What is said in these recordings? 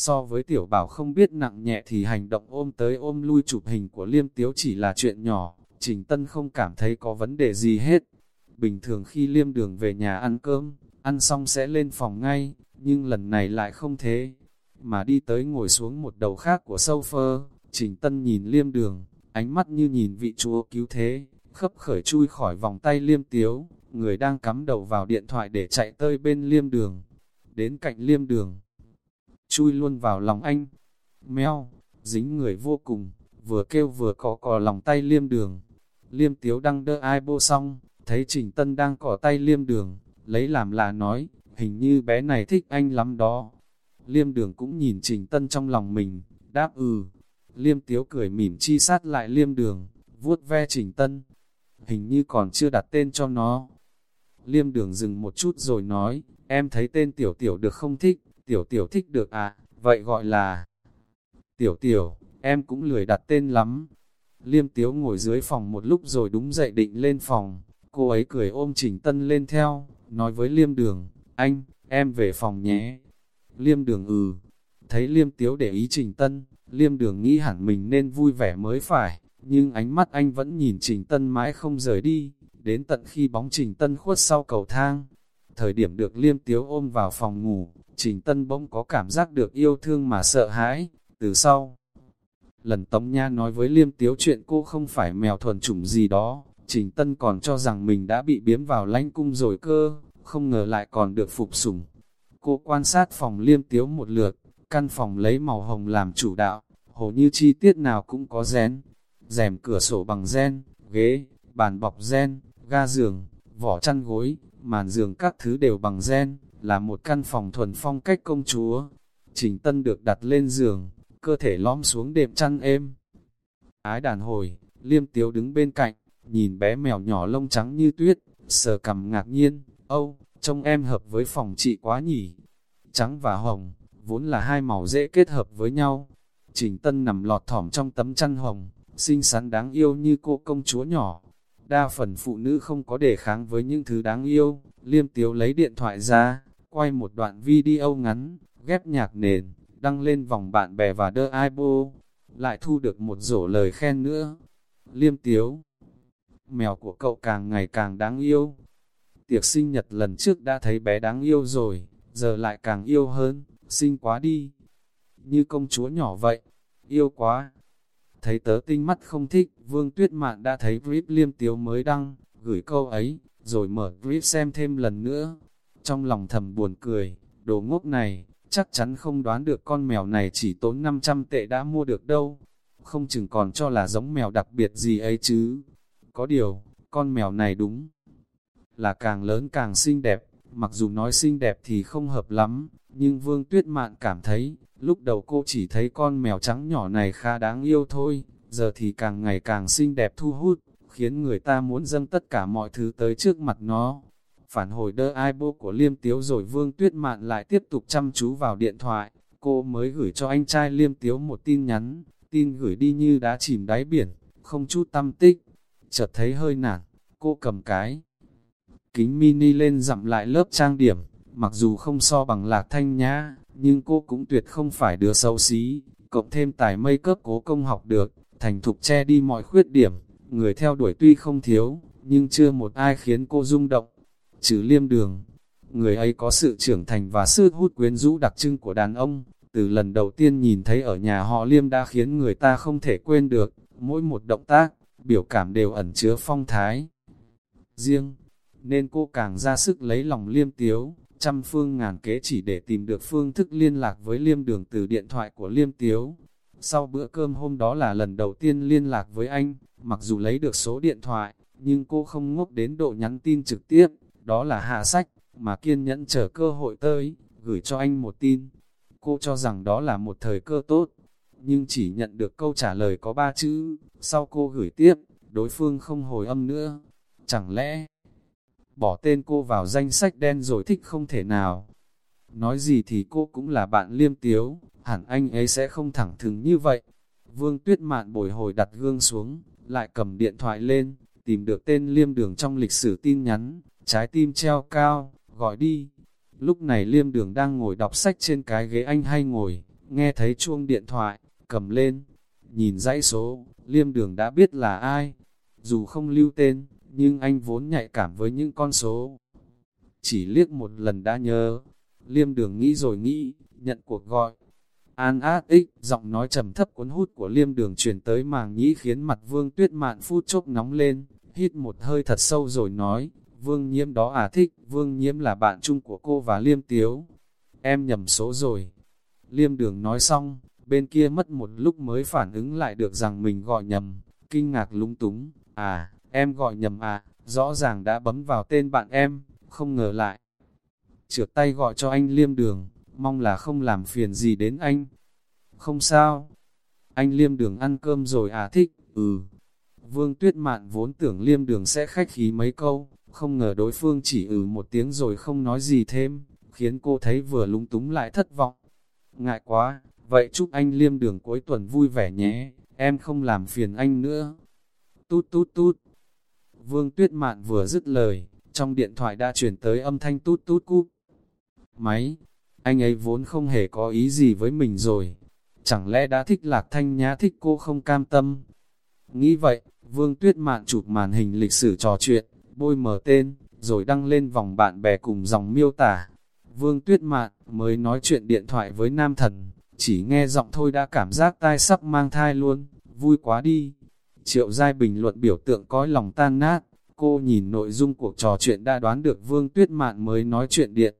So với tiểu bảo không biết nặng nhẹ thì hành động ôm tới ôm lui chụp hình của liêm tiếu chỉ là chuyện nhỏ, Trình Tân không cảm thấy có vấn đề gì hết. Bình thường khi liêm đường về nhà ăn cơm, ăn xong sẽ lên phòng ngay, nhưng lần này lại không thế. Mà đi tới ngồi xuống một đầu khác của sofa, Trình Tân nhìn liêm đường, ánh mắt như nhìn vị chúa cứu thế, khấp khởi chui khỏi vòng tay liêm tiếu, người đang cắm đầu vào điện thoại để chạy tới bên liêm đường. Đến cạnh liêm đường, chui luôn vào lòng anh. Mèo, dính người vô cùng, vừa kêu vừa có cò lòng tay liêm đường. Liêm tiếu đang đỡ ai bô xong, thấy Trình Tân đang cỏ tay liêm đường, lấy làm lạ nói, hình như bé này thích anh lắm đó. Liêm đường cũng nhìn Trình Tân trong lòng mình, đáp ừ. Liêm tiếu cười mỉm chi sát lại liêm đường, vuốt ve Trình Tân. Hình như còn chưa đặt tên cho nó. Liêm đường dừng một chút rồi nói, em thấy tên tiểu tiểu được không thích, tiểu tiểu thích được à, vậy gọi là... Tiểu tiểu, em cũng lười đặt tên lắm. Liêm tiếu ngồi dưới phòng một lúc rồi đúng dậy định lên phòng, cô ấy cười ôm Trình Tân lên theo, nói với Liêm đường, anh, em về phòng nhé. Liêm đường ừ, thấy Liêm tiếu để ý Trình Tân, Liêm đường nghĩ hẳn mình nên vui vẻ mới phải, nhưng ánh mắt anh vẫn nhìn Trình Tân mãi không rời đi, đến tận khi bóng Trình Tân khuất sau cầu thang. Thời điểm được Liêm tiếu ôm vào phòng ngủ, Trình Tân bỗng có cảm giác được yêu thương mà sợ hãi, từ sau. Lần Tống Nha nói với Liêm Tiếu chuyện cô không phải mèo thuần chủng gì đó, Trình Tân còn cho rằng mình đã bị biếm vào lanh cung rồi cơ, không ngờ lại còn được phục sủng. Cô quan sát phòng Liêm Tiếu một lượt, căn phòng lấy màu hồng làm chủ đạo, hầu như chi tiết nào cũng có rén, rèm cửa sổ bằng gen, ghế, bàn bọc gen, ga giường, vỏ chăn gối, màn giường các thứ đều bằng gen, là một căn phòng thuần phong cách công chúa. Trình Tân được đặt lên giường, cơ thể lõm xuống đệm chăn êm. Ái đàn hồi, liêm tiếu đứng bên cạnh, nhìn bé mèo nhỏ lông trắng như tuyết, sờ cầm ngạc nhiên, âu, trông em hợp với phòng chị quá nhỉ. Trắng và hồng, vốn là hai màu dễ kết hợp với nhau. Trình Tân nằm lọt thỏm trong tấm chăn hồng, xinh xắn đáng yêu như cô công chúa nhỏ. Đa phần phụ nữ không có đề kháng với những thứ đáng yêu, liêm tiếu lấy điện thoại ra, quay một đoạn video ngắn, ghép nhạc nền, đăng lên vòng bạn bè và đơ ai bô, lại thu được một rổ lời khen nữa. Liêm tiếu, mèo của cậu càng ngày càng đáng yêu. Tiệc sinh nhật lần trước đã thấy bé đáng yêu rồi, giờ lại càng yêu hơn, xinh quá đi. Như công chúa nhỏ vậy, yêu quá. Thấy tớ tinh mắt không thích, Vương Tuyết Mạn đã thấy clip liêm tiếu mới đăng, gửi câu ấy, rồi mở clip xem thêm lần nữa. Trong lòng thầm buồn cười, đồ ngốc này, chắc chắn không đoán được con mèo này chỉ tốn 500 tệ đã mua được đâu. Không chừng còn cho là giống mèo đặc biệt gì ấy chứ. Có điều, con mèo này đúng là càng lớn càng xinh đẹp, mặc dù nói xinh đẹp thì không hợp lắm, nhưng Vương Tuyết Mạn cảm thấy, lúc đầu cô chỉ thấy con mèo trắng nhỏ này khá đáng yêu thôi, giờ thì càng ngày càng xinh đẹp thu hút, khiến người ta muốn dâng tất cả mọi thứ tới trước mặt nó. Phản hồi đơ ai bô của liêm tiếu rồi Vương Tuyết Mạn lại tiếp tục chăm chú vào điện thoại, cô mới gửi cho anh trai liêm tiếu một tin nhắn, tin gửi đi như đã chìm đáy biển, không chút tâm tích. Chợt thấy hơi nản, cô cầm cái kính mini lên dặm lại lớp trang điểm, mặc dù không so bằng lạc thanh nhã, nhưng cô cũng tuyệt không phải đứa xấu xí, cộng thêm tài mây cấp cố công học được, thành thục che đi mọi khuyết điểm, người theo đuổi tuy không thiếu, nhưng chưa một ai khiến cô rung động trừ liêm đường. Người ấy có sự trưởng thành và sức hút quyến rũ đặc trưng của đàn ông, từ lần đầu tiên nhìn thấy ở nhà họ liêm đã khiến người ta không thể quên được, mỗi một động tác, biểu cảm đều ẩn chứa phong thái. Riêng, nên cô càng ra sức lấy lòng liêm tiếu, trăm phương ngàn kế chỉ để tìm được phương thức liên lạc với liêm đường từ điện thoại của liêm tiếu. Sau bữa cơm hôm đó là lần đầu tiên liên lạc với anh, mặc dù lấy được số điện thoại, nhưng cô không ngốc đến độ nhắn tin trực tiếp, đó là hạ sách, mà kiên nhẫn chờ cơ hội tới, gửi cho anh một tin. Cô cho rằng đó là một thời cơ tốt, nhưng chỉ nhận được câu trả lời có ba chữ, sau cô gửi tiếp, đối phương không hồi âm nữa. Chẳng lẽ, bỏ tên cô vào danh sách đen rồi thích không thể nào. Nói gì thì cô cũng là bạn liêm tiếu, hẳn anh ấy sẽ không thẳng thừng như vậy. Vương Tuyết Mạn bồi hồi đặt gương xuống, lại cầm điện thoại lên, tìm được tên liêm đường trong lịch sử tin nhắn, trái tim treo cao, gọi đi. Lúc này liêm đường đang ngồi đọc sách trên cái ghế anh hay ngồi, nghe thấy chuông điện thoại, cầm lên, nhìn dãy số, liêm đường đã biết là ai. Dù không lưu tên, nhưng anh vốn nhạy cảm với những con số. Chỉ liếc một lần đã nhớ, liêm đường nghĩ rồi nghĩ, nhận cuộc gọi. An át ích, giọng nói trầm thấp cuốn hút của liêm đường truyền tới màng nhĩ khiến mặt vương tuyết mạn phút chốc nóng lên, hít một hơi thật sâu rồi nói, vương nhiễm đó à thích, vương nhiễm là bạn chung của cô và liêm tiếu. Em nhầm số rồi. Liêm đường nói xong, bên kia mất một lúc mới phản ứng lại được rằng mình gọi nhầm, kinh ngạc lung túng, à, em gọi nhầm à, rõ ràng đã bấm vào tên bạn em, không ngờ lại. Trượt tay gọi cho anh liêm đường, mong là không làm phiền gì đến anh. Không sao, anh liêm đường ăn cơm rồi à thích, ừ. Vương tuyết mạn vốn tưởng liêm đường sẽ khách khí mấy câu, không ngờ đối phương chỉ ừ một tiếng rồi không nói gì thêm, khiến cô thấy vừa lúng túng lại thất vọng. Ngại quá, vậy chúc anh liêm đường cuối tuần vui vẻ nhé, em không làm phiền anh nữa. Tút tút tút. Vương tuyết mạn vừa dứt lời, trong điện thoại đã chuyển tới âm thanh tút tút cúp. Máy, anh ấy vốn không hề có ý gì với mình rồi. Chẳng lẽ đã thích lạc thanh nhá thích cô không cam tâm? Nghĩ vậy, Vương Tuyết Mạn chụp màn hình lịch sử trò chuyện, bôi mờ tên, rồi đăng lên vòng bạn bè cùng dòng miêu tả. Vương Tuyết Mạn mới nói chuyện điện thoại với nam thần, chỉ nghe giọng thôi đã cảm giác tai sắp mang thai luôn, vui quá đi. Triệu Giai bình luận biểu tượng cõi lòng tan nát, cô nhìn nội dung cuộc trò chuyện đã đoán được Vương Tuyết Mạn mới nói chuyện điện.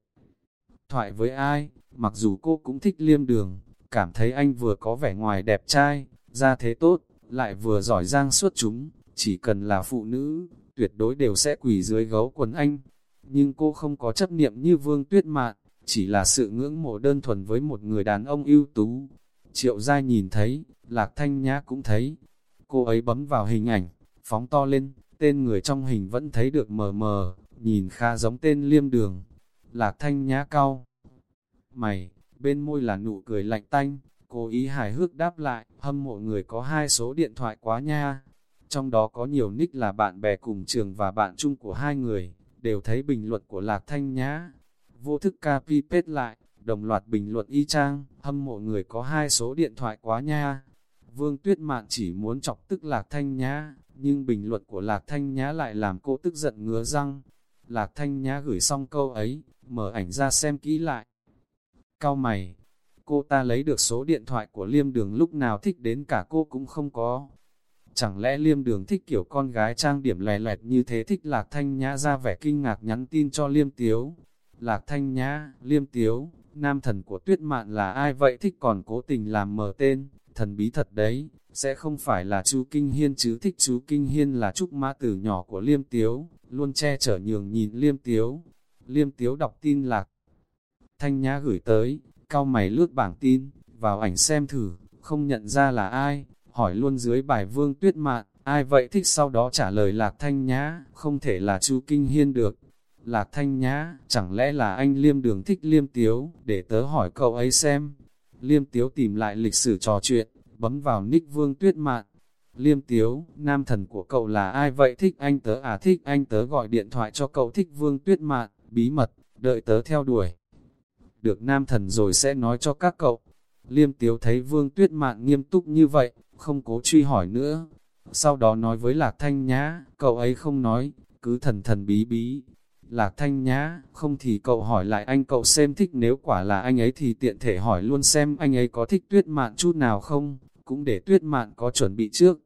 Thoại với ai, mặc dù cô cũng thích liêm đường, cảm thấy anh vừa có vẻ ngoài đẹp trai, ra thế tốt, lại vừa giỏi giang suốt chúng, chỉ cần là phụ nữ, tuyệt đối đều sẽ quỳ dưới gấu quần anh. Nhưng cô không có chấp niệm như Vương Tuyết Mạn, chỉ là sự ngưỡng mộ đơn thuần với một người đàn ông ưu tú. Triệu Giai nhìn thấy, Lạc Thanh Nhã cũng thấy. Cô ấy bấm vào hình ảnh, phóng to lên, tên người trong hình vẫn thấy được mờ mờ, nhìn khá giống tên liêm đường. Lạc Thanh Nhã cao. Mày, bên môi là nụ cười lạnh tanh, cô ý hài hước đáp lại, hâm mộ người có hai số điện thoại quá nha. Trong đó có nhiều nick là bạn bè cùng trường và bạn chung của hai người, đều thấy bình luận của Lạc Thanh Nhã. Vô thức copy paste lại, đồng loạt bình luận y chang, hâm mộ người có hai số điện thoại quá nha. Vương Tuyết Mạn chỉ muốn chọc tức Lạc Thanh Nhã, nhưng bình luận của Lạc Thanh Nhã lại làm cô tức giận ngứa răng. Lạc Thanh Nhã gửi xong câu ấy, mở ảnh ra xem kỹ lại. Cao mày, cô ta lấy được số điện thoại của Liêm Đường lúc nào thích đến cả cô cũng không có. Chẳng lẽ Liêm Đường thích kiểu con gái trang điểm lè lẹt như thế thích Lạc Thanh Nhã ra vẻ kinh ngạc nhắn tin cho Liêm Tiếu. Lạc Thanh Nhã, Liêm Tiếu, nam thần của tuyết mạn là ai vậy thích còn cố tình làm mờ tên, thần bí thật đấy, sẽ không phải là chú Kinh Hiên chứ thích chú Kinh Hiên là trúc mã tử nhỏ của Liêm Tiếu, luôn che chở nhường nhìn Liêm Tiếu. Liêm Tiếu đọc tin Lạc Thanh Nhã gửi tới, cao mày lướt bảng tin, vào ảnh xem thử, không nhận ra là ai, hỏi luôn dưới bài vương tuyết mạn, ai vậy thích sau đó trả lời Lạc Thanh Nhã, không thể là chú Kinh Hiên được. Lạc Thanh Nhã, chẳng lẽ là anh Liêm Đường thích Liêm Tiếu, để tớ hỏi cậu ấy xem. Liêm Tiếu tìm lại lịch sử trò chuyện, bấm vào nick vương tuyết mạn. Liêm Tiếu, nam thần của cậu là ai vậy thích anh tớ à thích anh tớ gọi điện thoại cho cậu thích vương tuyết mạn, bí mật, đợi tớ theo đuổi được nam thần rồi sẽ nói cho các cậu. Liêm tiếu thấy vương tuyết mạn nghiêm túc như vậy, không cố truy hỏi nữa. Sau đó nói với Lạc Thanh Nhã, cậu ấy không nói, cứ thần thần bí bí. Lạc Thanh Nhã, không thì cậu hỏi lại anh cậu xem thích nếu quả là anh ấy thì tiện thể hỏi luôn xem anh ấy có thích tuyết mạn chút nào không, cũng để tuyết mạn có chuẩn bị trước.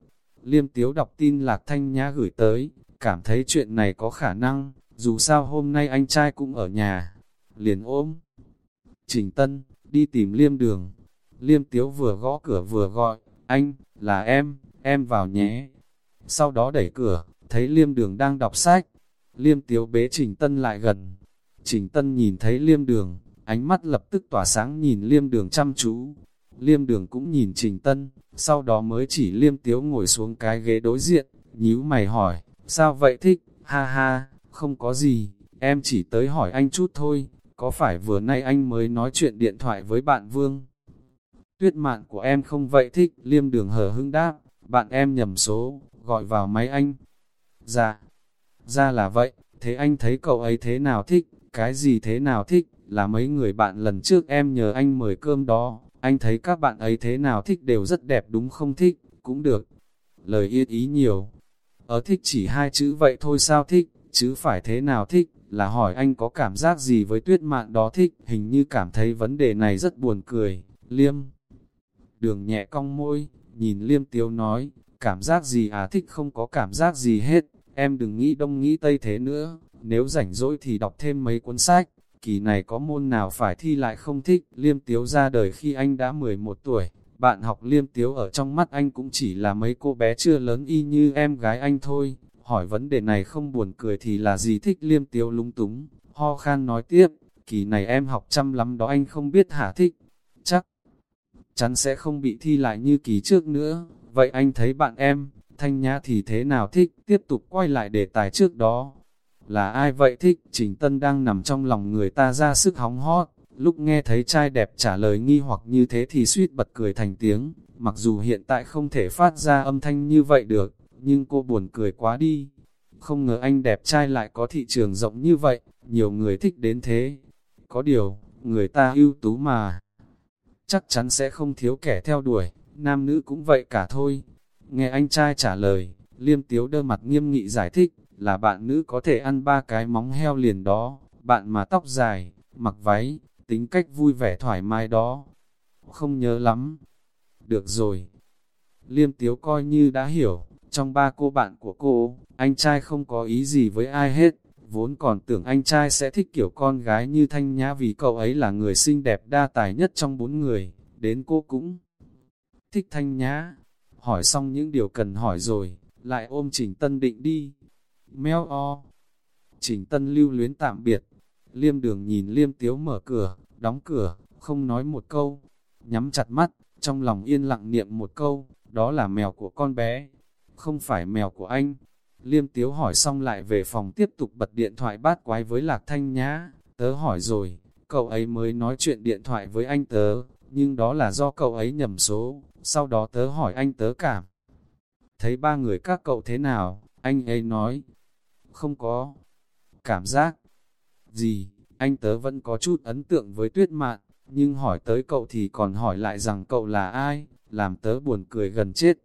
Liêm Tiếu đọc tin Lạc Thanh Nhã gửi tới, cảm thấy chuyện này có khả năng, dù sao hôm nay anh trai cũng ở nhà. Liền ôm. Trình Tân, đi tìm liêm đường. Liêm tiếu vừa gõ cửa vừa gọi, anh, là em, em vào nhé. Sau đó đẩy cửa, thấy liêm đường đang đọc sách. Liêm tiếu bế Trình Tân lại gần. Trình Tân nhìn thấy liêm đường, ánh mắt lập tức tỏa sáng nhìn liêm đường chăm chú. Liêm đường cũng nhìn Trình Tân, sau đó mới chỉ liêm tiếu ngồi xuống cái ghế đối diện, nhíu mày hỏi, sao vậy thích, ha ha, không có gì, em chỉ tới hỏi anh chút thôi, có phải vừa nay anh mới nói chuyện điện thoại với bạn Vương? Tuyết mạn của em không vậy thích, liêm đường hở hưng đáp, bạn em nhầm số, gọi vào máy anh. Dạ, ra là vậy, thế anh thấy cậu ấy thế nào thích, cái gì thế nào thích, là mấy người bạn lần trước em nhờ anh mời cơm đó, anh thấy các bạn ấy thế nào thích đều rất đẹp đúng không thích, cũng được. Lời yên ý nhiều. Ở thích chỉ hai chữ vậy thôi sao thích, chứ phải thế nào thích, là hỏi anh có cảm giác gì với tuyết mạn đó thích, hình như cảm thấy vấn đề này rất buồn cười, liêm. Đường nhẹ cong môi, nhìn liêm tiếu nói, cảm giác gì à thích không có cảm giác gì hết, em đừng nghĩ đông nghĩ tây thế nữa, nếu rảnh rỗi thì đọc thêm mấy cuốn sách, kỳ này có môn nào phải thi lại không thích, liêm tiếu ra đời khi anh đã 11 tuổi, bạn học liêm tiếu ở trong mắt anh cũng chỉ là mấy cô bé chưa lớn y như em gái anh thôi, hỏi vấn đề này không buồn cười thì là gì thích? Liêm tiếu lúng túng, ho khan nói tiếp, kỳ này em học chăm lắm đó anh không biết hả thích, chắn sẽ không bị thi lại như kỳ trước nữa, vậy anh thấy bạn em, thanh nhã thì thế nào thích, tiếp tục quay lại đề tài trước đó, là ai vậy thích, Trình Tân đang nằm trong lòng người ta ra sức hóng hót, lúc nghe thấy trai đẹp trả lời nghi hoặc như thế thì suýt bật cười thành tiếng, mặc dù hiện tại không thể phát ra âm thanh như vậy được, nhưng cô buồn cười quá đi. Không ngờ anh đẹp trai lại có thị trường rộng như vậy, nhiều người thích đến thế. Có điều, người ta ưu tú mà. Chắc chắn sẽ không thiếu kẻ theo đuổi, nam nữ cũng vậy cả thôi. Nghe anh trai trả lời, liêm tiếu đơ mặt nghiêm nghị giải thích, là bạn nữ có thể ăn ba cái móng heo liền đó, bạn mà tóc dài, mặc váy, tính cách vui vẻ thoải mái đó. Không nhớ lắm. Được rồi. Liêm tiếu coi như đã hiểu, trong ba cô bạn của cô, anh trai không có ý gì với ai hết, vốn còn tưởng anh trai sẽ thích kiểu con gái như Thanh Nhã vì cậu ấy là người xinh đẹp đa tài nhất trong bốn người, đến cô cũng thích Thanh Nhã. Hỏi xong những điều cần hỏi rồi, lại ôm Trình Tân định đi. Mèo o. Trình Tân lưu luyến tạm biệt. Liêm đường nhìn Liêm Tiếu mở cửa, đóng cửa, không nói một câu. Nhắm chặt mắt, trong lòng yên lặng niệm một câu, đó là mèo của con bé không phải mèo của anh. Liêm Tiếu hỏi xong lại về phòng tiếp tục bật điện thoại bát quái với Lạc Thanh Nhã. Tớ hỏi rồi, cậu ấy mới nói chuyện điện thoại với anh tớ, nhưng đó là do cậu ấy nhầm số. Sau đó tớ hỏi anh tớ cảm. Thấy ba người các cậu thế nào? Anh ấy nói. Không có. Cảm giác. Gì? Anh tớ vẫn có chút ấn tượng với tuyết mạn, nhưng hỏi tới cậu thì còn hỏi lại rằng cậu là ai, làm tớ buồn cười gần chết.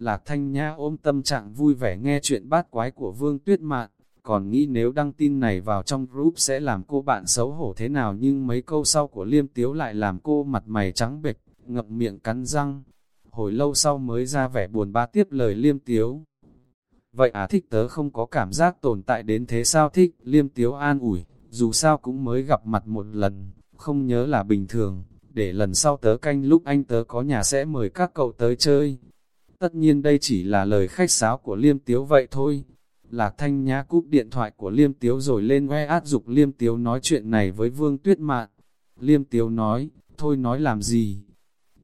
Lạc Thanh Nhã ôm tâm trạng vui vẻ nghe chuyện bát quái của Vương Tuyết Mạn, còn nghĩ nếu đăng tin này vào trong group sẽ làm cô bạn xấu hổ thế nào nhưng mấy câu sau của Liêm Tiếu lại làm cô mặt mày trắng bệch, ngậm miệng cắn răng. Hồi lâu sau mới ra vẻ buồn ba tiếp lời Liêm Tiếu. Vậy à thích tớ không có cảm giác tồn tại đến thế sao thích, Liêm Tiếu an ủi, dù sao cũng mới gặp mặt một lần, không nhớ là bình thường, để lần sau tớ canh lúc anh tớ có nhà sẽ mời các cậu tới chơi. Tất nhiên đây chỉ là lời khách sáo của Liêm Tiếu vậy thôi. Lạc Thanh Nhã cúp điện thoại của Liêm Tiếu rồi lên que át dục Liêm Tiếu nói chuyện này với Vương Tuyết Mạn. Liêm Tiếu nói, thôi nói làm gì?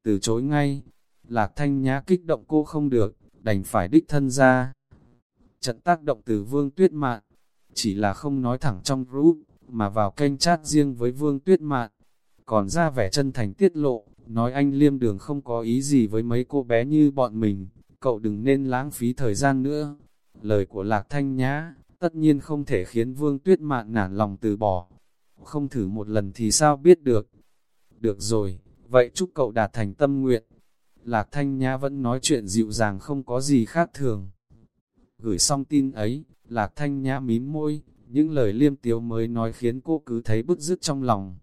Từ chối ngay. Lạc Thanh Nhã kích động cô không được, đành phải đích thân ra. Trận tác động từ Vương Tuyết Mạn, chỉ là không nói thẳng trong group, mà vào kênh chat riêng với Vương Tuyết Mạn. Còn ra vẻ chân thành tiết lộ, nói anh liêm đường không có ý gì với mấy cô bé như bọn mình, cậu đừng nên lãng phí thời gian nữa. Lời của Lạc Thanh Nhã, tất nhiên không thể khiến Vương Tuyết Mạn nản lòng từ bỏ. Không thử một lần thì sao biết được. Được rồi, vậy chúc cậu đạt thành tâm nguyện. Lạc Thanh Nhã vẫn nói chuyện dịu dàng không có gì khác thường. Gửi xong tin ấy, Lạc Thanh Nhã mím môi, những lời liêm tiếu mới nói khiến cô cứ thấy bức rứt trong lòng.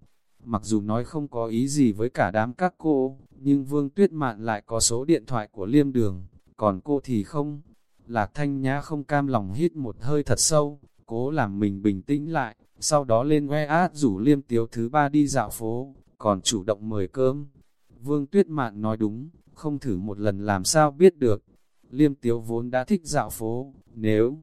Mặc dù nói không có ý gì với cả đám các cô, nhưng Vương Tuyết Mạn lại có số điện thoại của Liêm Đường, còn cô thì không. Lạc Thanh Nhã không cam lòng hít một hơi thật sâu, cố làm mình bình tĩnh lại, sau đó lên que át rủ Liêm Tiếu thứ ba đi dạo phố, còn chủ động mời cơm. Vương Tuyết Mạn nói đúng, không thử một lần làm sao biết được. Liêm Tiếu vốn đã thích dạo phố, nếu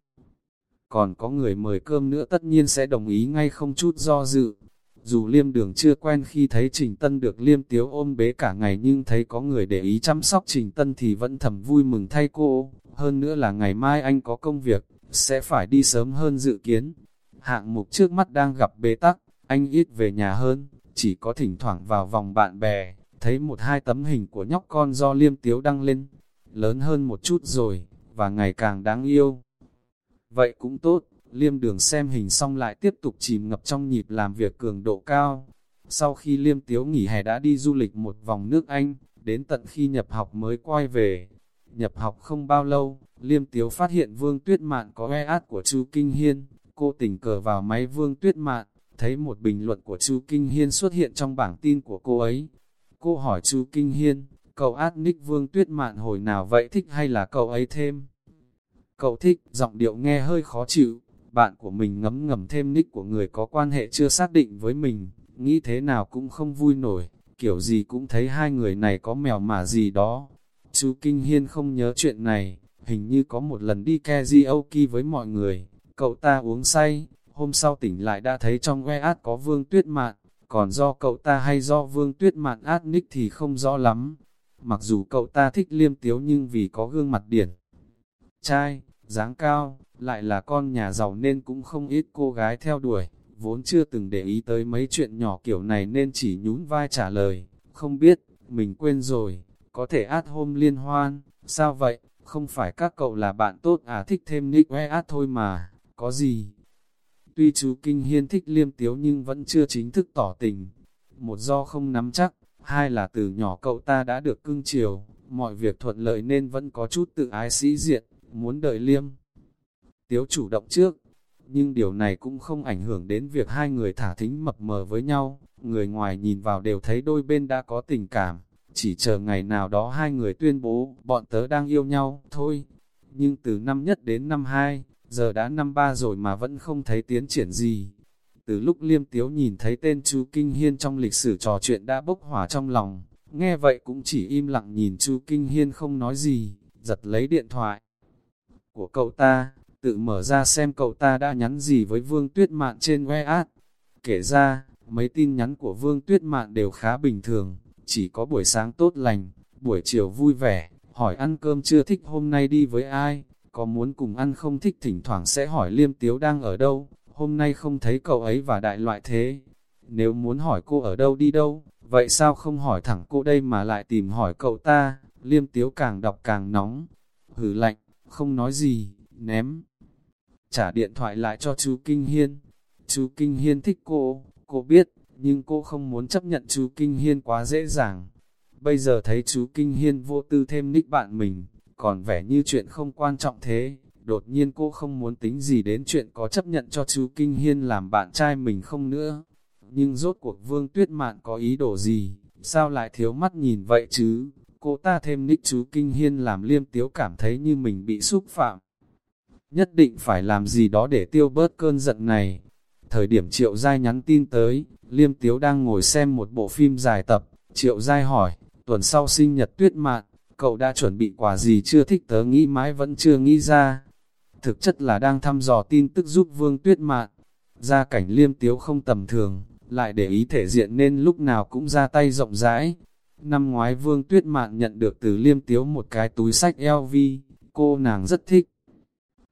còn có người mời cơm nữa tất nhiên sẽ đồng ý ngay không chút do dự. Dù liêm đường chưa quen khi thấy Trình Tân được liêm tiếu ôm bế cả ngày nhưng thấy có người để ý chăm sóc Trình Tân thì vẫn thầm vui mừng thay cô. Hơn nữa là ngày mai anh có công việc, sẽ phải đi sớm hơn dự kiến. Hạng mục trước mắt đang gặp bế tắc, anh ít về nhà hơn, chỉ có thỉnh thoảng vào vòng bạn bè, thấy một hai tấm hình của nhóc con do liêm tiếu đăng lên. Lớn hơn một chút rồi, và ngày càng đáng yêu. Vậy cũng tốt, Liêm đường xem hình xong lại tiếp tục chìm ngập trong nhịp làm việc cường độ cao. Sau khi Liêm Tiếu nghỉ hè đã đi du lịch một vòng nước Anh, đến tận khi nhập học mới quay về. Nhập học không bao lâu, Liêm Tiếu phát hiện Vương Tuyết Mạn có e át của Chu Kinh Hiên, cô tình cờ vào máy Vương Tuyết Mạn, thấy một bình luận của Chu Kinh Hiên xuất hiện trong bảng tin của cô ấy. Cô hỏi Chu Kinh Hiên, cậu át nick Vương Tuyết Mạn hồi nào vậy thích hay là cậu ấy thêm? Cậu thích, giọng điệu nghe hơi khó chịu, bạn của mình ngấm ngầm thêm nick của người có quan hệ chưa xác định với mình, nghĩ thế nào cũng không vui nổi, kiểu gì cũng thấy hai người này có mèo mả gì đó. Chú Kinh Hiên không nhớ chuyện này, hình như có một lần đi karaoke với mọi người, cậu ta uống say, hôm sau tỉnh lại đã thấy trong que át có vương tuyết mạn, còn do cậu ta hay do vương tuyết mạn át nick thì không rõ lắm. Mặc dù cậu ta thích liêm tiếu nhưng vì có gương mặt điển, trai, dáng cao, lại là con nhà giàu nên cũng không ít cô gái theo đuổi, vốn chưa từng để ý tới mấy chuyện nhỏ kiểu này nên chỉ nhún vai trả lời, không biết, mình quên rồi, có thể át hôm liên hoan, sao vậy, không phải các cậu là bạn tốt à thích thêm nick e át thôi mà, có gì. Tuy chú Kinh Hiên thích liêm tiếu nhưng vẫn chưa chính thức tỏ tình, một do không nắm chắc, hai là từ nhỏ cậu ta đã được cưng chiều, mọi việc thuận lợi nên vẫn có chút tự ái sĩ diện, muốn đợi liêm. Tiếu chủ động trước, nhưng điều này cũng không ảnh hưởng đến việc hai người thả thính mập mờ với nhau, người ngoài nhìn vào đều thấy đôi bên đã có tình cảm, chỉ chờ ngày nào đó hai người tuyên bố bọn tớ đang yêu nhau, thôi. Nhưng từ năm nhất đến năm hai, giờ đã năm ba rồi mà vẫn không thấy tiến triển gì. Từ lúc Liêm Tiếu nhìn thấy tên chú Kinh Hiên trong lịch sử trò chuyện đã bốc hỏa trong lòng, nghe vậy cũng chỉ im lặng nhìn chú Kinh Hiên không nói gì, giật lấy điện thoại của cậu ta, tự mở ra xem cậu ta đã nhắn gì với Vương Tuyết Mạn trên WeChat. Kể ra, mấy tin nhắn của Vương Tuyết Mạn đều khá bình thường, chỉ có buổi sáng tốt lành, buổi chiều vui vẻ, hỏi ăn cơm chưa thích hôm nay đi với ai, có muốn cùng ăn không thích thỉnh thoảng sẽ hỏi Liêm Tiếu đang ở đâu, hôm nay không thấy cậu ấy và đại loại thế. Nếu muốn hỏi cô ở đâu đi đâu, vậy sao không hỏi thẳng cô đây mà lại tìm hỏi cậu ta, Liêm Tiếu càng đọc càng nóng, hử lạnh, không nói gì, ném. Trả điện thoại lại cho chú Kinh Hiên. Chú Kinh Hiên thích cô, cô biết, nhưng cô không muốn chấp nhận chú Kinh Hiên quá dễ dàng. Bây giờ thấy chú Kinh Hiên vô tư thêm nick bạn mình, còn vẻ như chuyện không quan trọng thế. Đột nhiên cô không muốn tính gì đến chuyện có chấp nhận cho chú Kinh Hiên làm bạn trai mình không nữa. Nhưng rốt cuộc Vương Tuyết Mạn có ý đồ gì, sao lại thiếu mắt nhìn vậy chứ? Cô ta thêm nick chú Kinh Hiên làm liêm tiếu cảm thấy như mình bị xúc phạm nhất định phải làm gì đó để tiêu bớt cơn giận này. Thời điểm Triệu Giai nhắn tin tới, Liêm Tiếu đang ngồi xem một bộ phim dài tập, Triệu Giai hỏi, tuần sau sinh nhật tuyết mạn, cậu đã chuẩn bị quà gì chưa thích tớ nghĩ mãi vẫn chưa nghĩ ra. Thực chất là đang thăm dò tin tức giúp Vương Tuyết Mạn. Gia cảnh Liêm Tiếu không tầm thường, lại để ý thể diện nên lúc nào cũng ra tay rộng rãi. Năm ngoái Vương Tuyết Mạn nhận được từ Liêm Tiếu một cái túi sách LV, cô nàng rất thích.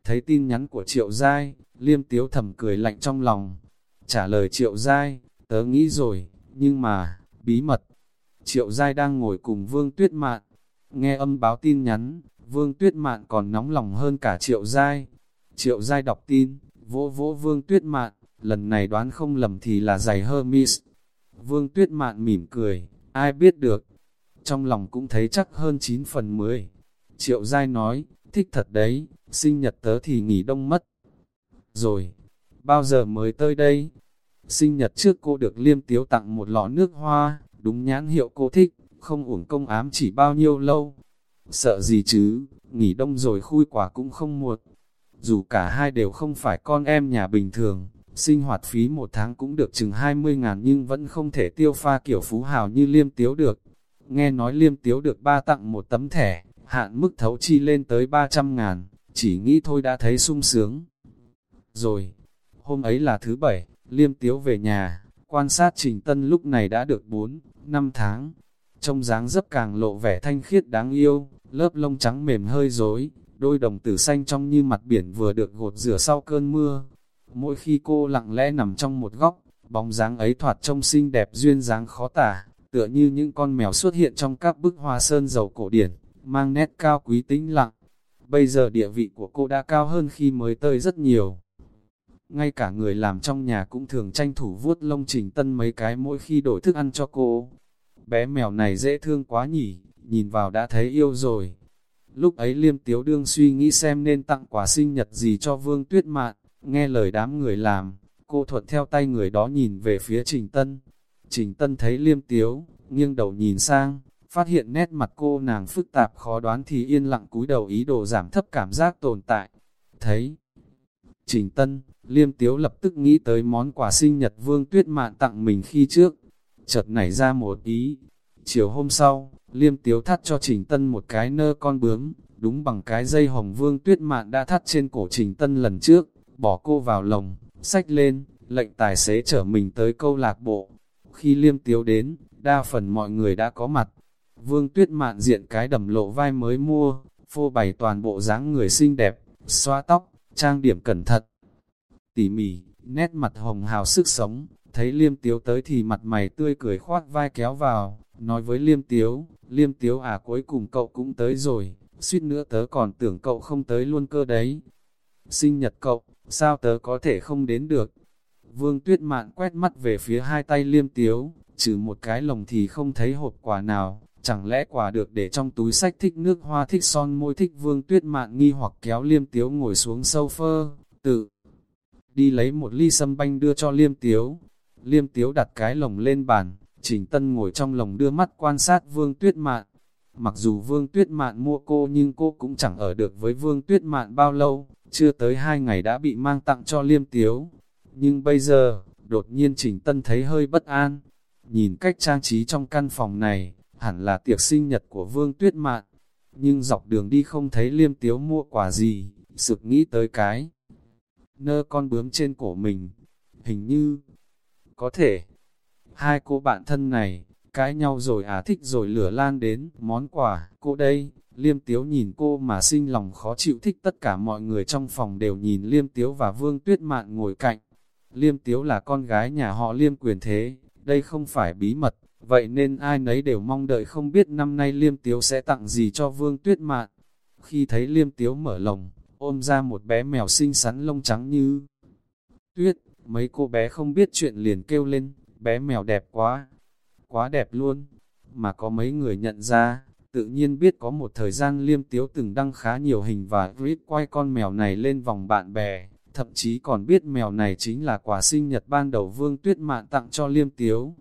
Thấy tin nhắn của Triệu Giai, Liêm Tiếu thầm cười lạnh trong lòng. Trả lời Triệu Giai, tớ nghĩ rồi, nhưng mà, bí mật. Triệu Giai đang ngồi cùng Vương Tuyết Mạn. Nghe âm báo tin nhắn, Vương Tuyết Mạn còn nóng lòng hơn cả Triệu Giai. Triệu Giai đọc tin, vỗ vỗ Vương Tuyết Mạn, lần này đoán không lầm thì là giày Hermes. Vương Tuyết Mạn mỉm cười, ai biết được. Trong lòng cũng thấy chắc hơn 9 phần 10. Triệu Giai nói, thích thật đấy, sinh nhật tớ thì nghỉ đông mất. Rồi, bao giờ mới tới đây? Sinh nhật trước cô được liêm tiếu tặng một lọ nước hoa, đúng nhãn hiệu cô thích, không uổng công ám chỉ bao nhiêu lâu. Sợ gì chứ, nghỉ đông rồi khui quả cũng không muộn. Dù cả hai đều không phải con em nhà bình thường, sinh hoạt phí một tháng cũng được chừng 20 ngàn nhưng vẫn không thể tiêu pha kiểu phú hào như liêm tiếu được. Nghe nói liêm tiếu được ba tặng một tấm thẻ, hạn mức thấu chi lên tới 300 ngàn, chỉ nghĩ thôi đã thấy sung sướng. Rồi, hôm ấy là thứ bảy, liêm tiếu về nhà, quan sát trình tân lúc này đã được 4, 5 tháng. Trong dáng dấp càng lộ vẻ thanh khiết đáng yêu, lớp lông trắng mềm hơi rối, đôi đồng tử xanh trong như mặt biển vừa được gột rửa sau cơn mưa. Mỗi khi cô lặng lẽ nằm trong một góc, bóng dáng ấy thoạt trông xinh đẹp duyên dáng khó tả, tựa như những con mèo xuất hiện trong các bức hoa sơn dầu cổ điển mang nét cao quý tĩnh lặng. Bây giờ địa vị của cô đã cao hơn khi mới tới rất nhiều. ngay cả người làm trong nhà cũng thường tranh thủ vuốt lông trình tân mấy cái mỗi khi đổi thức ăn cho cô. Bé mèo này dễ thương quá nhỉ, nhìn vào đã thấy yêu rồi. Lúc ấy liêm tiếu đương suy nghĩ xem nên tặng quà sinh nhật gì cho vương tuyết mạn, nghe lời đám người làm, cô thuận theo tay người đó nhìn về phía trình tân. Trình tân thấy liêm tiếu, nghiêng đầu nhìn sang, phát hiện nét mặt cô nàng phức tạp khó đoán thì yên lặng cúi đầu ý đồ giảm thấp cảm giác tồn tại. Thấy Trình Tân, Liêm Tiếu lập tức nghĩ tới món quà sinh nhật Vương Tuyết Mạn tặng mình khi trước. Chợt nảy ra một ý. Chiều hôm sau, Liêm Tiếu thắt cho Trình Tân một cái nơ con bướm, đúng bằng cái dây hồng Vương Tuyết Mạn đã thắt trên cổ Trình Tân lần trước, bỏ cô vào lồng, sách lên, lệnh tài xế chở mình tới câu lạc bộ. Khi Liêm Tiếu đến, đa phần mọi người đã có mặt. Vương Tuyết Mạn diện cái đầm lộ vai mới mua, phô bày toàn bộ dáng người xinh đẹp, xoa tóc, trang điểm cẩn thận. Tỉ mỉ, nét mặt hồng hào sức sống, thấy liêm tiếu tới thì mặt mày tươi cười khoát vai kéo vào, nói với liêm tiếu, liêm tiếu à cuối cùng cậu cũng tới rồi, suýt nữa tớ còn tưởng cậu không tới luôn cơ đấy. Sinh nhật cậu, sao tớ có thể không đến được? Vương tuyết mạn quét mắt về phía hai tay liêm tiếu, trừ một cái lồng thì không thấy hộp quà nào, chẳng lẽ quả được để trong túi sách thích nước hoa thích son môi thích vương tuyết mạn nghi hoặc kéo liêm tiếu ngồi xuống sofa, tự đi lấy một ly sâm banh đưa cho liêm tiếu. Liêm tiếu đặt cái lồng lên bàn, trình tân ngồi trong lồng đưa mắt quan sát vương tuyết mạn. Mặc dù vương tuyết mạn mua cô nhưng cô cũng chẳng ở được với vương tuyết mạn bao lâu, chưa tới hai ngày đã bị mang tặng cho liêm tiếu. Nhưng bây giờ, đột nhiên trình tân thấy hơi bất an. Nhìn cách trang trí trong căn phòng này, hẳn là tiệc sinh nhật của Vương Tuyết Mạn. Nhưng dọc đường đi không thấy liêm tiếu mua quà gì, sực nghĩ tới cái. Nơ con bướm trên cổ mình, hình như, có thể, hai cô bạn thân này, cãi nhau rồi à thích rồi lửa lan đến, món quà, cô đây, liêm tiếu nhìn cô mà sinh lòng khó chịu thích tất cả mọi người trong phòng đều nhìn liêm tiếu và vương tuyết mạn ngồi cạnh. Liêm tiếu là con gái nhà họ liêm quyền thế, đây không phải bí mật, Vậy nên ai nấy đều mong đợi không biết năm nay Liêm Tiếu sẽ tặng gì cho Vương Tuyết Mạn. Khi thấy Liêm Tiếu mở lồng, ôm ra một bé mèo xinh xắn lông trắng như tuyết, mấy cô bé không biết chuyện liền kêu lên, bé mèo đẹp quá, quá đẹp luôn. Mà có mấy người nhận ra, tự nhiên biết có một thời gian Liêm Tiếu từng đăng khá nhiều hình và clip quay con mèo này lên vòng bạn bè, thậm chí còn biết mèo này chính là quà sinh nhật ban đầu Vương Tuyết Mạn tặng cho Liêm Tiếu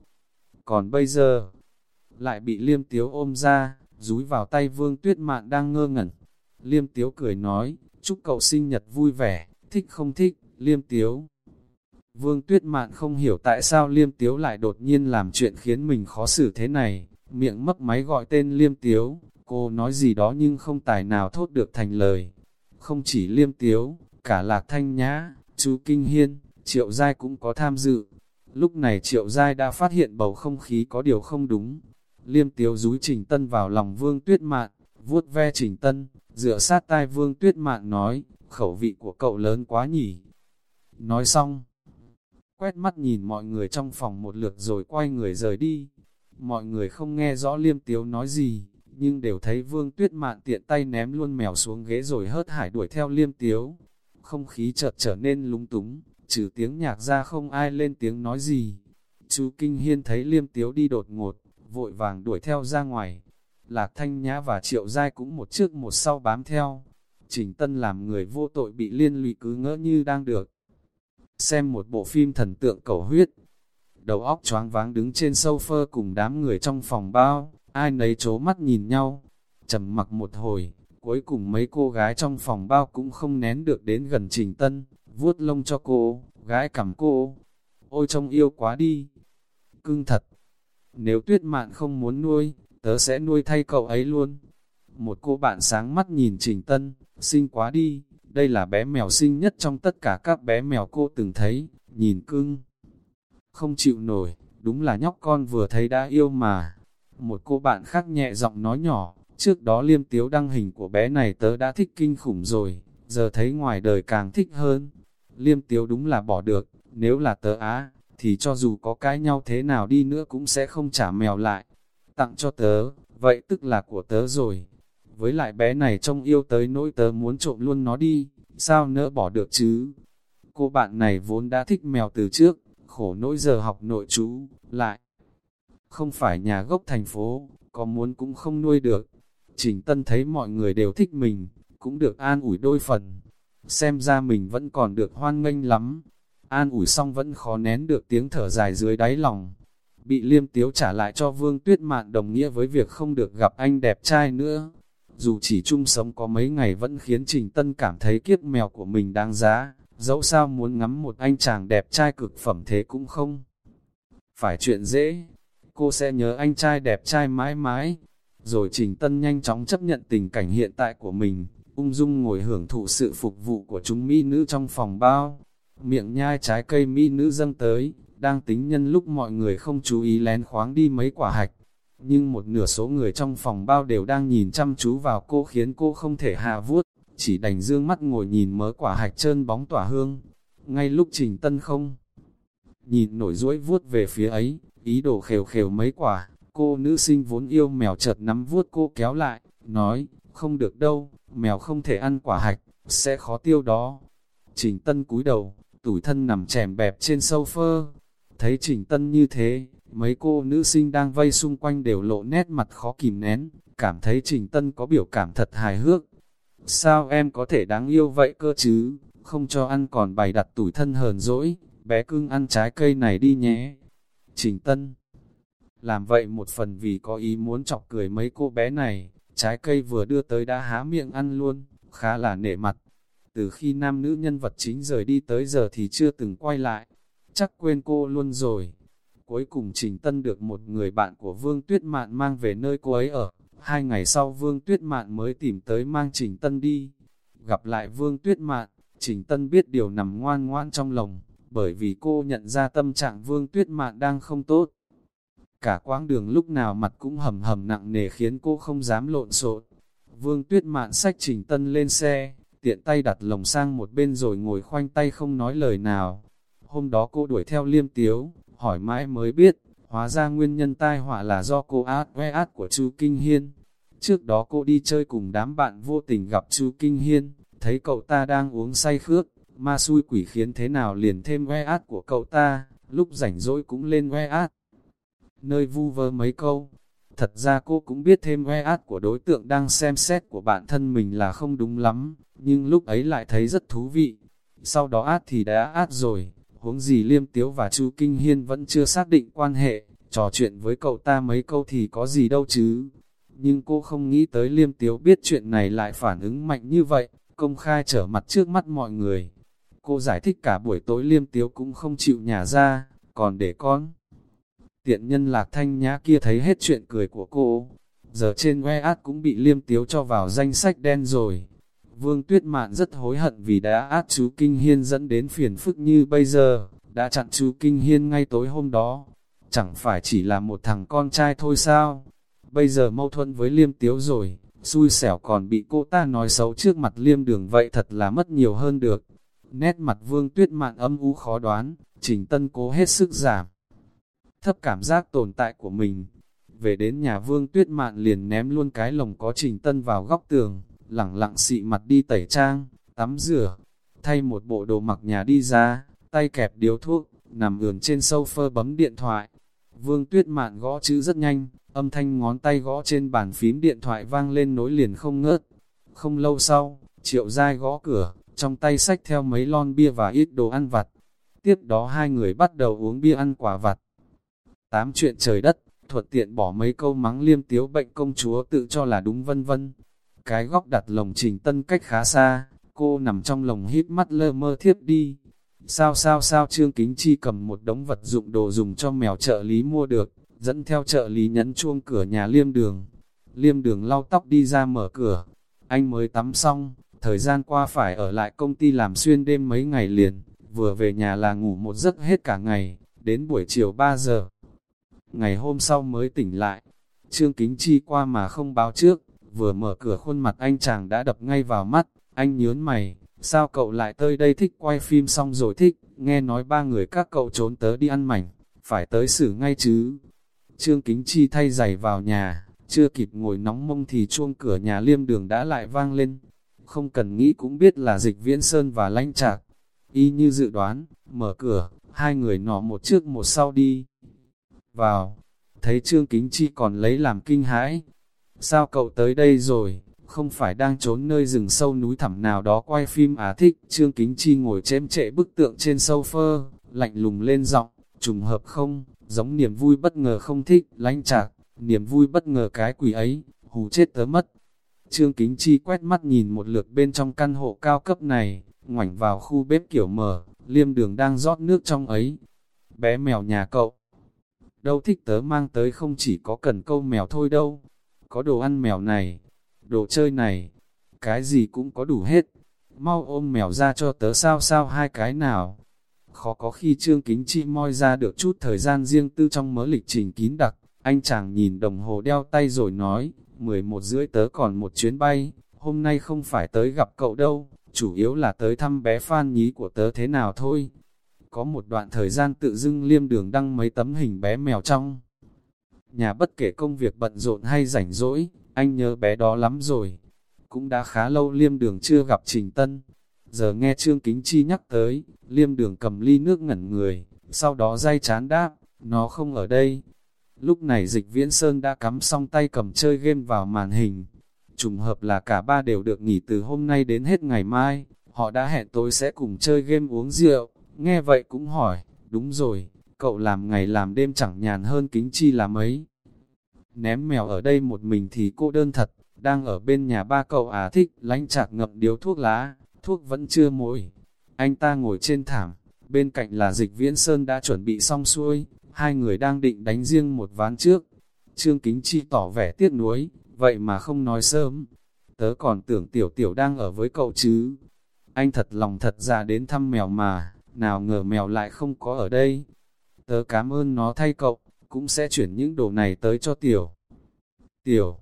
còn bây giờ, lại bị liêm tiếu ôm ra, rúi vào tay vương tuyết mạn đang ngơ ngẩn. Liêm tiếu cười nói, chúc cậu sinh nhật vui vẻ, thích không thích, liêm tiếu. Vương tuyết mạn không hiểu tại sao liêm tiếu lại đột nhiên làm chuyện khiến mình khó xử thế này, miệng mấp máy gọi tên liêm tiếu, cô nói gì đó nhưng không tài nào thốt được thành lời. Không chỉ liêm tiếu, cả lạc thanh nhã, chú Kinh Hiên, triệu giai cũng có tham dự, Lúc này triệu giai đã phát hiện bầu không khí có điều không đúng. Liêm tiếu rúi trình tân vào lòng vương tuyết mạn, vuốt ve trình tân, dựa sát tai vương tuyết mạn nói, khẩu vị của cậu lớn quá nhỉ. Nói xong, quét mắt nhìn mọi người trong phòng một lượt rồi quay người rời đi. Mọi người không nghe rõ liêm tiếu nói gì, nhưng đều thấy vương tuyết mạn tiện tay ném luôn mèo xuống ghế rồi hớt hải đuổi theo liêm tiếu. Không khí chợt trở nên lúng túng, trừ tiếng nhạc ra không ai lên tiếng nói gì. Chú Kinh Hiên thấy liêm tiếu đi đột ngột, vội vàng đuổi theo ra ngoài. Lạc Thanh Nhã và Triệu Giai cũng một trước một sau bám theo. Trình Tân làm người vô tội bị liên lụy cứ ngỡ như đang được. Xem một bộ phim thần tượng cầu huyết. Đầu óc choáng váng đứng trên sofa cùng đám người trong phòng bao, ai nấy chố mắt nhìn nhau. trầm mặc một hồi, cuối cùng mấy cô gái trong phòng bao cũng không nén được đến gần Trình Tân vuốt lông cho cô, gái cầm cô. Ôi trông yêu quá đi. Cưng thật. Nếu tuyết mạn không muốn nuôi, tớ sẽ nuôi thay cậu ấy luôn. Một cô bạn sáng mắt nhìn Trình Tân, xinh quá đi, đây là bé mèo xinh nhất trong tất cả các bé mèo cô từng thấy, nhìn cưng. Không chịu nổi, đúng là nhóc con vừa thấy đã yêu mà. Một cô bạn khác nhẹ giọng nói nhỏ, trước đó liêm tiếu đăng hình của bé này tớ đã thích kinh khủng rồi, giờ thấy ngoài đời càng thích hơn liêm tiếu đúng là bỏ được, nếu là tớ á, thì cho dù có cái nhau thế nào đi nữa cũng sẽ không trả mèo lại. Tặng cho tớ, vậy tức là của tớ rồi. Với lại bé này trông yêu tới nỗi tớ muốn trộm luôn nó đi, sao nỡ bỏ được chứ? Cô bạn này vốn đã thích mèo từ trước, khổ nỗi giờ học nội chú, lại. Không phải nhà gốc thành phố, có muốn cũng không nuôi được. Trình Tân thấy mọi người đều thích mình, cũng được an ủi đôi phần. Xem ra mình vẫn còn được hoan nghênh lắm. An ủi xong vẫn khó nén được tiếng thở dài dưới đáy lòng. Bị liêm tiếu trả lại cho Vương Tuyết Mạn đồng nghĩa với việc không được gặp anh đẹp trai nữa. Dù chỉ chung sống có mấy ngày vẫn khiến Trình Tân cảm thấy kiếp mèo của mình đáng giá, dẫu sao muốn ngắm một anh chàng đẹp trai cực phẩm thế cũng không. Phải chuyện dễ, cô sẽ nhớ anh trai đẹp trai mãi mãi. Rồi Trình Tân nhanh chóng chấp nhận tình cảnh hiện tại của mình, ung dung ngồi hưởng thụ sự phục vụ của chúng mỹ nữ trong phòng bao. Miệng nhai trái cây mỹ nữ dâng tới, đang tính nhân lúc mọi người không chú ý lén khoáng đi mấy quả hạch. Nhưng một nửa số người trong phòng bao đều đang nhìn chăm chú vào cô khiến cô không thể hạ vuốt, chỉ đành dương mắt ngồi nhìn mớ quả hạch trơn bóng tỏa hương. Ngay lúc Trình Tân không nhìn nổi rũi vuốt về phía ấy, ý đồ khều khều mấy quả, cô nữ sinh vốn yêu mèo chợt nắm vuốt cô kéo lại, nói, không được đâu, mèo không thể ăn quả hạch, sẽ khó tiêu đó. Trình Tân cúi đầu, tủi thân nằm chèm bẹp trên sofa. Thấy Trình Tân như thế, mấy cô nữ sinh đang vây xung quanh đều lộ nét mặt khó kìm nén, cảm thấy Trình Tân có biểu cảm thật hài hước. Sao em có thể đáng yêu vậy cơ chứ, không cho ăn còn bày đặt tủi thân hờn dỗi, bé cưng ăn trái cây này đi nhé. Trình Tân làm vậy một phần vì có ý muốn chọc cười mấy cô bé này, trái cây vừa đưa tới đã há miệng ăn luôn, khá là nể mặt. Từ khi nam nữ nhân vật chính rời đi tới giờ thì chưa từng quay lại, chắc quên cô luôn rồi. Cuối cùng Trình Tân được một người bạn của Vương Tuyết Mạn mang về nơi cô ấy ở. Hai ngày sau Vương Tuyết Mạn mới tìm tới mang Trình Tân đi. Gặp lại Vương Tuyết Mạn, Trình Tân biết điều nằm ngoan ngoan trong lòng, bởi vì cô nhận ra tâm trạng Vương Tuyết Mạn đang không tốt. Cả quãng đường lúc nào mặt cũng hầm hầm nặng nề khiến cô không dám lộn xộn. Vương Tuyết Mạn sách Trình Tân lên xe, tiện tay đặt lồng sang một bên rồi ngồi khoanh tay không nói lời nào. Hôm đó cô đuổi theo liêm tiếu, hỏi mãi mới biết, hóa ra nguyên nhân tai họa là do cô át que át của chu Kinh Hiên. Trước đó cô đi chơi cùng đám bạn vô tình gặp chu Kinh Hiên, thấy cậu ta đang uống say khước, ma xui quỷ khiến thế nào liền thêm que át của cậu ta, lúc rảnh rỗi cũng lên que át. Nơi vu vơ mấy câu, thật ra cô cũng biết thêm que át của đối tượng đang xem xét của bản thân mình là không đúng lắm, nhưng lúc ấy lại thấy rất thú vị. Sau đó át thì đã át rồi, huống gì Liêm Tiếu và Chu Kinh Hiên vẫn chưa xác định quan hệ, trò chuyện với cậu ta mấy câu thì có gì đâu chứ. Nhưng cô không nghĩ tới Liêm Tiếu biết chuyện này lại phản ứng mạnh như vậy, công khai trở mặt trước mắt mọi người. Cô giải thích cả buổi tối Liêm Tiếu cũng không chịu nhả ra, còn để con. Tiện nhân lạc thanh nhã kia thấy hết chuyện cười của cô, giờ trên que át cũng bị Liêm Tiếu cho vào danh sách đen rồi Vương Tuyết Mạn rất hối hận vì đã át chú Kinh Hiên dẫn đến phiền phức như bây giờ, đã chặn chú Kinh Hiên ngay tối hôm đó. Chẳng phải chỉ là một thằng con trai thôi sao? Bây giờ mâu thuẫn với Liêm Tiếu rồi, xui xẻo còn bị cô ta nói xấu trước mặt Liêm Đường vậy thật là mất nhiều hơn được. Nét mặt Vương Tuyết Mạn âm u khó đoán, Trình Tân cố hết sức giảm. Thấp cảm giác tồn tại của mình. Về đến nhà Vương Tuyết Mạn liền ném luôn cái lồng có Trình Tân vào góc tường, lẳng lặng xị mặt đi tẩy trang, tắm rửa, thay một bộ đồ mặc nhà đi ra, tay kẹp điếu thuốc, nằm ườn trên sofa bấm điện thoại. Vương Tuyết Mạn gõ chữ rất nhanh, âm thanh ngón tay gõ trên bàn phím điện thoại vang lên nối liền không ngớt. Không lâu sau, Triệu dai gõ cửa, trong tay sách theo mấy lon bia và ít đồ ăn vặt. Tiếp đó hai người bắt đầu uống bia ăn quả vặt. Tám chuyện trời đất, thuật tiện bỏ mấy câu mắng liêm tiếu bệnh công chúa tự cho là đúng vân vân. Cái góc đặt lồng trình tân cách khá xa, cô nằm trong lồng hít mắt lơ mơ thiếp đi. Sao sao sao Trương Kính Chi cầm một đống vật dụng đồ dùng cho mèo trợ lý mua được, dẫn theo trợ lý nhấn chuông cửa nhà liêm đường. Liêm đường lau tóc đi ra mở cửa, anh mới tắm xong, thời gian qua phải ở lại công ty làm xuyên đêm mấy ngày liền, vừa về nhà là ngủ một giấc hết cả ngày, đến buổi chiều 3 giờ. Ngày hôm sau mới tỉnh lại, Trương Kính Chi qua mà không báo trước, vừa mở cửa khuôn mặt anh chàng đã đập ngay vào mắt, anh nhớn mày, sao cậu lại tới đây thích quay phim xong rồi thích, nghe nói ba người các cậu trốn tớ đi ăn mảnh, phải tới xử ngay chứ. Trương Kính Chi thay giày vào nhà, chưa kịp ngồi nóng mông thì chuông cửa nhà liêm đường đã lại vang lên. Không cần nghĩ cũng biết là dịch viễn sơn và lanh trạc. Y như dự đoán, mở cửa, hai người nọ một trước một sau đi. Vào, thấy Trương Kính Chi còn lấy làm kinh hãi. Sao cậu tới đây rồi, không phải đang trốn nơi rừng sâu núi thẳm nào đó quay phim à thích. Trương Kính Chi ngồi chém trệ bức tượng trên sofa, lạnh lùng lên giọng, trùng hợp không, giống niềm vui bất ngờ không thích, lánh chạc, niềm vui bất ngờ cái quỷ ấy, hù chết tớ mất. Trương Kính Chi quét mắt nhìn một lượt bên trong căn hộ cao cấp này, ngoảnh vào khu bếp kiểu mở, liêm đường đang rót nước trong ấy. Bé mèo nhà cậu, đâu thích tớ mang tới không chỉ có cần câu mèo thôi đâu, có đồ ăn mèo này, đồ chơi này, cái gì cũng có đủ hết. Mau ôm mèo ra cho tớ sao sao hai cái nào. Khó có khi Trương Kính Chi moi ra được chút thời gian riêng tư trong mớ lịch trình kín đặc, anh chàng nhìn đồng hồ đeo tay rồi nói, 11 rưỡi tớ còn một chuyến bay, hôm nay không phải tới gặp cậu đâu, chủ yếu là tới thăm bé Phan Nhí của tớ thế nào thôi. Có một đoạn thời gian tự dưng liêm đường đăng mấy tấm hình bé mèo trong. Nhà bất kể công việc bận rộn hay rảnh rỗi, anh nhớ bé đó lắm rồi. Cũng đã khá lâu liêm đường chưa gặp Trình Tân. Giờ nghe Trương Kính Chi nhắc tới, liêm đường cầm ly nước ngẩn người, sau đó dây chán đáp, nó không ở đây. Lúc này dịch viễn sơn đã cắm xong tay cầm chơi game vào màn hình, Trùng hợp là cả ba đều được nghỉ từ hôm nay đến hết ngày mai, họ đã hẹn tối sẽ cùng chơi game uống rượu, nghe vậy cũng hỏi, đúng rồi, cậu làm ngày làm đêm chẳng nhàn hơn kính chi là mấy. Ném mèo ở đây một mình thì cô đơn thật, đang ở bên nhà ba cậu à thích, lánh chạc ngậm điếu thuốc lá, thuốc vẫn chưa mỗi. Anh ta ngồi trên thảm, bên cạnh là dịch viễn sơn đã chuẩn bị xong xuôi, hai người đang định đánh riêng một ván trước. Trương Kính Chi tỏ vẻ tiếc nuối, vậy mà không nói sớm. Tớ còn tưởng tiểu tiểu đang ở với cậu chứ. Anh thật lòng thật ra đến thăm mèo mà, nào ngờ mèo lại không có ở đây. Tớ cảm ơn nó thay cậu, cũng sẽ chuyển những đồ này tới cho tiểu. Tiểu,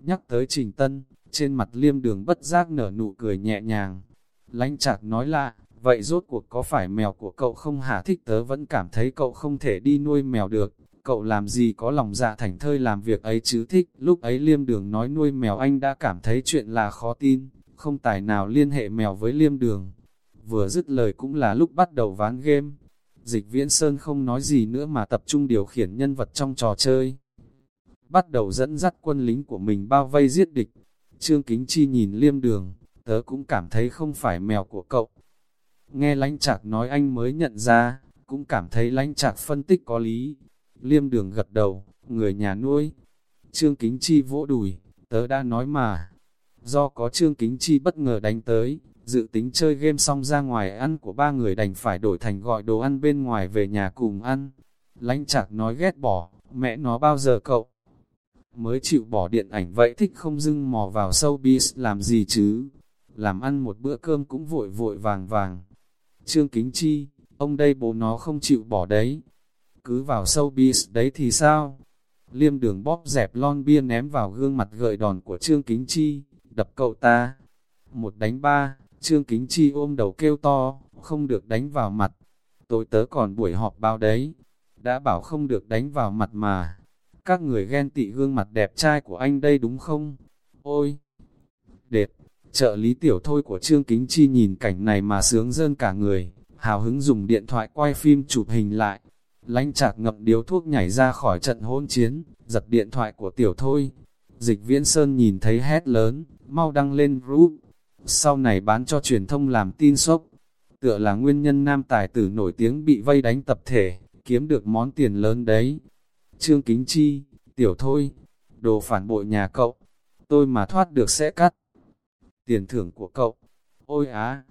nhắc tới Trình Tân, trên mặt liêm đường bất giác nở nụ cười nhẹ nhàng. Lánh chạc nói lạ, vậy rốt cuộc có phải mèo của cậu không hả thích tớ vẫn cảm thấy cậu không thể đi nuôi mèo được cậu làm gì có lòng dạ thành thơi làm việc ấy chứ thích. Lúc ấy liêm đường nói nuôi mèo anh đã cảm thấy chuyện là khó tin, không tài nào liên hệ mèo với liêm đường. Vừa dứt lời cũng là lúc bắt đầu ván game. Dịch viễn sơn không nói gì nữa mà tập trung điều khiển nhân vật trong trò chơi. Bắt đầu dẫn dắt quân lính của mình bao vây giết địch. Trương Kính Chi nhìn liêm đường, tớ cũng cảm thấy không phải mèo của cậu. Nghe lãnh trạc nói anh mới nhận ra, cũng cảm thấy lãnh trạc phân tích có lý, Liêm đường gật đầu, người nhà nuôi. Trương Kính Chi vỗ đùi, tớ đã nói mà. Do có Trương Kính Chi bất ngờ đánh tới, dự tính chơi game xong ra ngoài ăn của ba người đành phải đổi thành gọi đồ ăn bên ngoài về nhà cùng ăn. Lánh chạc nói ghét bỏ, mẹ nó bao giờ cậu mới chịu bỏ điện ảnh vậy thích không dưng mò vào sâu showbiz làm gì chứ. Làm ăn một bữa cơm cũng vội vội vàng vàng. Trương Kính Chi, ông đây bố nó không chịu bỏ đấy, cứ vào sâu đấy thì sao? Liêm đường bóp dẹp lon bia ném vào gương mặt gợi đòn của Trương Kính Chi, đập cậu ta. Một đánh ba, Trương Kính Chi ôm đầu kêu to, không được đánh vào mặt. Tôi tớ còn buổi họp báo đấy, đã bảo không được đánh vào mặt mà. Các người ghen tị gương mặt đẹp trai của anh đây đúng không? Ôi! Đẹp! Trợ lý tiểu thôi của Trương Kính Chi nhìn cảnh này mà sướng rơn cả người, hào hứng dùng điện thoại quay phim chụp hình lại, Lánh chạc ngậm điếu thuốc nhảy ra khỏi trận hôn chiến, giật điện thoại của tiểu thôi. Dịch viễn sơn nhìn thấy hét lớn, mau đăng lên group. Sau này bán cho truyền thông làm tin sốc. Tựa là nguyên nhân nam tài tử nổi tiếng bị vây đánh tập thể, kiếm được món tiền lớn đấy. Trương Kính Chi, tiểu thôi, đồ phản bội nhà cậu, tôi mà thoát được sẽ cắt. Tiền thưởng của cậu, ôi á,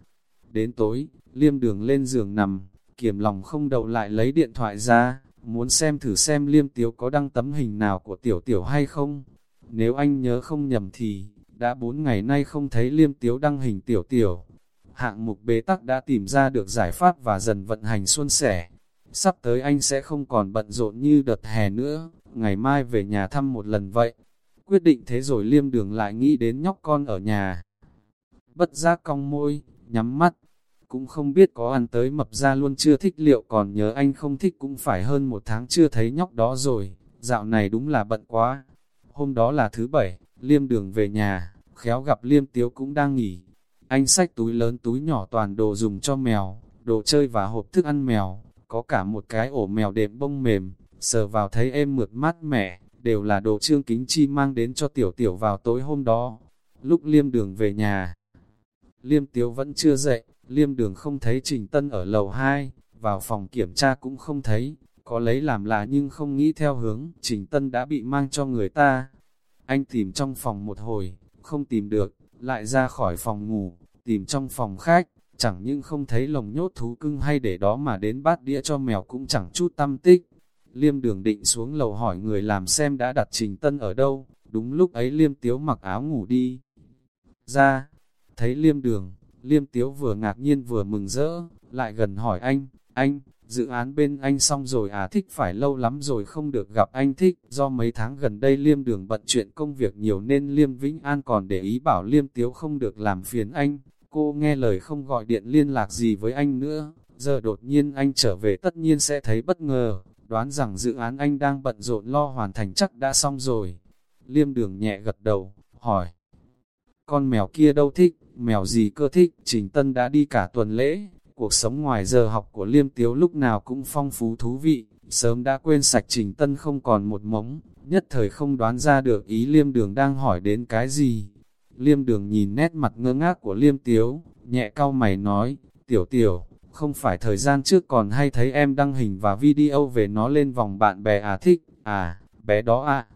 đến tối, liêm đường lên giường nằm, kiềm lòng không đậu lại lấy điện thoại ra, muốn xem thử xem liêm tiếu có đăng tấm hình nào của tiểu tiểu hay không. Nếu anh nhớ không nhầm thì, đã bốn ngày nay không thấy liêm tiếu đăng hình tiểu tiểu. Hạng mục bế tắc đã tìm ra được giải pháp và dần vận hành xuân sẻ. Sắp tới anh sẽ không còn bận rộn như đợt hè nữa, ngày mai về nhà thăm một lần vậy. Quyết định thế rồi liêm đường lại nghĩ đến nhóc con ở nhà. Bất giác cong môi, nhắm mắt, cũng không biết có ăn tới mập ra luôn chưa thích liệu còn nhớ anh không thích cũng phải hơn một tháng chưa thấy nhóc đó rồi, dạo này đúng là bận quá. Hôm đó là thứ bảy, liêm đường về nhà, khéo gặp liêm tiếu cũng đang nghỉ. Anh sách túi lớn túi nhỏ toàn đồ dùng cho mèo, đồ chơi và hộp thức ăn mèo, có cả một cái ổ mèo đệm bông mềm, sờ vào thấy êm mượt mát mẻ, đều là đồ trương kính chi mang đến cho tiểu tiểu vào tối hôm đó. Lúc liêm đường về nhà, liêm tiếu vẫn chưa dậy, liêm đường không thấy Trình Tân ở lầu 2, vào phòng kiểm tra cũng không thấy, có lấy làm lạ nhưng không nghĩ theo hướng, Trình Tân đã bị mang cho người ta. Anh tìm trong phòng một hồi, không tìm được, lại ra khỏi phòng ngủ, tìm trong phòng khách, chẳng những không thấy lồng nhốt thú cưng hay để đó mà đến bát đĩa cho mèo cũng chẳng chút tâm tích. Liêm đường định xuống lầu hỏi người làm xem đã đặt Trình Tân ở đâu, đúng lúc ấy Liêm Tiếu mặc áo ngủ đi. Ra, thấy Liêm đường, Liêm Tiếu vừa ngạc nhiên vừa mừng rỡ, lại gần hỏi anh, anh, dự án bên anh xong rồi à thích phải lâu lắm rồi không được gặp anh thích, do mấy tháng gần đây Liêm đường bận chuyện công việc nhiều nên Liêm Vĩnh An còn để ý bảo Liêm Tiếu không được làm phiền anh, cô nghe lời không gọi điện liên lạc gì với anh nữa, giờ đột nhiên anh trở về tất nhiên sẽ thấy bất ngờ, đoán rằng dự án anh đang bận rộn lo hoàn thành chắc đã xong rồi. Liêm đường nhẹ gật đầu, hỏi, con mèo kia đâu thích, mèo gì cơ thích, Trình Tân đã đi cả tuần lễ, cuộc sống ngoài giờ học của Liêm Tiếu lúc nào cũng phong phú thú vị, sớm đã quên sạch Trình Tân không còn một mống, nhất thời không đoán ra được ý Liêm Đường đang hỏi đến cái gì. Liêm Đường nhìn nét mặt ngơ ngác của Liêm Tiếu, nhẹ cau mày nói, tiểu tiểu, không phải thời gian trước còn hay thấy em đăng hình và video về nó lên vòng bạn bè à thích, à, bé đó à.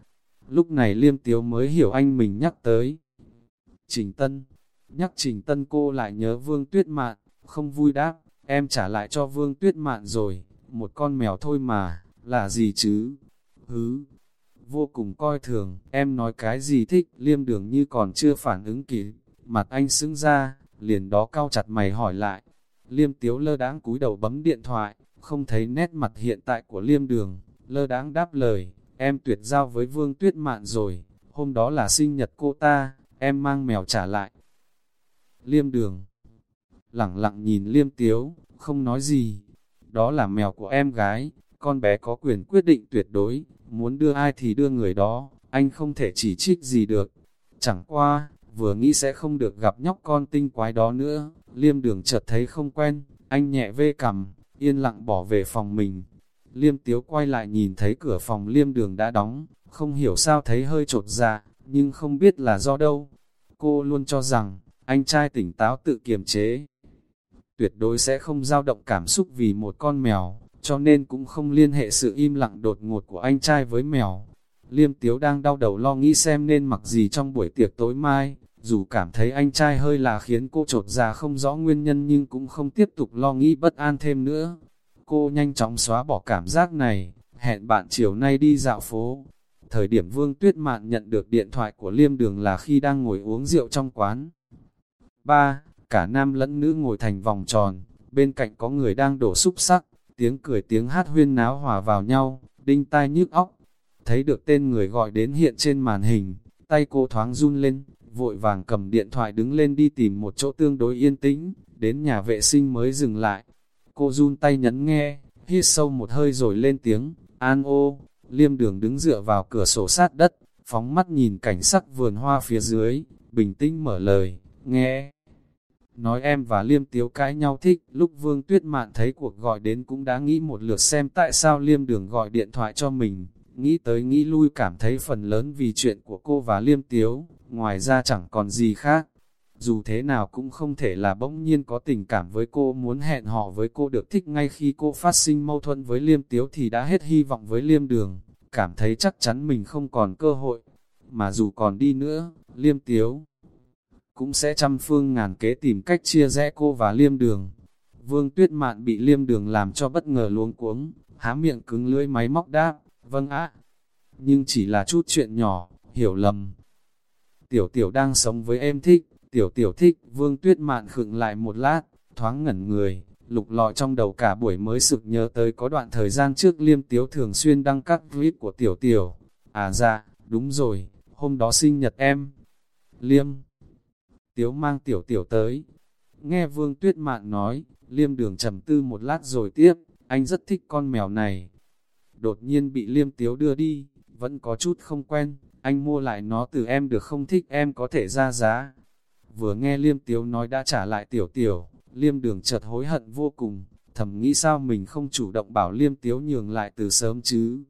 Lúc này Liêm Tiếu mới hiểu anh mình nhắc tới. Trình Tân, nhắc Trình Tân cô lại nhớ Vương Tuyết Mạn, không vui đáp, em trả lại cho Vương Tuyết Mạn rồi, một con mèo thôi mà, là gì chứ? Hứ, vô cùng coi thường, em nói cái gì thích, liêm đường như còn chưa phản ứng kịp, mặt anh xứng ra, liền đó cao chặt mày hỏi lại. Liêm tiếu lơ đáng cúi đầu bấm điện thoại, không thấy nét mặt hiện tại của liêm đường, lơ đáng đáp lời, em tuyệt giao với Vương Tuyết Mạn rồi, hôm đó là sinh nhật cô ta, em mang mèo trả lại. Liêm đường lẳng lặng nhìn liêm tiếu, không nói gì. Đó là mèo của em gái, con bé có quyền quyết định tuyệt đối, muốn đưa ai thì đưa người đó, anh không thể chỉ trích gì được. Chẳng qua, vừa nghĩ sẽ không được gặp nhóc con tinh quái đó nữa, liêm đường chợt thấy không quen, anh nhẹ vê cầm yên lặng bỏ về phòng mình. Liêm tiếu quay lại nhìn thấy cửa phòng liêm đường đã đóng, không hiểu sao thấy hơi trột dạ, nhưng không biết là do đâu. Cô luôn cho rằng, anh trai tỉnh táo tự kiềm chế, tuyệt đối sẽ không dao động cảm xúc vì một con mèo, cho nên cũng không liên hệ sự im lặng đột ngột của anh trai với mèo. Liêm Tiếu đang đau đầu lo nghĩ xem nên mặc gì trong buổi tiệc tối mai, dù cảm thấy anh trai hơi là khiến cô trột ra không rõ nguyên nhân nhưng cũng không tiếp tục lo nghĩ bất an thêm nữa. Cô nhanh chóng xóa bỏ cảm giác này, hẹn bạn chiều nay đi dạo phố. Thời điểm Vương Tuyết Mạn nhận được điện thoại của Liêm Đường là khi đang ngồi uống rượu trong quán. 3 cả nam lẫn nữ ngồi thành vòng tròn, bên cạnh có người đang đổ xúc sắc, tiếng cười tiếng hát huyên náo hòa vào nhau, đinh tai nhức óc. Thấy được tên người gọi đến hiện trên màn hình, tay cô thoáng run lên, vội vàng cầm điện thoại đứng lên đi tìm một chỗ tương đối yên tĩnh, đến nhà vệ sinh mới dừng lại. Cô run tay nhấn nghe, hít sâu một hơi rồi lên tiếng, an ô, liêm đường đứng dựa vào cửa sổ sát đất, phóng mắt nhìn cảnh sắc vườn hoa phía dưới, bình tĩnh mở lời, nghe nói em và Liêm Tiếu cãi nhau thích, lúc Vương Tuyết Mạn thấy cuộc gọi đến cũng đã nghĩ một lượt xem tại sao Liêm Đường gọi điện thoại cho mình, nghĩ tới nghĩ lui cảm thấy phần lớn vì chuyện của cô và Liêm Tiếu, ngoài ra chẳng còn gì khác. Dù thế nào cũng không thể là bỗng nhiên có tình cảm với cô muốn hẹn hò với cô được thích ngay khi cô phát sinh mâu thuẫn với Liêm Tiếu thì đã hết hy vọng với Liêm Đường, cảm thấy chắc chắn mình không còn cơ hội. Mà dù còn đi nữa, Liêm Tiếu cũng sẽ trăm phương ngàn kế tìm cách chia rẽ cô và liêm đường. Vương tuyết mạn bị liêm đường làm cho bất ngờ luống cuống, há miệng cứng lưỡi máy móc đáp, vâng ạ. Nhưng chỉ là chút chuyện nhỏ, hiểu lầm. Tiểu tiểu đang sống với em thích, tiểu tiểu thích, vương tuyết mạn khựng lại một lát, thoáng ngẩn người, lục lọi trong đầu cả buổi mới sực nhớ tới có đoạn thời gian trước liêm tiếu thường xuyên đăng các clip của tiểu tiểu. À dạ, đúng rồi, hôm đó sinh nhật em. Liêm Tiếu mang tiểu tiểu tới. Nghe Vương Tuyết Mạn nói, liêm đường trầm tư một lát rồi tiếp, anh rất thích con mèo này. Đột nhiên bị liêm tiếu đưa đi, vẫn có chút không quen, anh mua lại nó từ em được không thích em có thể ra giá. Vừa nghe liêm tiếu nói đã trả lại tiểu tiểu, liêm đường chợt hối hận vô cùng, thầm nghĩ sao mình không chủ động bảo liêm tiếu nhường lại từ sớm chứ.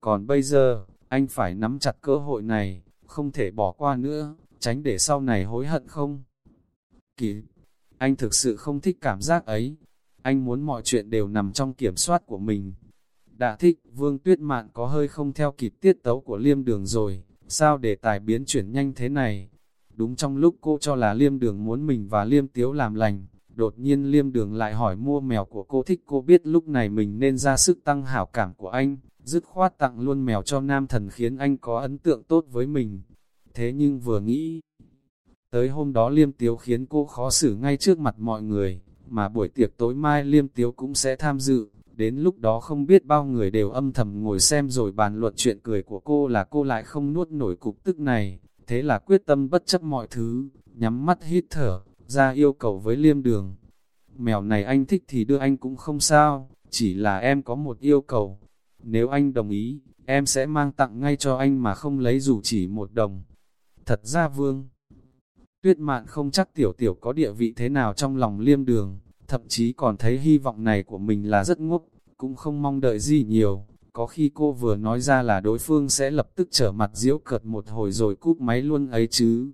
Còn bây giờ, anh phải nắm chặt cơ hội này, không thể bỏ qua nữa, tránh để sau này hối hận không. Kỳ, anh thực sự không thích cảm giác ấy, anh muốn mọi chuyện đều nằm trong kiểm soát của mình. Đã thích, Vương Tuyết Mạn có hơi không theo kịp tiết tấu của liêm đường rồi, sao để tài biến chuyển nhanh thế này? Đúng trong lúc cô cho là liêm đường muốn mình và liêm tiếu làm lành, đột nhiên liêm đường lại hỏi mua mèo của cô thích cô biết lúc này mình nên ra sức tăng hảo cảm của anh, dứt khoát tặng luôn mèo cho nam thần khiến anh có ấn tượng tốt với mình. Thế nhưng vừa nghĩ, tới hôm đó liêm tiếu khiến cô khó xử ngay trước mặt mọi người, mà buổi tiệc tối mai liêm tiếu cũng sẽ tham dự, đến lúc đó không biết bao người đều âm thầm ngồi xem rồi bàn luận chuyện cười của cô là cô lại không nuốt nổi cục tức này, thế là quyết tâm bất chấp mọi thứ, nhắm mắt hít thở, ra yêu cầu với liêm đường. Mèo này anh thích thì đưa anh cũng không sao, chỉ là em có một yêu cầu. Nếu anh đồng ý, em sẽ mang tặng ngay cho anh mà không lấy dù chỉ một đồng. Thật ra vương, tuyết mạn không chắc tiểu tiểu có địa vị thế nào trong lòng liêm đường, thậm chí còn thấy hy vọng này của mình là rất ngốc, cũng không mong đợi gì nhiều. Có khi cô vừa nói ra là đối phương sẽ lập tức trở mặt diễu cợt một hồi rồi cúp máy luôn ấy chứ.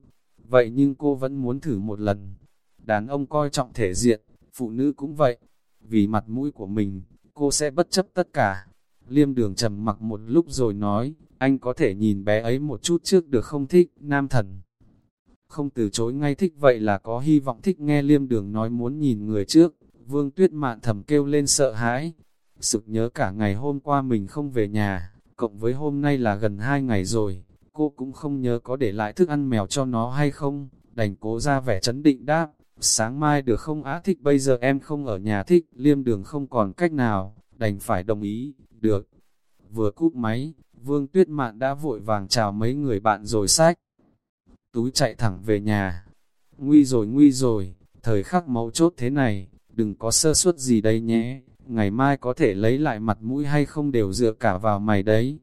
Vậy nhưng cô vẫn muốn thử một lần. Đàn ông coi trọng thể diện, phụ nữ cũng vậy. Vì mặt mũi của mình, cô sẽ bất chấp tất cả. Liêm đường trầm mặc một lúc rồi nói, anh có thể nhìn bé ấy một chút trước được không thích, nam thần. Không từ chối ngay thích vậy là có hy vọng thích nghe liêm đường nói muốn nhìn người trước. Vương tuyết mạn thầm kêu lên sợ hãi. Sực nhớ cả ngày hôm qua mình không về nhà, cộng với hôm nay là gần hai ngày rồi. Cô cũng không nhớ có để lại thức ăn mèo cho nó hay không, đành cố ra vẻ chấn định đáp, sáng mai được không á thích bây giờ em không ở nhà thích, liêm đường không còn cách nào, đành phải đồng ý, được. Vừa cúp máy, Vương Tuyết Mạn đã vội vàng chào mấy người bạn rồi sách. Túi chạy thẳng về nhà. Nguy rồi nguy rồi, thời khắc máu chốt thế này, đừng có sơ suất gì đây nhé, ngày mai có thể lấy lại mặt mũi hay không đều dựa cả vào mày đấy.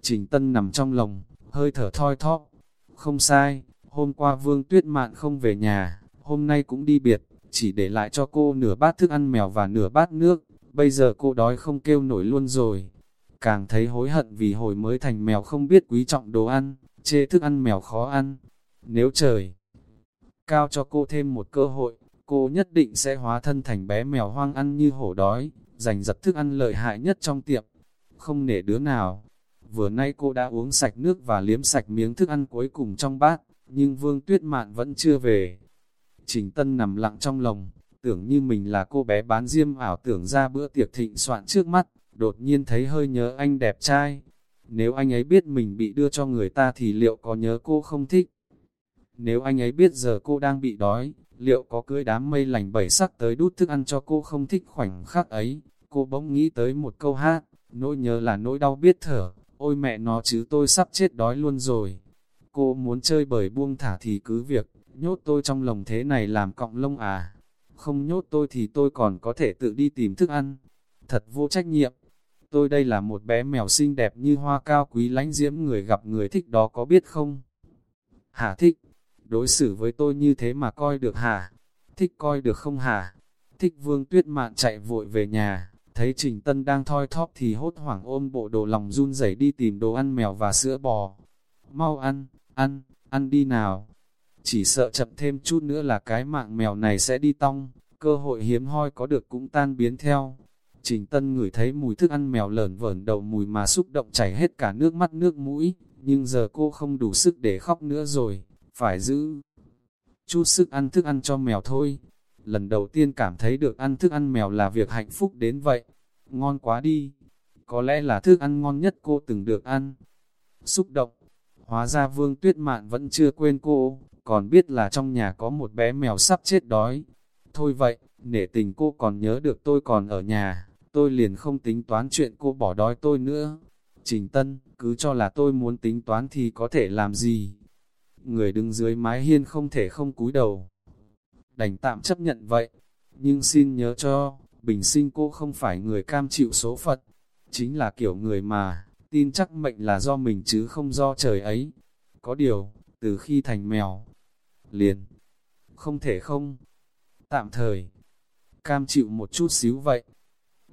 Trình Tân nằm trong lòng, hơi thở thoi thóp. Không sai, hôm qua Vương Tuyết Mạn không về nhà, hôm nay cũng đi biệt, chỉ để lại cho cô nửa bát thức ăn mèo và nửa bát nước, bây giờ cô đói không kêu nổi luôn rồi. Càng thấy hối hận vì hồi mới thành mèo không biết quý trọng đồ ăn, chê thức ăn mèo khó ăn. Nếu trời cao cho cô thêm một cơ hội, cô nhất định sẽ hóa thân thành bé mèo hoang ăn như hổ đói, giành giật thức ăn lợi hại nhất trong tiệm. Không nể đứa nào. Vừa nay cô đã uống sạch nước và liếm sạch miếng thức ăn cuối cùng trong bát, nhưng Vương Tuyết Mạn vẫn chưa về. Trình Tân nằm lặng trong lòng, tưởng như mình là cô bé bán diêm ảo tưởng ra bữa tiệc thịnh soạn trước mắt, đột nhiên thấy hơi nhớ anh đẹp trai. Nếu anh ấy biết mình bị đưa cho người ta thì liệu có nhớ cô không thích? Nếu anh ấy biết giờ cô đang bị đói, liệu có cưới đám mây lành bảy sắc tới đút thức ăn cho cô không thích khoảnh khắc ấy? Cô bỗng nghĩ tới một câu hát, nỗi nhớ là nỗi đau biết thở, ôi mẹ nó chứ tôi sắp chết đói luôn rồi. Cô muốn chơi bởi buông thả thì cứ việc, nhốt tôi trong lòng thế này làm cọng lông à. Không nhốt tôi thì tôi còn có thể tự đi tìm thức ăn. Thật vô trách nhiệm. Tôi đây là một bé mèo xinh đẹp như hoa cao quý lánh diễm người gặp người thích đó có biết không? Hả thích? Đối xử với tôi như thế mà coi được hả? Thích coi được không hả? Thích vương tuyết mạn chạy vội về nhà, thấy Trình Tân đang thoi thóp thì hốt hoảng ôm bộ đồ lòng run rẩy đi tìm đồ ăn mèo và sữa bò. Mau ăn, ăn, ăn đi nào. Chỉ sợ chậm thêm chút nữa là cái mạng mèo này sẽ đi tong, cơ hội hiếm hoi có được cũng tan biến theo. Trình Tân ngửi thấy mùi thức ăn mèo lởn vởn đầu mùi mà xúc động chảy hết cả nước mắt nước mũi, nhưng giờ cô không đủ sức để khóc nữa rồi, phải giữ chút sức ăn thức ăn cho mèo thôi. Lần đầu tiên cảm thấy được ăn thức ăn mèo là việc hạnh phúc đến vậy. Ngon quá đi. Có lẽ là thức ăn ngon nhất cô từng được ăn. Xúc động. Hóa ra Vương Tuyết Mạn vẫn chưa quên cô, còn biết là trong nhà có một bé mèo sắp chết đói. Thôi vậy, nể tình cô còn nhớ được tôi còn ở nhà, tôi liền không tính toán chuyện cô bỏ đói tôi nữa. Trình Tân, cứ cho là tôi muốn tính toán thì có thể làm gì? Người đứng dưới mái hiên không thể không cúi đầu. Đành tạm chấp nhận vậy, nhưng xin nhớ cho, bình sinh cô không phải người cam chịu số phận, chính là kiểu người mà, tin chắc mệnh là do mình chứ không do trời ấy. Có điều, từ khi thành mèo, liền, không thể không, tạm thời, cam chịu một chút xíu vậy.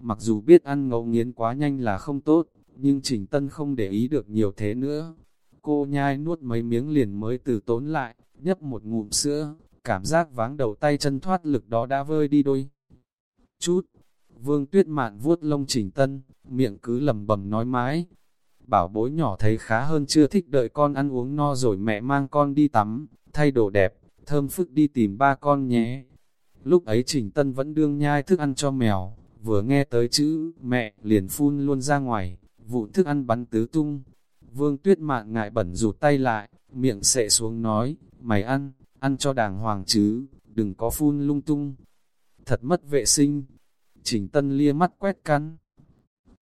Mặc dù biết ăn ngấu nghiến quá nhanh là không tốt, nhưng Trình Tân không để ý được nhiều thế nữa. Cô nhai nuốt mấy miếng liền mới từ tốn lại, nhấp một ngụm sữa, cảm giác váng đầu tay chân thoát lực đó đã vơi đi đôi. Chút, vương tuyết mạn vuốt lông Trình Tân, miệng cứ lầm bầm nói mãi. Bảo bối nhỏ thấy khá hơn chưa thích đợi con ăn uống no rồi mẹ mang con đi tắm, thay đồ đẹp, thơm phức đi tìm ba con nhé. Lúc ấy Trình Tân vẫn đương nhai thức ăn cho mèo, vừa nghe tới chữ mẹ liền phun luôn ra ngoài, vụ thức ăn bắn tứ tung. Vương Tuyết Mạn ngại bẩn rụt tay lại, miệng sệ xuống nói, mày ăn, ăn cho đàng hoàng chứ, đừng có phun lung tung. Thật mất vệ sinh. Trình Tân lia mắt quét căn.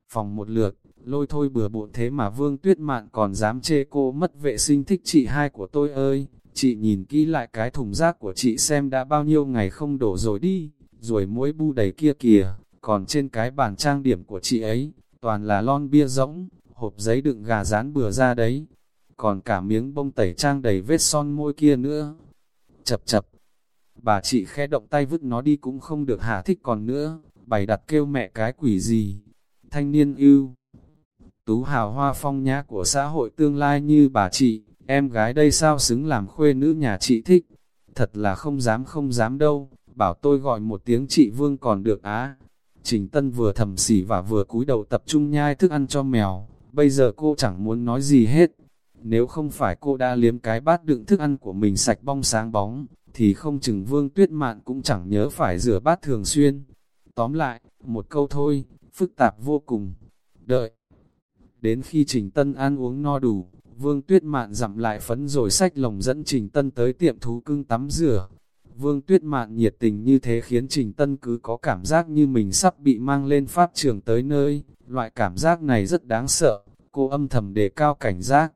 Phòng một lượt, lôi thôi bừa bộn thế mà Vương Tuyết Mạn còn dám chê cô mất vệ sinh thích chị hai của tôi ơi. Chị nhìn kỹ lại cái thùng rác của chị xem đã bao nhiêu ngày không đổ rồi đi, rồi mỗi bu đầy kia kìa, còn trên cái bàn trang điểm của chị ấy, toàn là lon bia rỗng, hộp giấy đựng gà rán bừa ra đấy, còn cả miếng bông tẩy trang đầy vết son môi kia nữa. Chập chập, bà chị khẽ động tay vứt nó đi cũng không được hạ thích còn nữa, bày đặt kêu mẹ cái quỷ gì. Thanh niên ưu, tú hào hoa phong nhã của xã hội tương lai như bà chị, em gái đây sao xứng làm khuê nữ nhà chị thích. Thật là không dám không dám đâu, bảo tôi gọi một tiếng chị Vương còn được á. Trình Tân vừa thầm xỉ và vừa cúi đầu tập trung nhai thức ăn cho mèo, bây giờ cô chẳng muốn nói gì hết. Nếu không phải cô đã liếm cái bát đựng thức ăn của mình sạch bong sáng bóng, thì không chừng Vương Tuyết Mạn cũng chẳng nhớ phải rửa bát thường xuyên. Tóm lại, một câu thôi, phức tạp vô cùng. Đợi. Đến khi Trình Tân ăn uống no đủ, Vương Tuyết Mạn dặm lại phấn rồi sách lồng dẫn Trình Tân tới tiệm thú cưng tắm rửa. Vương Tuyết Mạn nhiệt tình như thế khiến Trình Tân cứ có cảm giác như mình sắp bị mang lên pháp trường tới nơi. Loại cảm giác này rất đáng sợ, cô âm thầm đề cao cảnh giác.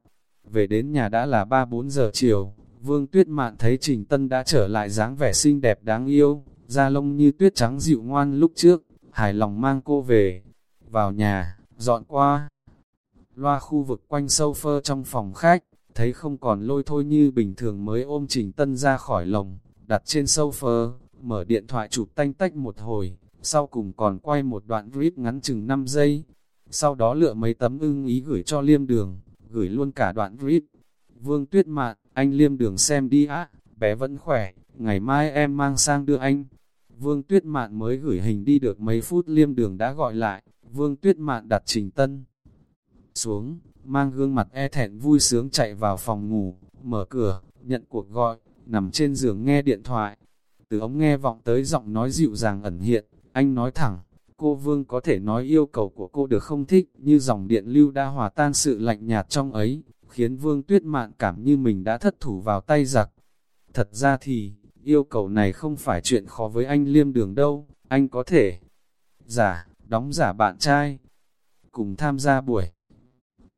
Về đến nhà đã là 3-4 giờ chiều, Vương Tuyết Mạn thấy Trình Tân đã trở lại dáng vẻ xinh đẹp đáng yêu, da lông như tuyết trắng dịu ngoan lúc trước, hài lòng mang cô về. Vào nhà, dọn qua. Loa khu vực quanh sofa trong phòng khách, thấy không còn lôi thôi như bình thường mới ôm Trình Tân ra khỏi lồng, đặt trên sofa, mở điện thoại chụp tanh tách một hồi, sau cùng còn quay một đoạn clip ngắn chừng 5 giây. Sau đó lựa mấy tấm ưng ý gửi cho liêm đường, gửi luôn cả đoạn clip. Vương Tuyết Mạn, anh liêm đường xem đi á, bé vẫn khỏe, ngày mai em mang sang đưa anh. Vương Tuyết Mạn mới gửi hình đi được mấy phút liêm đường đã gọi lại, Vương Tuyết Mạn đặt trình tân. Xuống, mang gương mặt e thẹn vui sướng chạy vào phòng ngủ, mở cửa, nhận cuộc gọi, nằm trên giường nghe điện thoại. Từ ống nghe vọng tới giọng nói dịu dàng ẩn hiện, anh nói thẳng, cô Vương có thể nói yêu cầu của cô được không thích, như dòng điện lưu đa hòa tan sự lạnh nhạt trong ấy, khiến Vương Tuyết Mạn cảm như mình đã thất thủ vào tay giặc. Thật ra thì, yêu cầu này không phải chuyện khó với anh liêm đường đâu, anh có thể giả, đóng giả bạn trai, cùng tham gia buổi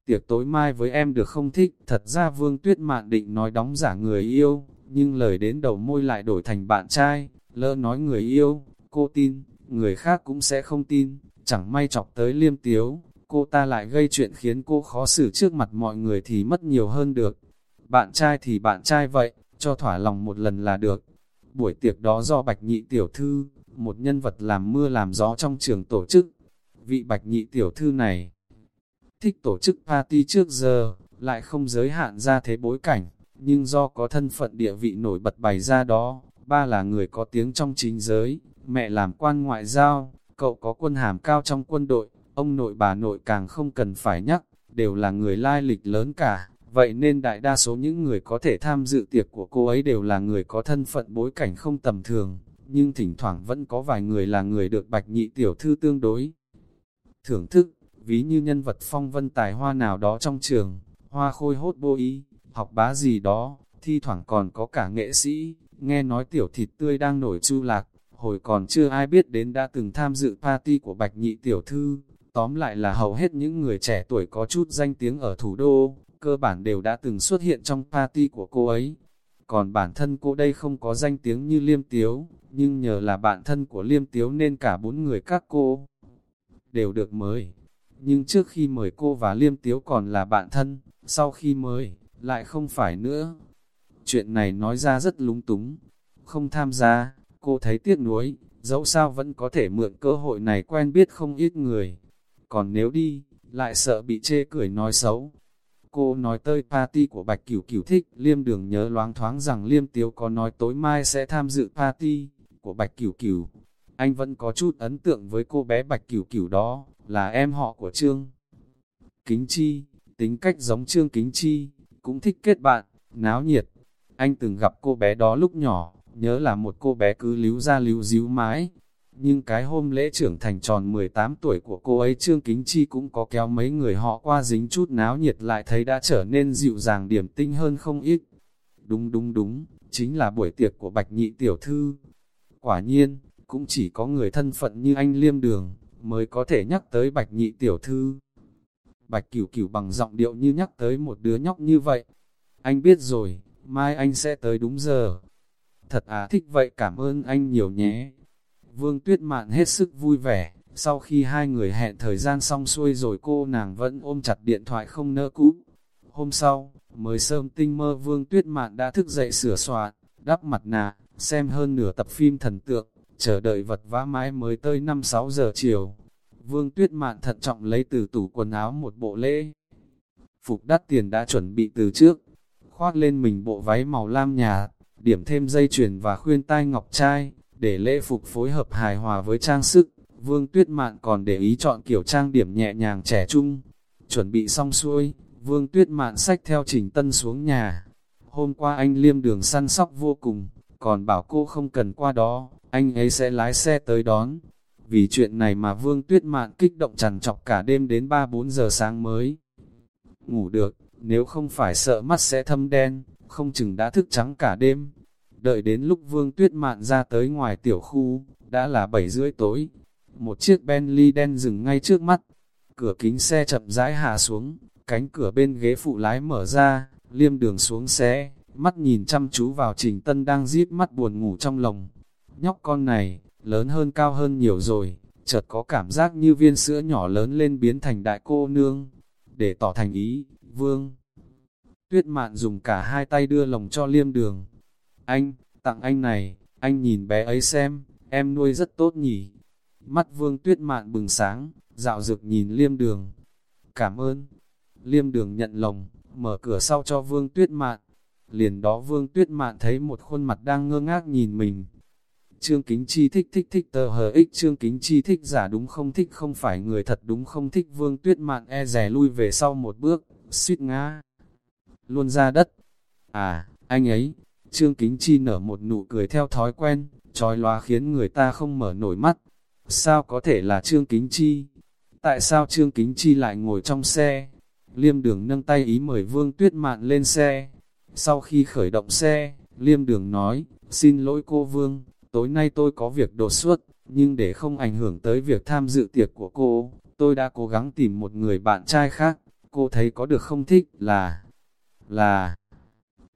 tiệc tối mai với em được không thích, thật ra Vương Tuyết Mạn định nói đóng giả người yêu, nhưng lời đến đầu môi lại đổi thành bạn trai, lỡ nói người yêu, cô tin, người khác cũng sẽ không tin, chẳng may chọc tới liêm tiếu, cô ta lại gây chuyện khiến cô khó xử trước mặt mọi người thì mất nhiều hơn được. Bạn trai thì bạn trai vậy, cho thỏa lòng một lần là được. Buổi tiệc đó do Bạch Nhị Tiểu Thư, một nhân vật làm mưa làm gió trong trường tổ chức. Vị Bạch Nhị Tiểu Thư này, thích tổ chức party trước giờ, lại không giới hạn ra thế bối cảnh, nhưng do có thân phận địa vị nổi bật bày ra đó, ba là người có tiếng trong chính giới, mẹ làm quan ngoại giao, cậu có quân hàm cao trong quân đội, ông nội bà nội càng không cần phải nhắc, đều là người lai lịch lớn cả, vậy nên đại đa số những người có thể tham dự tiệc của cô ấy đều là người có thân phận bối cảnh không tầm thường, nhưng thỉnh thoảng vẫn có vài người là người được bạch nhị tiểu thư tương đối. Thưởng thức, ví như nhân vật phong vân tài hoa nào đó trong trường, hoa khôi hốt bô ý, học bá gì đó, thi thoảng còn có cả nghệ sĩ, nghe nói tiểu thịt tươi đang nổi chu lạc, hồi còn chưa ai biết đến đã từng tham dự party của Bạch Nhị Tiểu Thư, tóm lại là hầu hết những người trẻ tuổi có chút danh tiếng ở thủ đô, cơ bản đều đã từng xuất hiện trong party của cô ấy. Còn bản thân cô đây không có danh tiếng như Liêm Tiếu, nhưng nhờ là bạn thân của Liêm Tiếu nên cả bốn người các cô đều được mời. Nhưng trước khi mời cô và Liêm Tiếu còn là bạn thân, sau khi mời, lại không phải nữa. Chuyện này nói ra rất lúng túng, không tham gia, cô thấy tiếc nuối, dẫu sao vẫn có thể mượn cơ hội này quen biết không ít người. Còn nếu đi, lại sợ bị chê cười nói xấu. Cô nói tới party của Bạch Cửu Cửu thích, Liêm Đường nhớ loáng thoáng rằng Liêm Tiếu có nói tối mai sẽ tham dự party của Bạch Cửu Cửu. Anh vẫn có chút ấn tượng với cô bé Bạch Cửu Cửu đó, là em họ của Trương. Kính Chi, tính cách giống Trương Kính Chi, cũng thích kết bạn, náo nhiệt. Anh từng gặp cô bé đó lúc nhỏ, nhớ là một cô bé cứ líu ra líu díu mãi. Nhưng cái hôm lễ trưởng thành tròn 18 tuổi của cô ấy Trương Kính Chi cũng có kéo mấy người họ qua dính chút náo nhiệt lại thấy đã trở nên dịu dàng điểm tinh hơn không ít. Đúng đúng đúng, chính là buổi tiệc của Bạch Nhị Tiểu Thư. Quả nhiên, cũng chỉ có người thân phận như anh Liêm Đường, mới có thể nhắc tới Bạch Nhị Tiểu Thư. Bạch Cửu Cửu bằng giọng điệu như nhắc tới một đứa nhóc như vậy. Anh biết rồi, mai anh sẽ tới đúng giờ. Thật à thích vậy cảm ơn anh nhiều nhé. Vương Tuyết Mạn hết sức vui vẻ, sau khi hai người hẹn thời gian xong xuôi rồi cô nàng vẫn ôm chặt điện thoại không nỡ cũ. Hôm sau, mới sớm tinh mơ Vương Tuyết Mạn đã thức dậy sửa soạn, đắp mặt nạ, xem hơn nửa tập phim thần tượng, chờ đợi vật vã mãi mới tới 5-6 giờ chiều. Vương Tuyết Mạn thận trọng lấy từ tủ quần áo một bộ lễ. Phục đắt tiền đã chuẩn bị từ trước, khoác lên mình bộ váy màu lam nhà, điểm thêm dây chuyền và khuyên tai ngọc trai, để lễ phục phối hợp hài hòa với trang sức. Vương Tuyết Mạn còn để ý chọn kiểu trang điểm nhẹ nhàng trẻ trung. Chuẩn bị xong xuôi, Vương Tuyết Mạn xách theo Trình Tân xuống nhà. Hôm qua anh liêm đường săn sóc vô cùng, còn bảo cô không cần qua đó, anh ấy sẽ lái xe tới đón. Vì chuyện này mà Vương Tuyết Mạn kích động chằn chọc cả đêm đến 3-4 giờ sáng mới. Ngủ được, nếu không phải sợ mắt sẽ thâm đen, không chừng đã thức trắng cả đêm. Đợi đến lúc Vương Tuyết Mạn ra tới ngoài tiểu khu, đã là 7 rưỡi tối. Một chiếc Bentley đen dừng ngay trước mắt. Cửa kính xe chậm rãi hạ xuống, cánh cửa bên ghế phụ lái mở ra, liêm đường xuống xe, mắt nhìn chăm chú vào Trình Tân đang díp mắt buồn ngủ trong lòng. Nhóc con này, lớn hơn cao hơn nhiều rồi, chợt có cảm giác như viên sữa nhỏ lớn lên biến thành đại cô nương. Để tỏ thành ý, vương. Tuyết mạn dùng cả hai tay đưa lồng cho liêm đường. Anh, tặng anh này, anh nhìn bé ấy xem, em nuôi rất tốt nhỉ. Mắt vương tuyết mạn bừng sáng, dạo dực nhìn liêm đường. Cảm ơn. Liêm đường nhận lồng, mở cửa sau cho vương tuyết mạn. Liền đó vương tuyết mạn thấy một khuôn mặt đang ngơ ngác nhìn mình, Trương Kính Chi thích thích thích tờ hờ ích Trương Kính Chi thích giả đúng không thích không phải người thật đúng không thích Vương Tuyết Mạn e rè lui về sau một bước, suýt ngã. Luôn ra đất. À, anh ấy, Trương Kính Chi nở một nụ cười theo thói quen, trói loa khiến người ta không mở nổi mắt. Sao có thể là Trương Kính Chi? Tại sao Trương Kính Chi lại ngồi trong xe? Liêm đường nâng tay ý mời Vương Tuyết Mạn lên xe. Sau khi khởi động xe, Liêm đường nói, xin lỗi cô Vương, tối nay tôi có việc đột xuất, nhưng để không ảnh hưởng tới việc tham dự tiệc của cô, tôi đã cố gắng tìm một người bạn trai khác, cô thấy có được không thích là, là...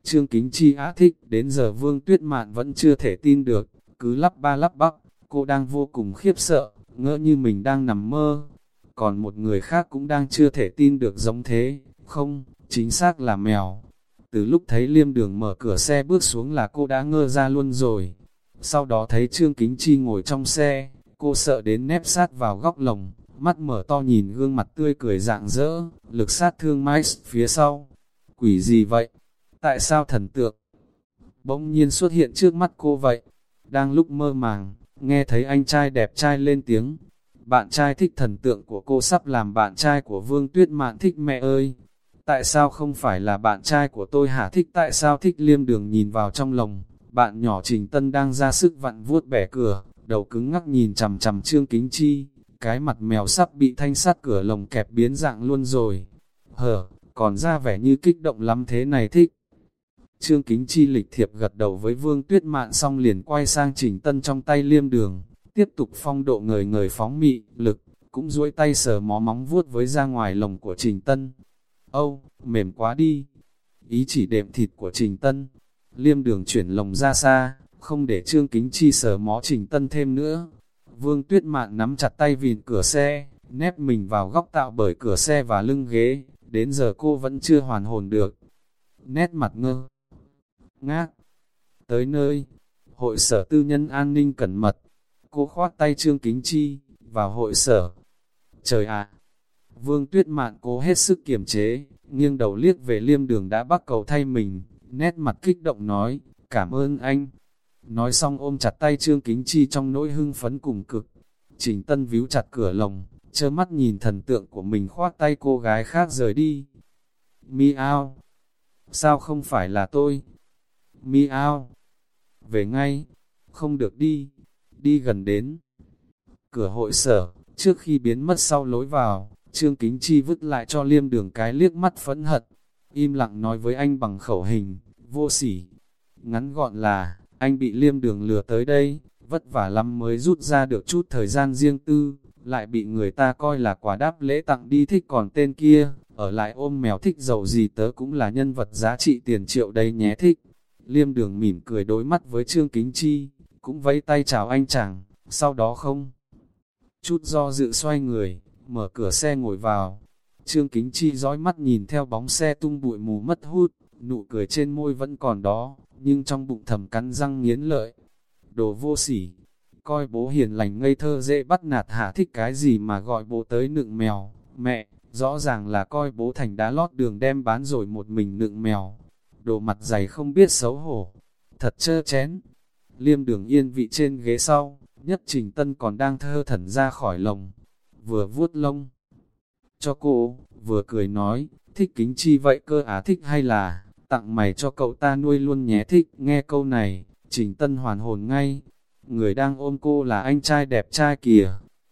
Trương Kính Chi á thích, đến giờ Vương Tuyết Mạn vẫn chưa thể tin được, cứ lắp ba lắp bắp, cô đang vô cùng khiếp sợ, ngỡ như mình đang nằm mơ. Còn một người khác cũng đang chưa thể tin được giống thế, không, chính xác là mèo. Từ lúc thấy liêm đường mở cửa xe bước xuống là cô đã ngơ ra luôn rồi. Sau đó thấy Trương Kính Chi ngồi trong xe, cô sợ đến nép sát vào góc lồng, mắt mở to nhìn gương mặt tươi cười dạng dỡ, lực sát thương Mike phía sau. Quỷ gì vậy? Tại sao thần tượng? Bỗng nhiên xuất hiện trước mắt cô vậy. Đang lúc mơ màng, nghe thấy anh trai đẹp trai lên tiếng. Bạn trai thích thần tượng của cô sắp làm bạn trai của Vương Tuyết Mạn thích mẹ ơi. Tại sao không phải là bạn trai của tôi hả thích tại sao thích liêm đường nhìn vào trong lòng, bạn nhỏ Trình Tân đang ra sức vặn vuốt bẻ cửa, đầu cứng ngắc nhìn chằm chằm Trương Kính Chi, cái mặt mèo sắp bị thanh sắt cửa lồng kẹp biến dạng luôn rồi. Hở, còn ra vẻ như kích động lắm thế này thích. Trương Kính Chi lịch thiệp gật đầu với Vương Tuyết Mạn xong liền quay sang Trình Tân trong tay liêm đường, tiếp tục phong độ người người phóng mị, lực, cũng duỗi tay sờ mó móng vuốt với ra ngoài lồng của Trình Tân. Âu, mềm quá đi. Ý chỉ đệm thịt của Trình Tân, liêm đường chuyển lồng ra xa, không để trương kính chi sờ mó trình tân thêm nữa. Vương tuyết mạn nắm chặt tay vìn cửa xe, nép mình vào góc tạo bởi cửa xe và lưng ghế, đến giờ cô vẫn chưa hoàn hồn được. Nét mặt ngơ, ngác, tới nơi, hội sở tư nhân an ninh cẩn mật, cô khoát tay Trương Kính Chi, vào hội sở. Trời ạ! Vương Tuyết Mạn cố hết sức kiềm chế, nghiêng đầu liếc về liêm đường đã bắt cầu thay mình, nét mặt kích động nói, cảm ơn anh. Nói xong ôm chặt tay Trương Kính Chi trong nỗi hưng phấn cùng cực. Trình Tân víu chặt cửa lồng, chơ mắt nhìn thần tượng của mình khoát tay cô gái khác rời đi. Mi ao! Sao không phải là tôi? Mi ao! Về ngay! Không được đi! Đi gần đến. Cửa hội sở, trước khi biến mất sau lối vào, Trương Kính Chi vứt lại cho liêm đường cái liếc mắt phẫn hận. Im lặng nói với anh bằng khẩu hình, vô sỉ. Ngắn gọn là, anh bị liêm đường lừa tới đây, vất vả lắm mới rút ra được chút thời gian riêng tư, lại bị người ta coi là quả đáp lễ tặng đi thích còn tên kia, ở lại ôm mèo thích giàu gì tớ cũng là nhân vật giá trị tiền triệu đây nhé thích. Liêm đường mỉm cười đối mắt với Trương Kính Chi, cũng vẫy tay chào anh chàng, sau đó không. Chút do dự xoay người, mở cửa xe ngồi vào. Trương Kính Chi dõi mắt nhìn theo bóng xe tung bụi mù mất hút, nụ cười trên môi vẫn còn đó, nhưng trong bụng thầm cắn răng nghiến lợi. Đồ vô sỉ, coi bố hiền lành ngây thơ dễ bắt nạt hạ thích cái gì mà gọi bố tới nựng mèo. Mẹ, rõ ràng là coi bố thành đá lót đường đem bán rồi một mình nựng mèo. Đồ mặt dày không biết xấu hổ, thật chơ chén. Liêm đường yên vị trên ghế sau, nhất trình tân còn đang thơ thần ra khỏi lồng, vừa vuốt lông. Cho cô, vừa cười nói, thích kính chi vậy cơ á thích hay là, tặng mày cho cậu ta nuôi luôn nhé thích, nghe câu này, trình tân hoàn hồn ngay, người đang ôm cô là anh trai đẹp trai kìa,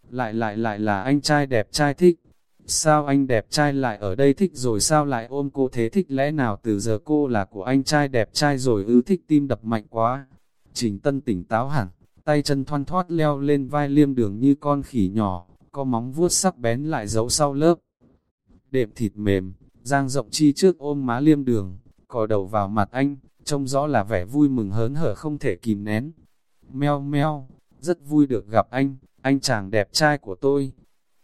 lại lại lại là anh trai đẹp trai thích, sao anh đẹp trai lại ở đây thích rồi sao lại ôm cô thế thích? Lẽ nào từ giờ cô là của anh trai đẹp trai rồi ư? Thích tim đập mạnh quá, trình tân tỉnh táo hẳn, tay chân thoăn thoát leo lên vai liêm đường như con khỉ nhỏ, có móng vuốt sắc bén lại giấu sau lớp. Đệm thịt mềm, giang rộng chi trước ôm má liêm đường, cò đầu vào mặt anh, trông rõ là vẻ vui mừng hớn hở không thể kìm nén. Meo meo, rất vui được gặp anh, anh chàng đẹp trai của tôi.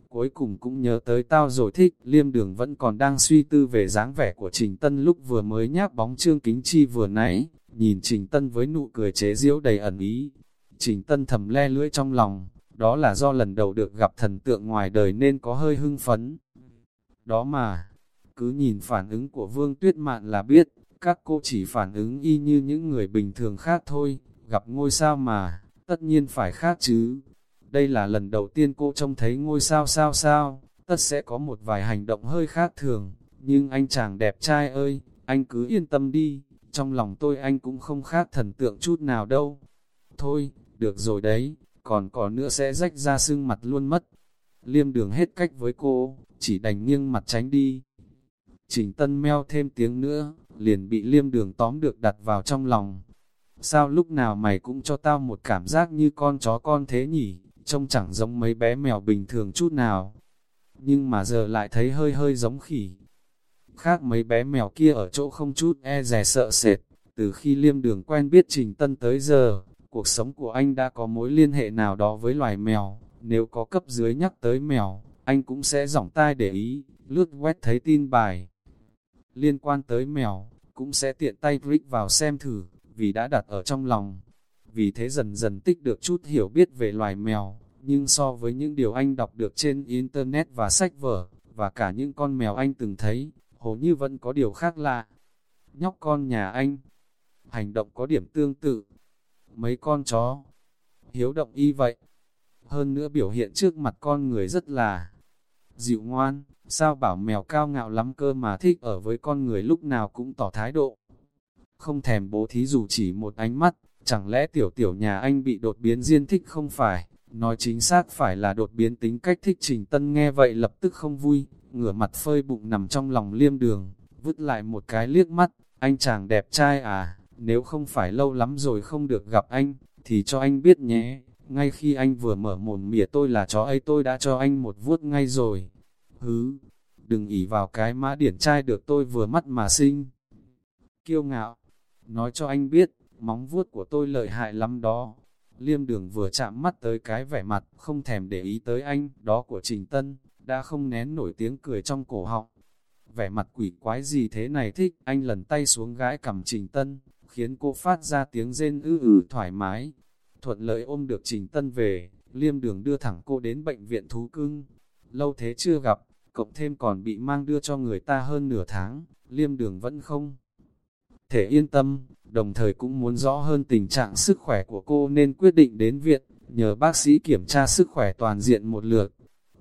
Cuối cùng cũng nhớ tới tao rồi thích, liêm đường vẫn còn đang suy tư về dáng vẻ của Trình Tân lúc vừa mới nháp bóng trương kính chi vừa nãy, nhìn Trình Tân với nụ cười chế giễu đầy ẩn ý. Trình Tân thầm le lưỡi trong lòng, đó là do lần đầu được gặp thần tượng ngoài đời nên có hơi hưng phấn. Đó mà, cứ nhìn phản ứng của Vương Tuyết Mạn là biết, các cô chỉ phản ứng y như những người bình thường khác thôi, gặp ngôi sao mà, tất nhiên phải khác chứ. Đây là lần đầu tiên cô trông thấy ngôi sao sao sao, tất sẽ có một vài hành động hơi khác thường, nhưng anh chàng đẹp trai ơi, anh cứ yên tâm đi, trong lòng tôi anh cũng không khác thần tượng chút nào đâu. Thôi, được rồi đấy, còn có nữa sẽ rách ra xương mặt luôn mất. Liêm đường hết cách với cô, chỉ đành nghiêng mặt tránh đi. Trình tân meo thêm tiếng nữa, liền bị liêm đường tóm được đặt vào trong lòng. Sao lúc nào mày cũng cho tao một cảm giác như con chó con thế nhỉ, trông chẳng giống mấy bé mèo bình thường chút nào. Nhưng mà giờ lại thấy hơi hơi giống khỉ. Khác mấy bé mèo kia ở chỗ không chút e rè sợ sệt, từ khi liêm đường quen biết trình tân tới giờ, cuộc sống của anh đã có mối liên hệ nào đó với loài mèo, nếu có cấp dưới nhắc tới mèo, anh cũng sẽ giỏng tai để ý, lướt web thấy tin bài. Liên quan tới mèo, cũng sẽ tiện tay click vào xem thử, vì đã đặt ở trong lòng. Vì thế dần dần tích được chút hiểu biết về loài mèo, nhưng so với những điều anh đọc được trên Internet và sách vở, và cả những con mèo anh từng thấy, hồ như vẫn có điều khác lạ. Nhóc con nhà anh, hành động có điểm tương tự, mấy con chó. Hiếu động y vậy. Hơn nữa biểu hiện trước mặt con người rất là dịu ngoan, sao bảo mèo cao ngạo lắm cơ mà thích ở với con người lúc nào cũng tỏ thái độ. Không thèm bố thí dù chỉ một ánh mắt, chẳng lẽ tiểu tiểu nhà anh bị đột biến riêng thích không phải, nói chính xác phải là đột biến tính cách thích trình tân nghe vậy lập tức không vui, ngửa mặt phơi bụng nằm trong lòng liêm đường, vứt lại một cái liếc mắt, anh chàng đẹp trai à, nếu không phải lâu lắm rồi không được gặp anh, thì cho anh biết nhé, ngay khi anh vừa mở mồm mỉa tôi là chó ấy tôi đã cho anh một vuốt ngay rồi. Hứ, đừng ỉ vào cái mã điển trai được tôi vừa mắt mà sinh. Kiêu ngạo, nói cho anh biết, móng vuốt của tôi lợi hại lắm đó. Liêm đường vừa chạm mắt tới cái vẻ mặt, không thèm để ý tới anh, đó của Trình Tân, đã không nén nổi tiếng cười trong cổ họng. Vẻ mặt quỷ quái gì thế này thích, anh lần tay xuống gái cầm Trình Tân, khiến cô phát ra tiếng rên ư ử thoải mái thuận lợi ôm được Trình Tân về, liêm đường đưa thẳng cô đến bệnh viện thú cưng. Lâu thế chưa gặp, cộng thêm còn bị mang đưa cho người ta hơn nửa tháng, liêm đường vẫn không thể yên tâm, đồng thời cũng muốn rõ hơn tình trạng sức khỏe của cô nên quyết định đến viện, nhờ bác sĩ kiểm tra sức khỏe toàn diện một lượt.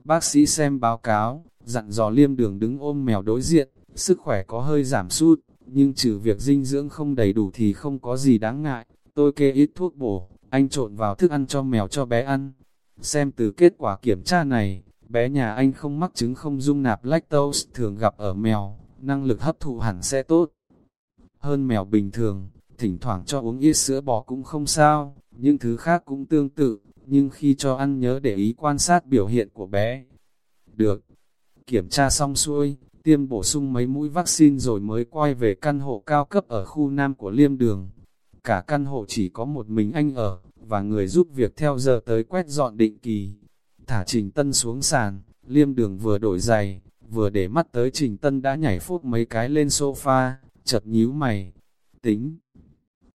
Bác sĩ xem báo cáo, dặn dò liêm đường đứng ôm mèo đối diện, sức khỏe có hơi giảm sút, nhưng trừ việc dinh dưỡng không đầy đủ thì không có gì đáng ngại. Tôi kê ít thuốc bổ, anh trộn vào thức ăn cho mèo cho bé ăn. Xem từ kết quả kiểm tra này, bé nhà anh không mắc chứng không dung nạp lactose thường gặp ở mèo, năng lực hấp thụ hẳn sẽ tốt. Hơn mèo bình thường, thỉnh thoảng cho uống ít sữa bò cũng không sao, những thứ khác cũng tương tự, nhưng khi cho ăn nhớ để ý quan sát biểu hiện của bé. Được, kiểm tra xong xuôi, tiêm bổ sung mấy mũi vaccine rồi mới quay về căn hộ cao cấp ở khu Nam của Liêm Đường. Cả căn hộ chỉ có một mình anh ở, và người giúp việc theo giờ tới quét dọn định kỳ. Thả Trình Tân xuống sàn, Liêm Đường vừa đổi giày, vừa để mắt tới Trình Tân đã nhảy phốt mấy cái lên sofa, chợt nhíu mày. Tính,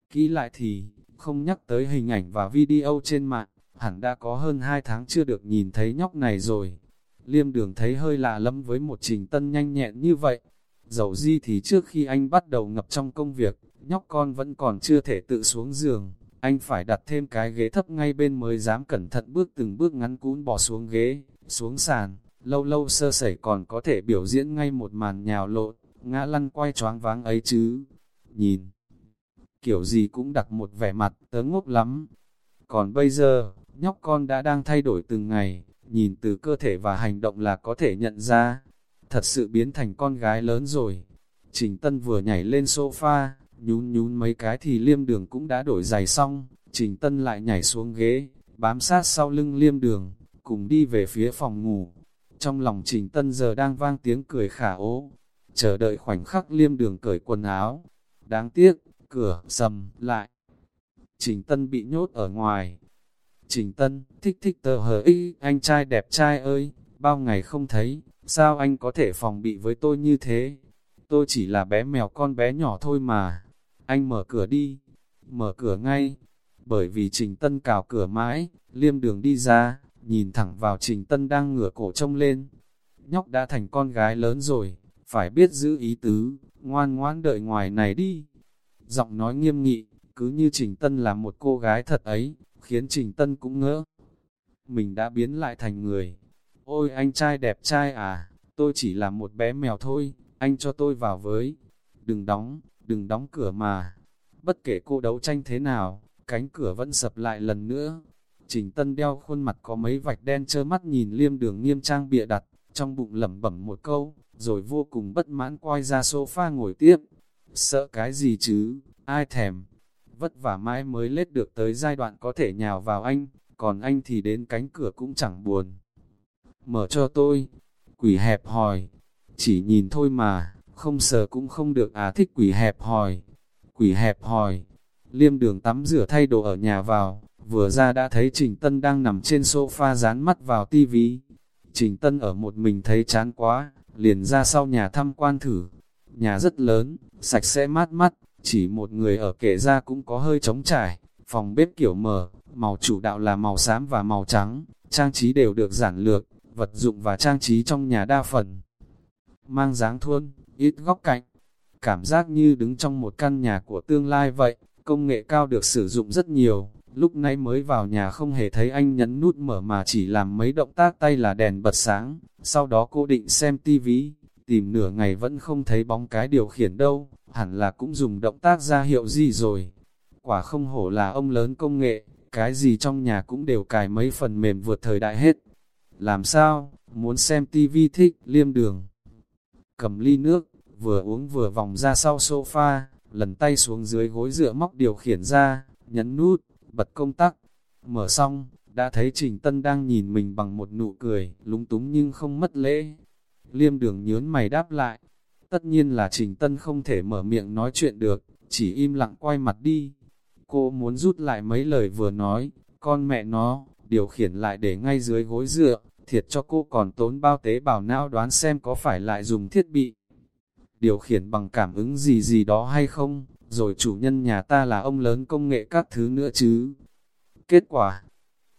kỹ lại thì, không nhắc tới hình ảnh và video trên mạng, hẳn đã có hơn 2 tháng chưa được nhìn thấy nhóc này rồi. Liêm đường thấy hơi lạ lắm với một trình tân nhanh nhẹn như vậy. dầu gì thì trước khi anh bắt đầu ngập trong công việc, nhóc con vẫn còn chưa thể tự xuống giường. Anh phải đặt thêm cái ghế thấp ngay bên mới dám cẩn thận bước từng bước ngắn cún bỏ xuống ghế, xuống sàn. Lâu lâu sơ sẩy còn có thể biểu diễn ngay một màn nhào lộn, ngã lăn quay choáng váng ấy chứ. Nhìn, kiểu gì cũng đặt một vẻ mặt tớ ngốc lắm. Còn bây giờ, nhóc con đã đang thay đổi từng ngày, nhìn từ cơ thể và hành động là có thể nhận ra, thật sự biến thành con gái lớn rồi. Trình Tân vừa nhảy lên sofa, nhún nhún mấy cái thì liêm đường cũng đã đổi giày xong, Trình Tân lại nhảy xuống ghế, bám sát sau lưng liêm đường, cùng đi về phía phòng ngủ. Trong lòng Trình Tân giờ đang vang tiếng cười khả ố, chờ đợi khoảnh khắc liêm đường cởi quần áo. Đáng tiếc, cửa sầm lại. Trình Tân bị nhốt ở ngoài, Trình Tân, thích thích tờ hờ y, anh trai đẹp trai ơi, bao ngày không thấy, sao anh có thể phòng bị với tôi như thế? Tôi chỉ là bé mèo con bé nhỏ thôi mà. Anh mở cửa đi, mở cửa ngay. Bởi vì Trình Tân cào cửa mãi, liêm đường đi ra, nhìn thẳng vào Trình Tân đang ngửa cổ trông lên. Nhóc đã thành con gái lớn rồi, phải biết giữ ý tứ, ngoan ngoãn đợi ngoài này đi. Giọng nói nghiêm nghị, cứ như Trình Tân là một cô gái thật ấy, khiến Trình Tân cũng ngỡ. Mình đã biến lại thành người. Ôi anh trai đẹp trai à, tôi chỉ là một bé mèo thôi, anh cho tôi vào với. Đừng đóng, đừng đóng cửa mà. Bất kể cô đấu tranh thế nào, cánh cửa vẫn sập lại lần nữa. Trình Tân đeo khuôn mặt có mấy vạch đen trơ mắt nhìn liêm đường nghiêm trang bịa đặt, trong bụng lẩm bẩm một câu, rồi vô cùng bất mãn quay ra sofa ngồi tiếp. Sợ cái gì chứ, ai thèm, vất vả mãi mới lết được tới giai đoạn có thể nhào vào anh, còn anh thì đến cánh cửa cũng chẳng buồn. Mở cho tôi, quỷ hẹp hòi, chỉ nhìn thôi mà, không sờ cũng không được à thích quỷ hẹp hòi. Quỷ hẹp hòi, liêm đường tắm rửa thay đồ ở nhà vào, vừa ra đã thấy Trình Tân đang nằm trên sofa dán mắt vào tivi. Trình Tân ở một mình thấy chán quá, liền ra sau nhà thăm quan thử. Nhà rất lớn, sạch sẽ mát mắt, chỉ một người ở kể ra cũng có hơi trống trải, phòng bếp kiểu mở, màu chủ đạo là màu xám và màu trắng, trang trí đều được giản lược, vật dụng và trang trí trong nhà đa phần. Mang dáng thuôn, ít góc cạnh, cảm giác như đứng trong một căn nhà của tương lai vậy, công nghệ cao được sử dụng rất nhiều, lúc nãy mới vào nhà không hề thấy anh nhấn nút mở mà chỉ làm mấy động tác tay là đèn bật sáng, sau đó cô định xem tivi, tìm nửa ngày vẫn không thấy bóng cái điều khiển đâu, hẳn là cũng dùng động tác ra hiệu gì rồi. Quả không hổ là ông lớn công nghệ, cái gì trong nhà cũng đều cài mấy phần mềm vượt thời đại hết. Làm sao, muốn xem tivi thích, liêm đường. Cầm ly nước, vừa uống vừa vòng ra sau sofa, lần tay xuống dưới gối dựa móc điều khiển ra, nhấn nút, bật công tắc. Mở xong, đã thấy Trình Tân đang nhìn mình bằng một nụ cười, lúng túng nhưng không mất lễ. Liêm đường nhớn mày đáp lại, Tất nhiên là Trình Tân không thể mở miệng nói chuyện được, chỉ im lặng quay mặt đi. Cô muốn rút lại mấy lời vừa nói, con mẹ nó, điều khiển lại để ngay dưới gối dựa, thiệt cho cô còn tốn bao tế bào não đoán xem có phải lại dùng thiết bị. Điều khiển bằng cảm ứng gì gì đó hay không, rồi chủ nhân nhà ta là ông lớn công nghệ các thứ nữa chứ. Kết quả,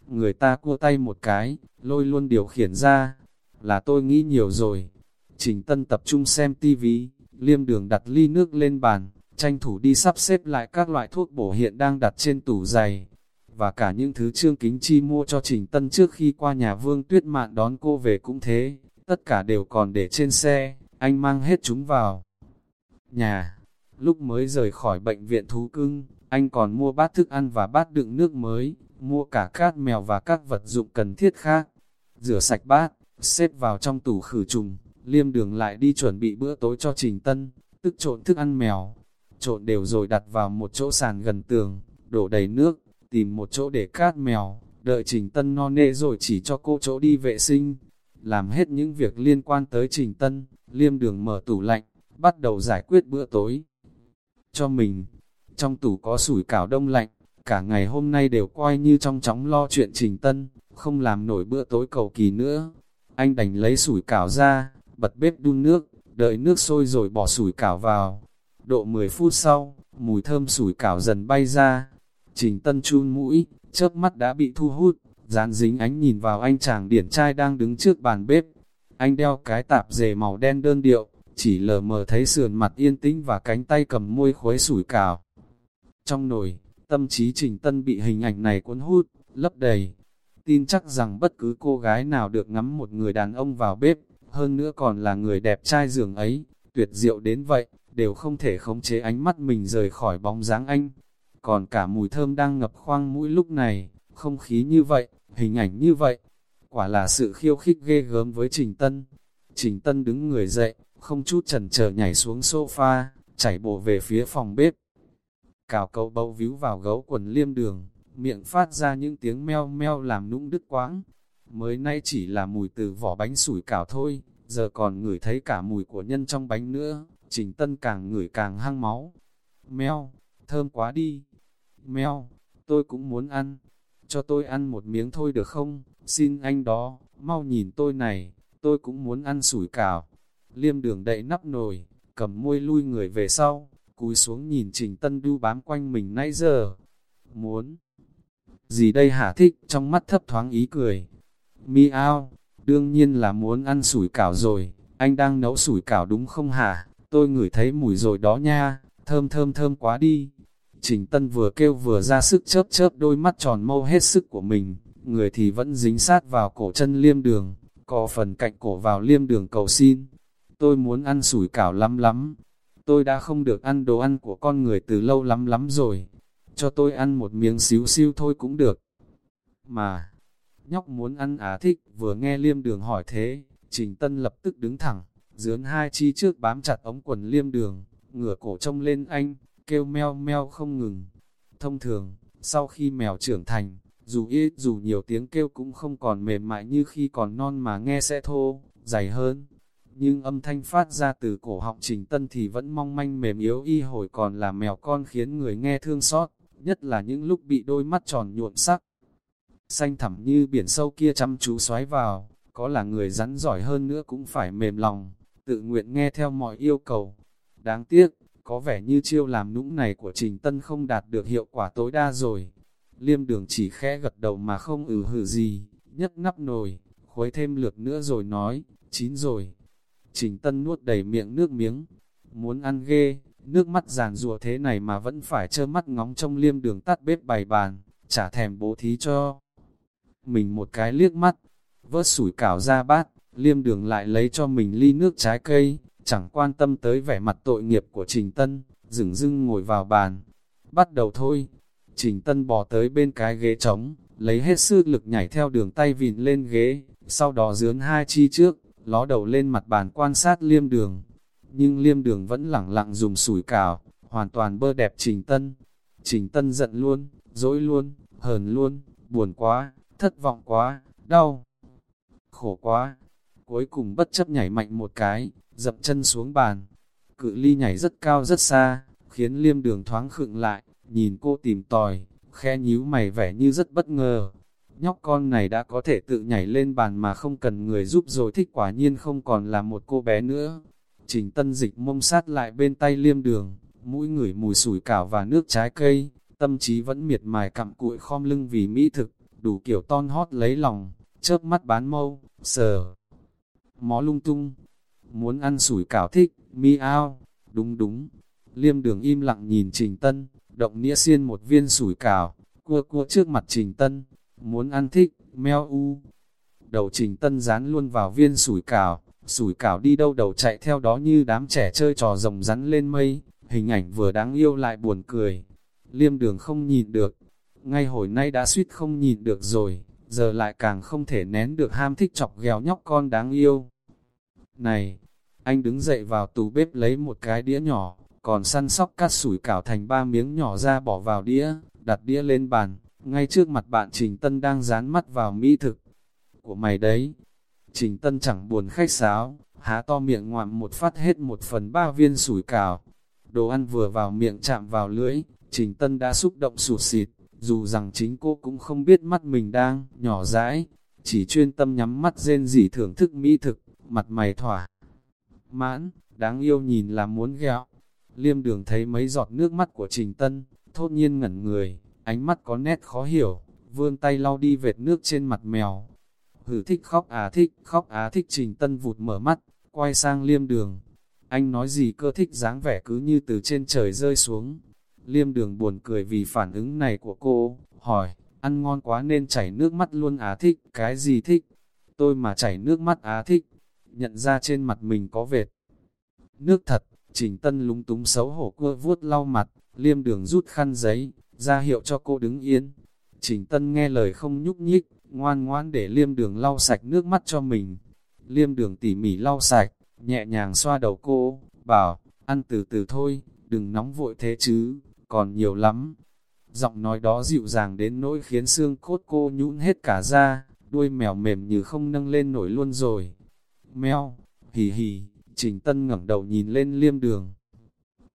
người ta cua tay một cái, lôi luôn điều khiển ra, là tôi nghĩ nhiều rồi. Trình Tân tập trung xem tivi, liêm đường đặt ly nước lên bàn, tranh thủ đi sắp xếp lại các loại thuốc bổ hiện đang đặt trên tủ giày. Và cả những thứ Trương Kính Chi mua cho Trình Tân trước khi qua nhà Vương Tuyết Mạn đón cô về cũng thế, tất cả đều còn để trên xe, anh mang hết chúng vào. Nhà, lúc mới rời khỏi bệnh viện thú cưng, anh còn mua bát thức ăn và bát đựng nước mới, mua cả cát mèo và các vật dụng cần thiết khác. Rửa sạch bát, xếp vào trong tủ khử trùng, liêm đường lại đi chuẩn bị bữa tối cho Trình Tân, tức trộn thức ăn mèo. Trộn đều rồi đặt vào một chỗ sàn gần tường, đổ đầy nước, tìm một chỗ để cát mèo, đợi Trình Tân no nê rồi chỉ cho cô chỗ đi vệ sinh. Làm hết những việc liên quan tới Trình Tân, liêm đường mở tủ lạnh, bắt đầu giải quyết bữa tối. Cho mình, trong tủ có sủi cảo đông lạnh, cả ngày hôm nay đều coi như trong chóng lo chuyện Trình Tân, không làm nổi bữa tối cầu kỳ nữa. Anh đành lấy sủi cảo ra, bật bếp đun nước, đợi nước sôi rồi bỏ sủi cảo vào. Độ 10 phút sau, mùi thơm sủi cảo dần bay ra. Trình Tân chun mũi, chớp mắt đã bị thu hút, dán dính ánh nhìn vào anh chàng điển trai đang đứng trước bàn bếp. Anh đeo cái tạp dề màu đen đơn điệu, chỉ lờ mờ thấy sườn mặt yên tĩnh và cánh tay cầm môi khuấy sủi cảo. Trong nồi, tâm trí Trình Tân bị hình ảnh này cuốn hút, lấp đầy. Tin chắc rằng bất cứ cô gái nào được ngắm một người đàn ông vào bếp, hơn nữa còn là người đẹp trai giường ấy, tuyệt diệu đến vậy, đều không thể khống chế ánh mắt mình rời khỏi bóng dáng anh. Còn cả mùi thơm đang ngập khoang mũi lúc này, không khí như vậy, hình ảnh như vậy, quả là sự khiêu khích ghê gớm với Trình Tân. Trình Tân đứng người dậy, không chút chần chờ nhảy xuống sofa, chảy bộ về phía phòng bếp. Cào cậu bầu víu vào gấu quần liêm đường, miệng phát ra những tiếng meo meo làm nũng đứt quãng. Mới nay chỉ là mùi từ vỏ bánh sủi cảo thôi, giờ còn ngửi thấy cả mùi của nhân trong bánh nữa, trình tân càng ngửi càng hăng máu. Meo, thơm quá đi. Meo, tôi cũng muốn ăn. Cho tôi ăn một miếng thôi được không? Xin anh đó, mau nhìn tôi này, tôi cũng muốn ăn sủi cảo. Liêm đường đậy nắp nồi, cầm môi lui người về sau, cúi xuống nhìn Trình Tân đu bám quanh mình nãy giờ. Muốn gì đây hả thích, trong mắt thấp thoáng ý cười. Mi ao, đương nhiên là muốn ăn sủi cảo rồi, anh đang nấu sủi cảo đúng không hả? Tôi ngửi thấy mùi rồi đó nha, thơm thơm thơm quá đi. Trình Tân vừa kêu vừa ra sức chớp chớp đôi mắt tròn mâu hết sức của mình, người thì vẫn dính sát vào cổ chân liêm đường, có phần cạnh cổ vào liêm đường cầu xin. Tôi muốn ăn sủi cảo lắm lắm, tôi đã không được ăn đồ ăn của con người từ lâu lắm lắm rồi, cho tôi ăn một miếng xíu xiu thôi cũng được. Mà, nhóc muốn ăn á thích, vừa nghe liêm đường hỏi thế, Trình Tân lập tức đứng thẳng, dướn hai chi trước bám chặt ống quần liêm đường, ngửa cổ trông lên anh, kêu meo meo không ngừng. Thông thường, sau khi mèo trưởng thành, dù ít dù nhiều tiếng kêu cũng không còn mềm mại như khi còn non mà nghe sẽ thô, dày hơn. Nhưng âm thanh phát ra từ cổ họng trình tân thì vẫn mong manh mềm yếu y hồi còn là mèo con khiến người nghe thương xót, nhất là những lúc bị đôi mắt tròn nhuộm sắc. Xanh thẳm như biển sâu kia chăm chú xoáy vào, có là người rắn giỏi hơn nữa cũng phải mềm lòng, tự nguyện nghe theo mọi yêu cầu. Đáng tiếc, có vẻ như chiêu làm nũng này của Trình Tân không đạt được hiệu quả tối đa rồi. Liêm đường chỉ khẽ gật đầu mà không ừ ử hử gì, nhấc nắp nồi, khuấy thêm lượt nữa rồi nói, chín rồi. Trình Tân nuốt đầy miệng nước miếng, muốn ăn ghê, nước mắt giàn rùa thế này mà vẫn phải trơ mắt ngóng trong liêm đường tắt bếp bày bàn, chả thèm bố thí cho. Mình một cái liếc mắt, vớt sủi cảo ra bát, liêm đường lại lấy cho mình ly nước trái cây, chẳng quan tâm tới vẻ mặt tội nghiệp của Trình Tân, dừng dưng ngồi vào bàn. Bắt đầu thôi, Trình Tân bò tới bên cái ghế trống, lấy hết sức lực nhảy theo đường tay vịn lên ghế, sau đó dướn hai chi trước, ló đầu lên mặt bàn quan sát liêm đường. Nhưng liêm đường vẫn lẳng lặng dùng sủi cảo, hoàn toàn bơ đẹp Trình Tân. Trình Tân giận luôn, dỗi luôn, hờn luôn, buồn quá, thất vọng quá, đau, khổ quá. Cuối cùng bất chấp nhảy mạnh một cái, dập chân xuống bàn. Cự ly nhảy rất cao rất xa, khiến liêm đường thoáng khựng lại, nhìn cô tìm tòi, khe nhíu mày vẻ như rất bất ngờ. Nhóc con này đã có thể tự nhảy lên bàn mà không cần người giúp rồi thích quả nhiên không còn là một cô bé nữa. Trình tân dịch mông sát lại bên tay liêm đường, mũi ngửi mùi sủi cảo và nước trái cây, tâm trí vẫn miệt mài cặm cụi khom lưng vì mỹ thực, đủ kiểu ton hót lấy lòng, chớp mắt bán mâu, sờ. Mó lung tung, muốn ăn sủi cảo thích, mi ao, đúng đúng. Liêm đường im lặng nhìn Trình Tân, động nĩa xiên một viên sủi cảo, cua cua trước mặt Trình Tân, muốn ăn thích, meo u. Đầu Trình Tân dán luôn vào viên sủi cảo, sủi cảo đi đâu đầu chạy theo đó như đám trẻ chơi trò rồng rắn lên mây, hình ảnh vừa đáng yêu lại buồn cười. Liêm đường không nhìn được, ngay hồi nay đã suýt không nhìn được rồi, giờ lại càng không thể nén được ham thích chọc ghèo nhóc con đáng yêu. Này, anh đứng dậy vào tủ bếp lấy một cái đĩa nhỏ, còn săn sóc cắt sủi cảo thành ba miếng nhỏ ra bỏ vào đĩa, đặt đĩa lên bàn, ngay trước mặt bạn Trình Tân đang dán mắt vào mỹ thực. Của mày đấy, Trình Tân chẳng buồn khách sáo, há to miệng ngoạm một phát hết một phần ba viên sủi cảo. Đồ ăn vừa vào miệng chạm vào lưỡi, Trình Tân đã xúc động sụt xịt, dù rằng chính cô cũng không biết mắt mình đang nhỏ dãi, chỉ chuyên tâm nhắm mắt rên rỉ thưởng thức mỹ thực, mặt mày thỏa. Mãn, đáng yêu nhìn là muốn ghẹo. Liêm đường thấy mấy giọt nước mắt của Trình Tân, thốt nhiên ngẩn người, ánh mắt có nét khó hiểu, vươn tay lau đi vệt nước trên mặt mèo. Hử thích khóc à thích, khóc à thích Trình Tân vụt mở mắt, quay sang liêm đường. Anh nói gì cơ thích dáng vẻ cứ như từ trên trời rơi xuống. Liêm đường buồn cười vì phản ứng này của cô, hỏi, ăn ngon quá nên chảy nước mắt luôn à thích, cái gì thích? Tôi mà chảy nước mắt á thích, nhận ra trên mặt mình có vệt. Nước thật, Trình Tân lúng túng xấu hổ cua vuốt lau mặt, liêm đường rút khăn giấy, ra hiệu cho cô đứng yên. Trình Tân nghe lời không nhúc nhích, ngoan ngoan để liêm đường lau sạch nước mắt cho mình. Liêm đường tỉ mỉ lau sạch, nhẹ nhàng xoa đầu cô, bảo, ăn từ từ thôi, đừng nóng vội thế chứ, còn nhiều lắm. Giọng nói đó dịu dàng đến nỗi khiến xương cốt cô nhũn hết cả ra, đuôi mèo mềm như không nâng lên nổi luôn rồi. Mèo, hì hì, Trình Tân ngẩng đầu nhìn lên liêm đường.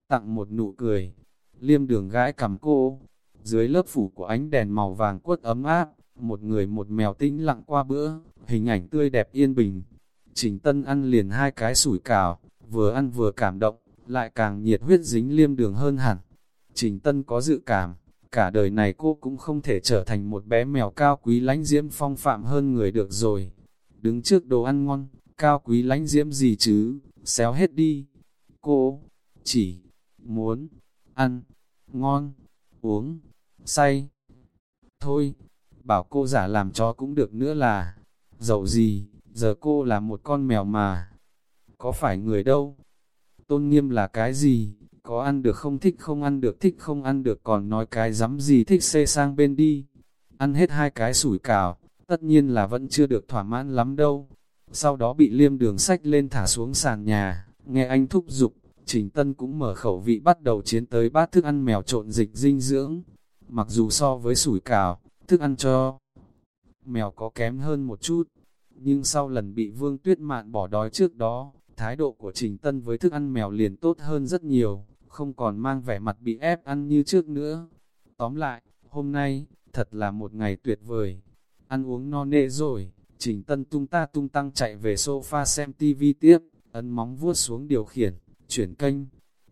Tặng một nụ cười, liêm đường gãi cầm cô, dưới lớp phủ của ánh đèn màu vàng quất ấm áp, một người một mèo tĩnh lặng qua bữa, hình ảnh tươi đẹp yên bình. Trình Tân ăn liền hai cái sủi cảo, vừa ăn vừa cảm động, lại càng nhiệt huyết dính liêm đường hơn hẳn. Trình Tân có dự cảm, cả đời này cô cũng không thể trở thành một bé mèo cao quý lánh diễm phong phạm hơn người được rồi. Đứng trước đồ ăn ngon, cao quý lánh diễm gì chứ, xéo hết đi. Cô, chỉ, muốn, ăn, ngon, uống, say. Thôi, bảo cô giả làm chó cũng được nữa là, dẫu gì, giờ cô là một con mèo mà. Có phải người đâu? Tôn nghiêm là cái gì? Có ăn được không thích không ăn được thích không ăn được còn nói cái dám gì thích xê sang bên đi. Ăn hết hai cái sủi cảo, tất nhiên là vẫn chưa được thỏa mãn lắm đâu. Sau đó bị liêm đường sách lên thả xuống sàn nhà, nghe anh thúc giục, Trình Tân cũng mở khẩu vị bắt đầu chiến tới bát thức ăn mèo trộn dịch dinh dưỡng. Mặc dù so với sủi cảo, thức ăn cho mèo có kém hơn một chút, nhưng sau lần bị Vương Tuyết Mạn bỏ đói trước đó, thái độ của Trình Tân với thức ăn mèo liền tốt hơn rất nhiều, không còn mang vẻ mặt bị ép ăn như trước nữa. Tóm lại, hôm nay, thật là một ngày tuyệt vời. Ăn uống no nê rồi, Trình Tân tung ta tung tăng chạy về sofa xem TV tiếp, ấn móng vuốt xuống điều khiển, chuyển kênh.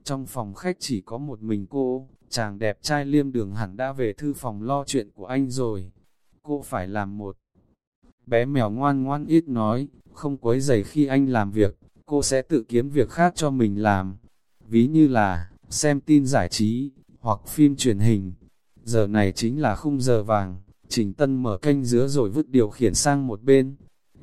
Trong phòng khách chỉ có một mình cô, chàng đẹp trai liêm đường hẳn đã về thư phòng lo chuyện của anh rồi. Cô phải làm một bé mèo ngoan ngoan ít nói, không quấy rầy khi anh làm việc, cô sẽ tự kiếm việc khác cho mình làm. Ví như là, xem tin giải trí, hoặc phim truyền hình. Giờ này chính là khung giờ vàng, Trình Tân mở kênh dứa rồi vứt điều khiển sang một bên.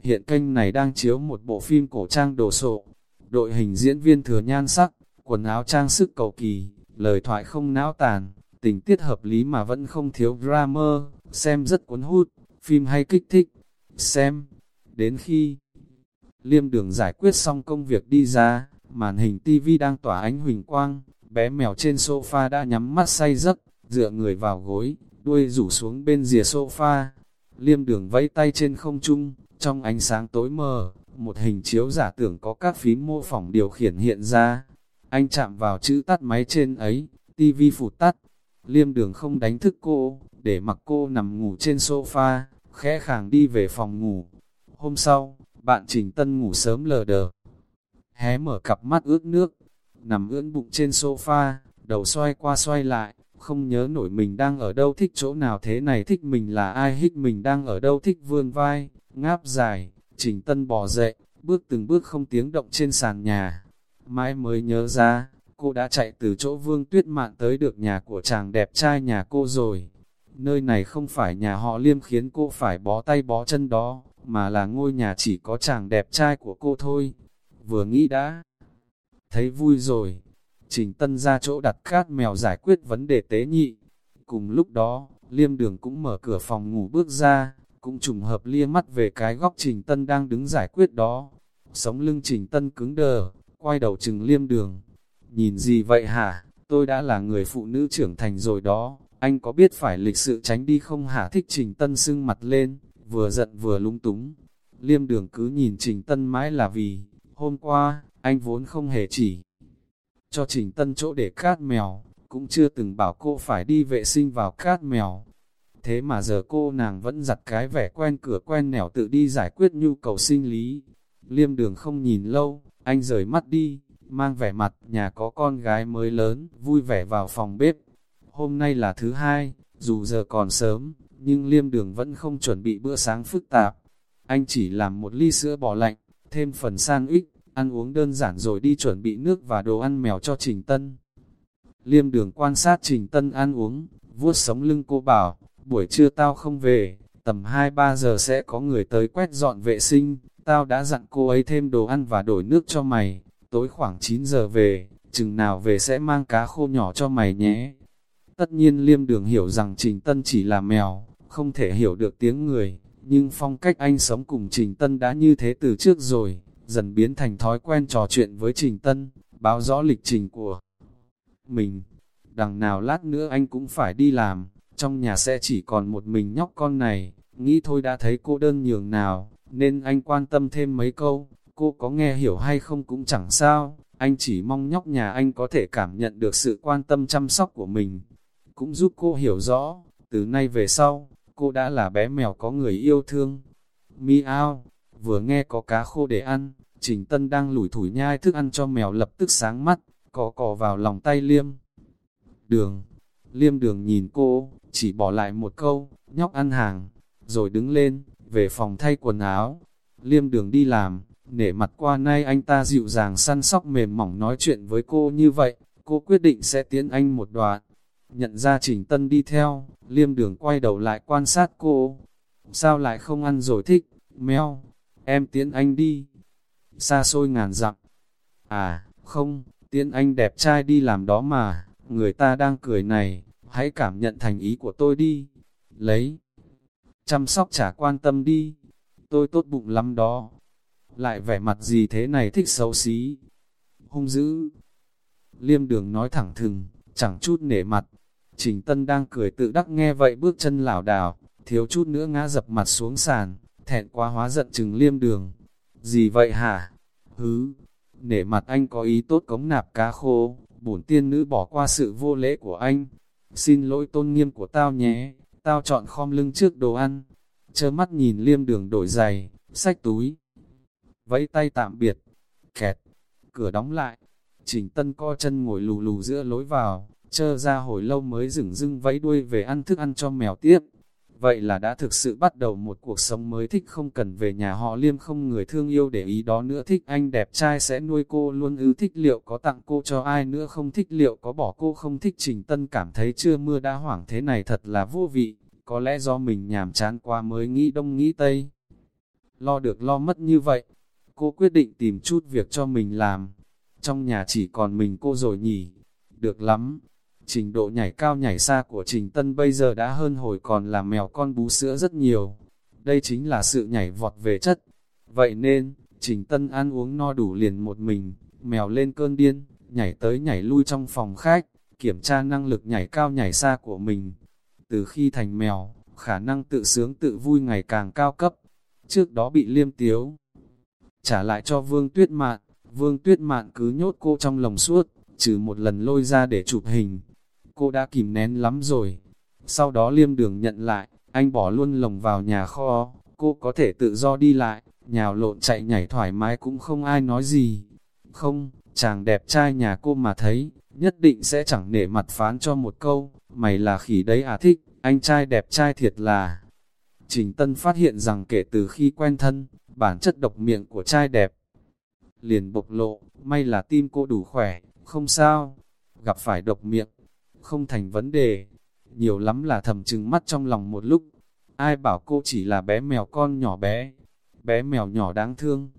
Hiện kênh này đang chiếu một bộ phim cổ trang đồ sộ. Đội hình diễn viên thừa nhan sắc, quần áo trang sức cầu kỳ, lời thoại không não tàn, tình tiết hợp lý mà vẫn không thiếu drama, xem rất cuốn hút, phim hay kích thích. Xem, đến khi liêm đường giải quyết xong công việc đi ra, màn hình tivi đang tỏa ánh huỳnh quang, bé mèo trên sofa đã nhắm mắt say giấc, dựa người vào gối, đuôi rủ xuống bên rìa sofa. Liêm đường vẫy tay trên không trung, trong ánh sáng tối mờ, một hình chiếu giả tưởng có các phím mô phỏng điều khiển hiện ra. Anh chạm vào chữ tắt máy trên ấy, tivi phụt tắt. Liêm đường không đánh thức cô, để mặc cô nằm ngủ trên sofa, khẽ khàng đi về phòng ngủ. Hôm sau, bạn Trình Tân ngủ sớm lờ đờ. Hé mở cặp mắt ướt nước, nằm ưỡn bụng trên sofa, đầu xoay qua xoay lại, không nhớ nổi mình đang ở đâu thích chỗ nào thế này thích mình là ai hích mình đang ở đâu thích vươn vai, ngáp dài, trình tân bò dậy, bước từng bước không tiếng động trên sàn nhà. Mãi mới nhớ ra, cô đã chạy từ chỗ vương tuyết mạn tới được nhà của chàng đẹp trai nhà cô rồi. Nơi này không phải nhà họ liêm khiến cô phải bó tay bó chân đó, mà là ngôi nhà chỉ có chàng đẹp trai của cô thôi. Vừa nghĩ đã, thấy vui rồi. Trình Tân ra chỗ đặt cát mèo giải quyết vấn đề tế nhị. Cùng lúc đó, liêm đường cũng mở cửa phòng ngủ bước ra, cũng trùng hợp lia mắt về cái góc Trình Tân đang đứng giải quyết đó. Sống lưng Trình Tân cứng đờ, quay đầu chừng liêm đường. Nhìn gì vậy hả? Tôi đã là người phụ nữ trưởng thành rồi đó, anh có biết phải lịch sự tránh đi không hả thích Trình Tân sưng mặt lên, vừa giận vừa lung túng. Liêm đường cứ nhìn Trình Tân mãi là vì, hôm qua, anh vốn không hề chỉ cho Trình Tân chỗ để cát mèo, cũng chưa từng bảo cô phải đi vệ sinh vào cát mèo. Thế mà giờ cô nàng vẫn giặt cái vẻ quen cửa quen nẻo tự đi giải quyết nhu cầu sinh lý. Liêm đường không nhìn lâu, anh rời mắt đi, mang vẻ mặt nhà có con gái mới lớn, vui vẻ vào phòng bếp. Hôm nay là thứ hai, dù giờ còn sớm, nhưng liêm đường vẫn không chuẩn bị bữa sáng phức tạp. Anh chỉ làm một ly sữa bò lạnh, thêm phần sang ít ăn uống đơn giản rồi đi chuẩn bị nước và đồ ăn mèo cho Trình Tân. Liêm đường quan sát Trình Tân ăn uống, vuốt sống lưng cô bảo, buổi trưa tao không về, tầm 2-3 giờ sẽ có người tới quét dọn vệ sinh, tao đã dặn cô ấy thêm đồ ăn và đổi nước cho mày, tối khoảng 9 giờ về, chừng nào về sẽ mang cá khô nhỏ cho mày nhé. Tất nhiên liêm đường hiểu rằng Trình Tân chỉ là mèo, không thể hiểu được tiếng người, nhưng phong cách anh sống cùng Trình Tân đã như thế từ trước rồi, dần biến thành thói quen trò chuyện với Trình Tân, báo rõ lịch trình của mình. Đằng nào lát nữa anh cũng phải đi làm, trong nhà sẽ chỉ còn một mình nhóc con này, nghĩ thôi đã thấy cô đơn nhường nào, nên anh quan tâm thêm mấy câu, cô có nghe hiểu hay không cũng chẳng sao, anh chỉ mong nhóc nhà anh có thể cảm nhận được sự quan tâm chăm sóc của mình, cũng giúp cô hiểu rõ, từ nay về sau, cô đã là bé mèo có người yêu thương. Miao, vừa nghe có cá khô để ăn, Trình Tân đang lủi thủi nhai thức ăn cho mèo lập tức sáng mắt, cò cò vào lòng tay liêm. Đường, liêm đường nhìn cô, chỉ bỏ lại một câu, nhóc ăn hàng, rồi đứng lên, về phòng thay quần áo. Liêm đường đi làm, nể mặt qua nay anh ta dịu dàng săn sóc mềm mỏng nói chuyện với cô như vậy, cô quyết định sẽ tiến anh một đoạn. Nhận ra Trình Tân đi theo, liêm đường quay đầu lại quan sát cô. Sao lại không ăn rồi thích, meo, em tiến anh đi xa xôi ngàn dặm. À, không, tiên anh đẹp trai đi làm đó mà, người ta đang cười này, hãy cảm nhận thành ý của tôi đi. Lấy, chăm sóc chả quan tâm đi, tôi tốt bụng lắm đó. Lại vẻ mặt gì thế này thích xấu xí, hung dữ. Liêm đường nói thẳng thừng, chẳng chút nể mặt. Trình Tân đang cười tự đắc nghe vậy bước chân lảo đảo, thiếu chút nữa ngã dập mặt xuống sàn, thẹn quá hóa giận chừng liêm đường. Gì vậy hả? Hứ, nể mặt anh có ý tốt cống nạp cá khô, bổn tiên nữ bỏ qua sự vô lễ của anh. Xin lỗi tôn nghiêm của tao nhé, tao chọn khom lưng trước đồ ăn. Chơ mắt nhìn liêm đường đổi giày, sách túi. Vẫy tay tạm biệt, kẹt, cửa đóng lại. Trình Tân co chân ngồi lù lù giữa lối vào, chơ ra hồi lâu mới dừng dưng vẫy đuôi về ăn thức ăn cho mèo tiếp. Vậy là đã thực sự bắt đầu một cuộc sống mới thích không cần về nhà họ liêm không người thương yêu để ý đó nữa. Thích anh đẹp trai sẽ nuôi cô luôn ư thích liệu có tặng cô cho ai nữa không thích liệu có bỏ cô không thích trình tân cảm thấy chưa mưa đã hoảng thế này thật là vô vị, có lẽ do mình nhàm chán qua mới nghĩ đông nghĩ tây. Lo được lo mất như vậy, cô quyết định tìm chút việc cho mình làm, trong nhà chỉ còn mình cô rồi nhỉ, được lắm Trình độ nhảy cao nhảy xa của Trình Tân bây giờ đã hơn hồi còn là mèo con bú sữa rất nhiều. Đây chính là sự nhảy vọt về chất. Vậy nên, Trình Tân ăn uống no đủ liền một mình, mèo lên cơn điên, nhảy tới nhảy lui trong phòng khách, kiểm tra năng lực nhảy cao nhảy xa của mình. Từ khi thành mèo, khả năng tự sướng tự vui ngày càng cao cấp. Trước đó bị liêm tiếu. Trả lại cho Vương Tuyết Mạn, Vương Tuyết Mạn cứ nhốt cô trong lồng suốt, trừ một lần lôi ra để chụp hình, cô đã kìm nén lắm rồi. Sau đó liêm đường nhận lại, anh bỏ luôn lồng vào nhà kho, cô có thể tự do đi lại, nhào lộn chạy nhảy thoải mái cũng không ai nói gì. Không, chàng đẹp trai nhà cô mà thấy, nhất định sẽ chẳng nể mặt phán cho một câu, mày là khỉ đấy à thích, anh trai đẹp trai thiệt là. Trình Tân phát hiện rằng kể từ khi quen thân, bản chất độc miệng của trai đẹp liền bộc lộ, may là tim cô đủ khỏe, không sao, gặp phải độc miệng, không thành vấn đề, nhiều lắm là thầm trừng mắt trong lòng một lúc, ai bảo cô chỉ là bé mèo con nhỏ bé, bé mèo nhỏ đáng thương,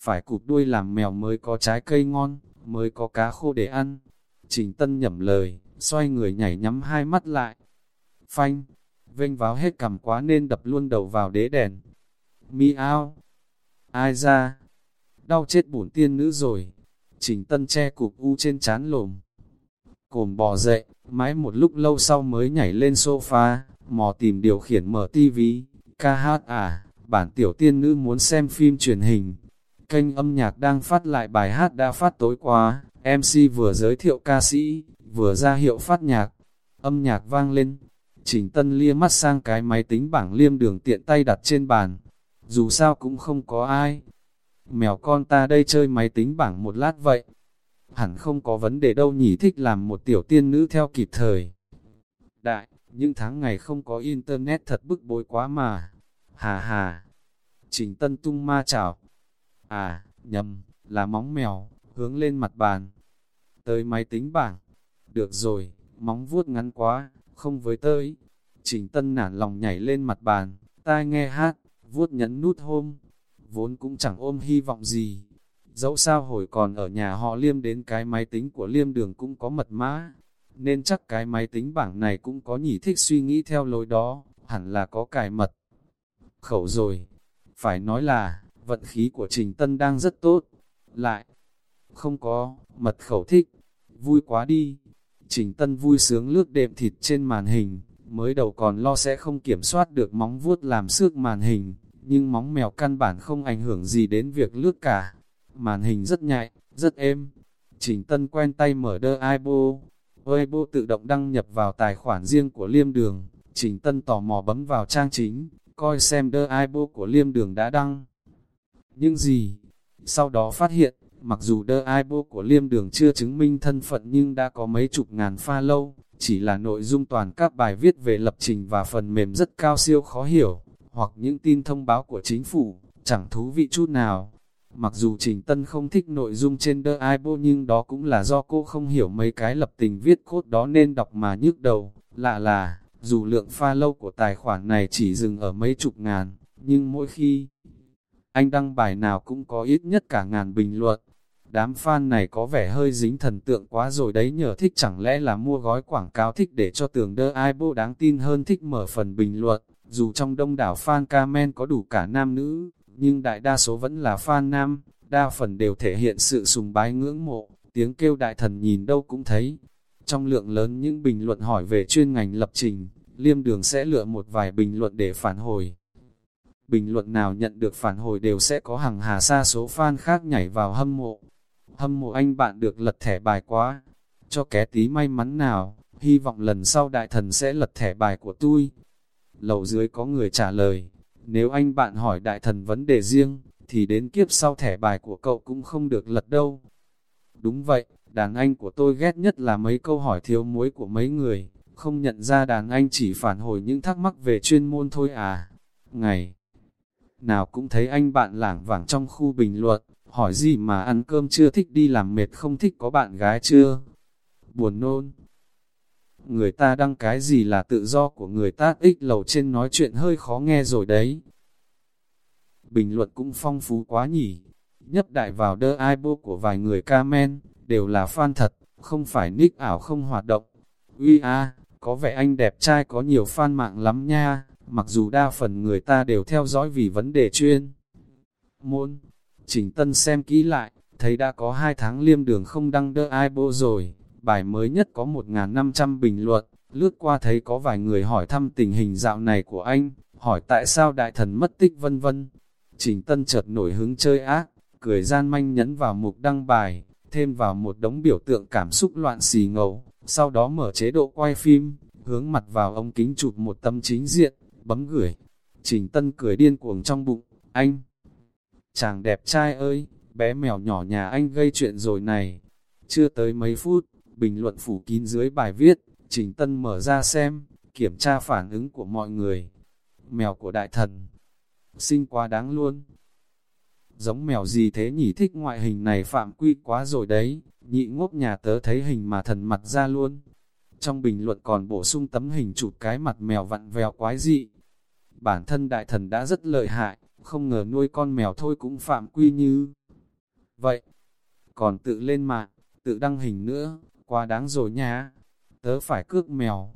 phải cụp đuôi làm mèo mới có trái cây ngon, mới có cá khô để ăn. Trình Tân nhẩm lời, xoay người nhảy nhắm hai mắt lại. Phanh, vênh váo hết cầm quá nên đập luôn đầu vào đế đèn. Mi ao, ai ra, đau chết bổn tiên nữ rồi. Trình Tân che cục u trên chán lồm. Cồm bò dậy, mãi một lúc lâu sau mới nhảy lên sofa, mò tìm điều khiển mở tivi, ca hát à, bản tiểu tiên nữ muốn xem phim truyền hình. Kênh âm nhạc đang phát lại bài hát đã phát tối qua, MC vừa giới thiệu ca sĩ, vừa ra hiệu phát nhạc. Âm nhạc vang lên, Trình Tân lia mắt sang cái máy tính bảng liêm đường tiện tay đặt trên bàn. Dù sao cũng không có ai. Mèo con ta đây chơi máy tính bảng một lát vậy. Hẳn không có vấn đề đâu nhỉ thích làm một tiểu tiên nữ theo kịp thời. Đại, những tháng ngày không có internet thật bức bối quá mà. Hà hà. Trình Tân tung ma chảo. À, nhầm, là móng mèo, hướng lên mặt bàn. Tới máy tính bảng. Được rồi, móng vuốt ngắn quá, không với tới. Trình Tân nản lòng nhảy lên mặt bàn, tai nghe hát, vuốt nhấn nút hôm. Vốn cũng chẳng ôm hy vọng gì. Dẫu sao hồi còn ở nhà họ liêm đến cái máy tính của liêm đường cũng có mật mã. Nên chắc cái máy tính bảng này cũng có nhỉ thích suy nghĩ theo lối đó, hẳn là có cài mật. Khẩu rồi, phải nói là, vận khí của Trình Tân đang rất tốt. Lại, không có, mật khẩu thích, vui quá đi. Trình Tân vui sướng lướt đệm thịt trên màn hình, mới đầu còn lo sẽ không kiểm soát được móng vuốt làm xước màn hình, nhưng móng mèo căn bản không ảnh hưởng gì đến việc lướt cả. Màn hình rất nhạy, rất êm. Trình Tân quen tay mở đơ Aibo, Weibo tự động đăng nhập vào tài khoản riêng của Liêm Đường. Trình Tân tò mò bấm vào trang chính, coi xem đơ Aibo của Liêm Đường đã đăng. Nhưng gì? Sau đó phát hiện, mặc dù đơ Aibo của Liêm Đường chưa chứng minh thân phận nhưng đã có mấy chục ngàn pha lâu, chỉ là nội dung toàn các bài viết về lập trình và phần mềm rất cao siêu khó hiểu, hoặc những tin thông báo của chính phủ, chẳng thú vị chút nào. Mặc dù Trình Tân không thích nội dung trên The Ibo nhưng đó cũng là do cô không hiểu mấy cái lập tình viết cốt đó nên đọc mà nhức đầu. Lạ là, dù lượng pha lâu của tài khoản này chỉ dừng ở mấy chục ngàn, nhưng mỗi khi anh đăng bài nào cũng có ít nhất cả ngàn bình luận. Đám fan này có vẻ hơi dính thần tượng quá rồi đấy nhờ thích chẳng lẽ là mua gói quảng cáo thích để cho tường The Ibo đáng tin hơn thích mở phần bình luận. Dù trong đông đảo fan comment có đủ cả nam nữ, nhưng đại đa số vẫn là fan nam, đa phần đều thể hiện sự sùng bái ngưỡng mộ, tiếng kêu đại thần nhìn đâu cũng thấy. Trong lượng lớn những bình luận hỏi về chuyên ngành lập trình, Liêm Đường sẽ lựa một vài bình luận để phản hồi. Bình luận nào nhận được phản hồi đều sẽ có hàng hà xa số fan khác nhảy vào hâm mộ. Hâm mộ anh bạn được lật thẻ bài quá, cho ké tí may mắn nào, hy vọng lần sau đại thần sẽ lật thẻ bài của tôi. Lầu dưới có người trả lời, nếu anh bạn hỏi đại thần vấn đề riêng, thì đến kiếp sau thẻ bài của cậu cũng không được lật đâu. Đúng vậy, đàn anh của tôi ghét nhất là mấy câu hỏi thiếu muối của mấy người, không nhận ra đàn anh chỉ phản hồi những thắc mắc về chuyên môn thôi à. Ngày nào cũng thấy anh bạn lảng vảng trong khu bình luận, hỏi gì mà ăn cơm chưa thích đi làm mệt không thích có bạn gái chưa? Buồn nôn. Người ta đăng cái gì là tự do của người ta ích lầu trên nói chuyện hơi khó nghe rồi đấy. Bình luận cũng phong phú quá nhỉ. Nhấp đại vào đơ ai bô của vài người comment, đều là fan thật, không phải nick ảo không hoạt động. Uy a, có vẻ anh đẹp trai có nhiều fan mạng lắm nha, mặc dù đa phần người ta đều theo dõi vì vấn đề chuyên. Môn, Trình Tân xem kỹ lại, thấy đã có hai tháng liêm đường không đăng đơ ai bô rồi, bài mới nhất có 1.500 bình luận, lướt qua thấy có vài người hỏi thăm tình hình dạo này của anh, hỏi tại sao đại thần mất tích vân vân. Trình Tân chợt nổi hứng chơi ác, cười gian manh nhấn vào mục đăng bài, thêm vào một đống biểu tượng cảm xúc loạn xì ngầu, sau đó mở chế độ quay phim, hướng mặt vào ống kính chụp một tâm chính diện, bấm gửi. Trình Tân cười điên cuồng trong bụng, anh, chàng đẹp trai ơi, bé mèo nhỏ nhà anh gây chuyện rồi này. Chưa tới mấy phút, bình luận phủ kín dưới bài viết, Trình Tân mở ra xem, kiểm tra phản ứng của mọi người. Mèo của đại thần, sinh quá đáng luôn. Giống mèo gì thế nhỉ thích ngoại hình này phạm quy quá rồi đấy, nhị ngốc nhà tớ thấy hình mà thần mặt ra luôn. Trong bình luận còn bổ sung tấm hình chụp cái mặt mèo vặn vèo quái dị. Bản thân đại thần đã rất lợi hại, không ngờ nuôi con mèo thôi cũng phạm quy như vậy. Còn tự lên mạng, tự đăng hình nữa, quá đáng rồi nha. Tớ phải cước mèo.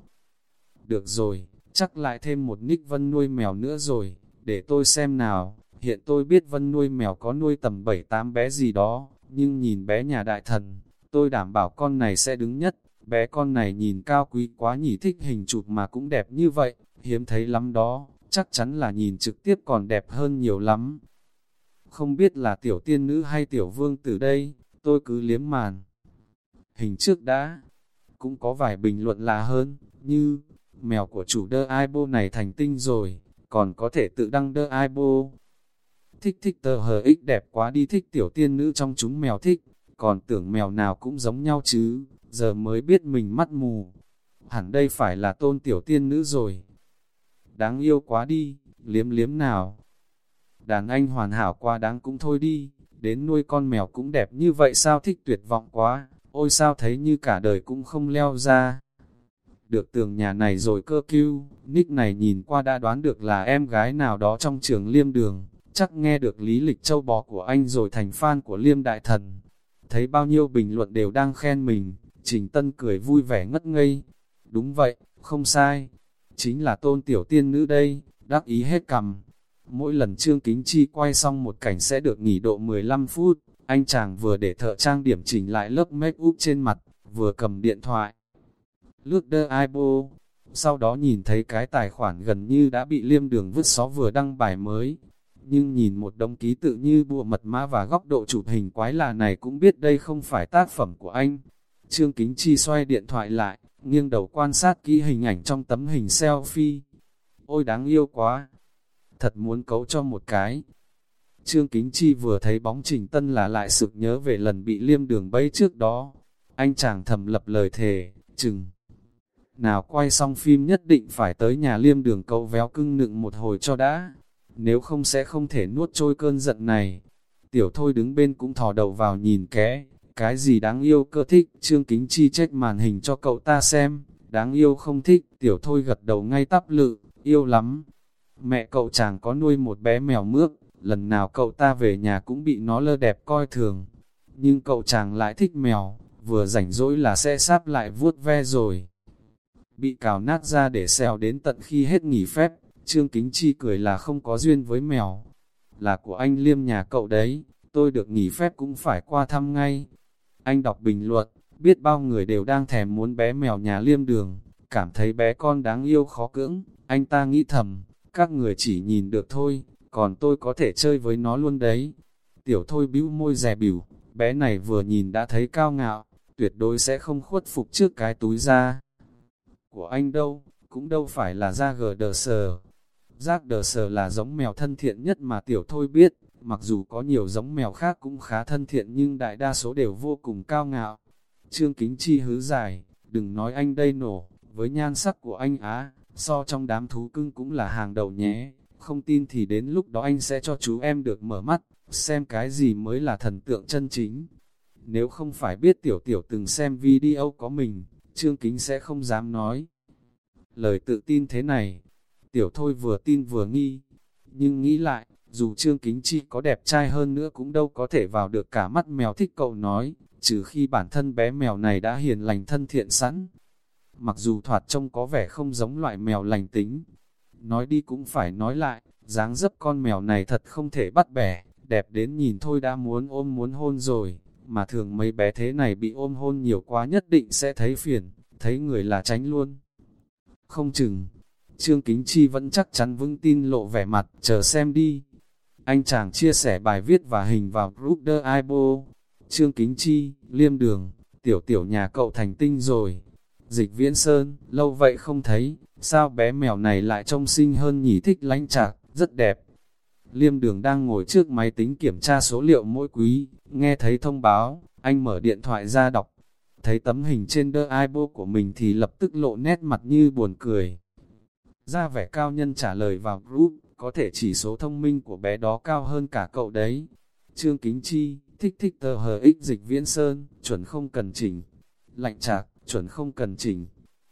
Được rồi, chắc lại thêm một nick vân nuôi mèo nữa rồi, để tôi xem nào. Hiện tôi biết vân nuôi mèo có nuôi tầm 7-8 bé gì đó, nhưng nhìn bé nhà đại thần, tôi đảm bảo con này sẽ đứng nhất. Bé con này nhìn cao quý quá nhỉ thích hình chụp mà cũng đẹp như vậy, hiếm thấy lắm đó, chắc chắn là nhìn trực tiếp còn đẹp hơn nhiều lắm. Không biết là tiểu tiên nữ hay tiểu vương từ đây, tôi cứ liếm màn. Hình trước đã, cũng có vài bình luận là hơn, như, mèo của chủ đơ Aibo này thành tinh rồi, còn có thể tự đăng đơ Aibo. Thích thích tờ hờ ích đẹp quá đi thích tiểu tiên nữ trong chúng mèo thích, còn tưởng mèo nào cũng giống nhau chứ, giờ mới biết mình mắt mù. Hẳn đây phải là tôn tiểu tiên nữ rồi. Đáng yêu quá đi, liếm liếm nào. Đàn anh hoàn hảo quá đáng cũng thôi đi, đến nuôi con mèo cũng đẹp như vậy sao thích tuyệt vọng quá, ôi sao thấy như cả đời cũng không leo ra. Được tường nhà này rồi cơ cứu, nick này nhìn qua đã đoán được là em gái nào đó trong trường liêm đường, chắc nghe được lý lịch châu bò của anh rồi thành fan của liêm đại thần. Thấy bao nhiêu bình luận đều đang khen mình, Trình Tân cười vui vẻ ngất ngây. Đúng vậy, không sai. Chính là tôn tiểu tiên nữ đây, đắc ý hết cầm. Mỗi lần Trương Kính Chi quay xong một cảnh sẽ được nghỉ độ 15 phút. Anh chàng vừa để thợ trang điểm chỉnh lại lớp make up trên mặt, vừa cầm điện thoại. Lướt đơ iPo, sau đó nhìn thấy cái tài khoản gần như đã bị liêm đường vứt xó vừa đăng bài mới. Nhưng nhìn một đống ký tự như bùa mật mã và góc độ chụp hình quái lạ này cũng biết đây không phải tác phẩm của anh. Trương Kính Chi xoay điện thoại lại, nghiêng đầu quan sát kỹ hình ảnh trong tấm hình selfie. Ôi đáng yêu quá! Thật muốn cấu cho một cái. Trương Kính Chi vừa thấy bóng Trình Tân là lại sực nhớ về lần bị liêm đường bấy trước đó. Anh chàng thầm lập lời thề, chừng. Nào quay xong phim nhất định phải tới nhà liêm đường cậu véo cưng nựng một hồi cho đã. Nếu không sẽ không thể nuốt trôi cơn giận này. Tiểu thôi đứng bên cũng thò đầu vào nhìn ké, cái gì đáng yêu cơ thích, Trương Kính Chi trách màn hình cho cậu ta xem, đáng yêu không thích, tiểu thôi gật đầu ngay tắp lự, yêu lắm. Mẹ cậu chàng có nuôi một bé mèo mước, lần nào cậu ta về nhà cũng bị nó lơ đẹp coi thường. Nhưng cậu chàng lại thích mèo, vừa rảnh rỗi là sẽ sáp lại vuốt ve rồi. Bị cào nát ra để xèo đến tận khi hết nghỉ phép, Trương Kính Chi cười là không có duyên với mèo. Là của anh liêm nhà cậu đấy, tôi được nghỉ phép cũng phải qua thăm ngay. Anh đọc bình luận, biết bao người đều đang thèm muốn bé mèo nhà liêm đường, cảm thấy bé con đáng yêu khó cưỡng, anh ta nghĩ thầm, các người chỉ nhìn được thôi, còn tôi có thể chơi với nó luôn đấy. Tiểu thôi bĩu môi rè bỉu, bé này vừa nhìn đã thấy cao ngạo, tuyệt đối sẽ không khuất phục trước cái túi da. Của anh đâu, cũng đâu phải là da gờ đờ sờ. Giác đờ sờ là giống mèo thân thiện nhất mà tiểu thôi biết, Mặc dù có nhiều giống mèo khác cũng khá thân thiện nhưng đại đa số đều vô cùng cao ngạo. Trương Kính Chi hứ dài, đừng nói anh đây nổ, với nhan sắc của anh Á, so trong đám thú cưng cũng là hàng đầu nhé. Không tin thì đến lúc đó anh sẽ cho chú em được mở mắt, xem cái gì mới là thần tượng chân chính. Nếu không phải biết tiểu tiểu từng xem video có mình, Trương Kính sẽ không dám nói. Lời tự tin thế này, tiểu thôi vừa tin vừa nghi, nhưng nghĩ lại, dù Trương Kính Chi có đẹp trai hơn nữa cũng đâu có thể vào được cả mắt mèo thích cậu nói, trừ khi bản thân bé mèo này đã hiền lành thân thiện sẵn. Mặc dù thoạt trông có vẻ không giống loại mèo lành tính, nói đi cũng phải nói lại, dáng dấp con mèo này thật không thể bắt bẻ, đẹp đến nhìn thôi đã muốn ôm muốn hôn rồi, mà thường mấy bé thế này bị ôm hôn nhiều quá nhất định sẽ thấy phiền, thấy người là tránh luôn. Không chừng, Trương Kính Chi vẫn chắc chắn vững tin lộ vẻ mặt, chờ xem đi. Anh chàng chia sẻ bài viết và hình vào group The Ibo. Trương Kính Chi, Liêm Đường, tiểu tiểu nhà cậu thành tinh rồi. Dịch Viễn Sơn, lâu vậy không thấy, sao bé mèo này lại trông xinh hơn nhỉ thích lánh chạc, rất đẹp. Liêm Đường đang ngồi trước máy tính kiểm tra số liệu mỗi quý, nghe thấy thông báo, anh mở điện thoại ra đọc. thấy tấm hình trên đơ ai của mình thì lập tức lộ nét mặt như buồn cười. Ra vẻ cao nhân trả lời vào group, có thể chỉ số thông minh của bé đó cao hơn cả cậu đấy. Trương Kính Chi, thích thích tờ hờ ích dịch viễn sơn, chuẩn không cần chỉnh. Lạnh chạc, chuẩn không cần chỉnh.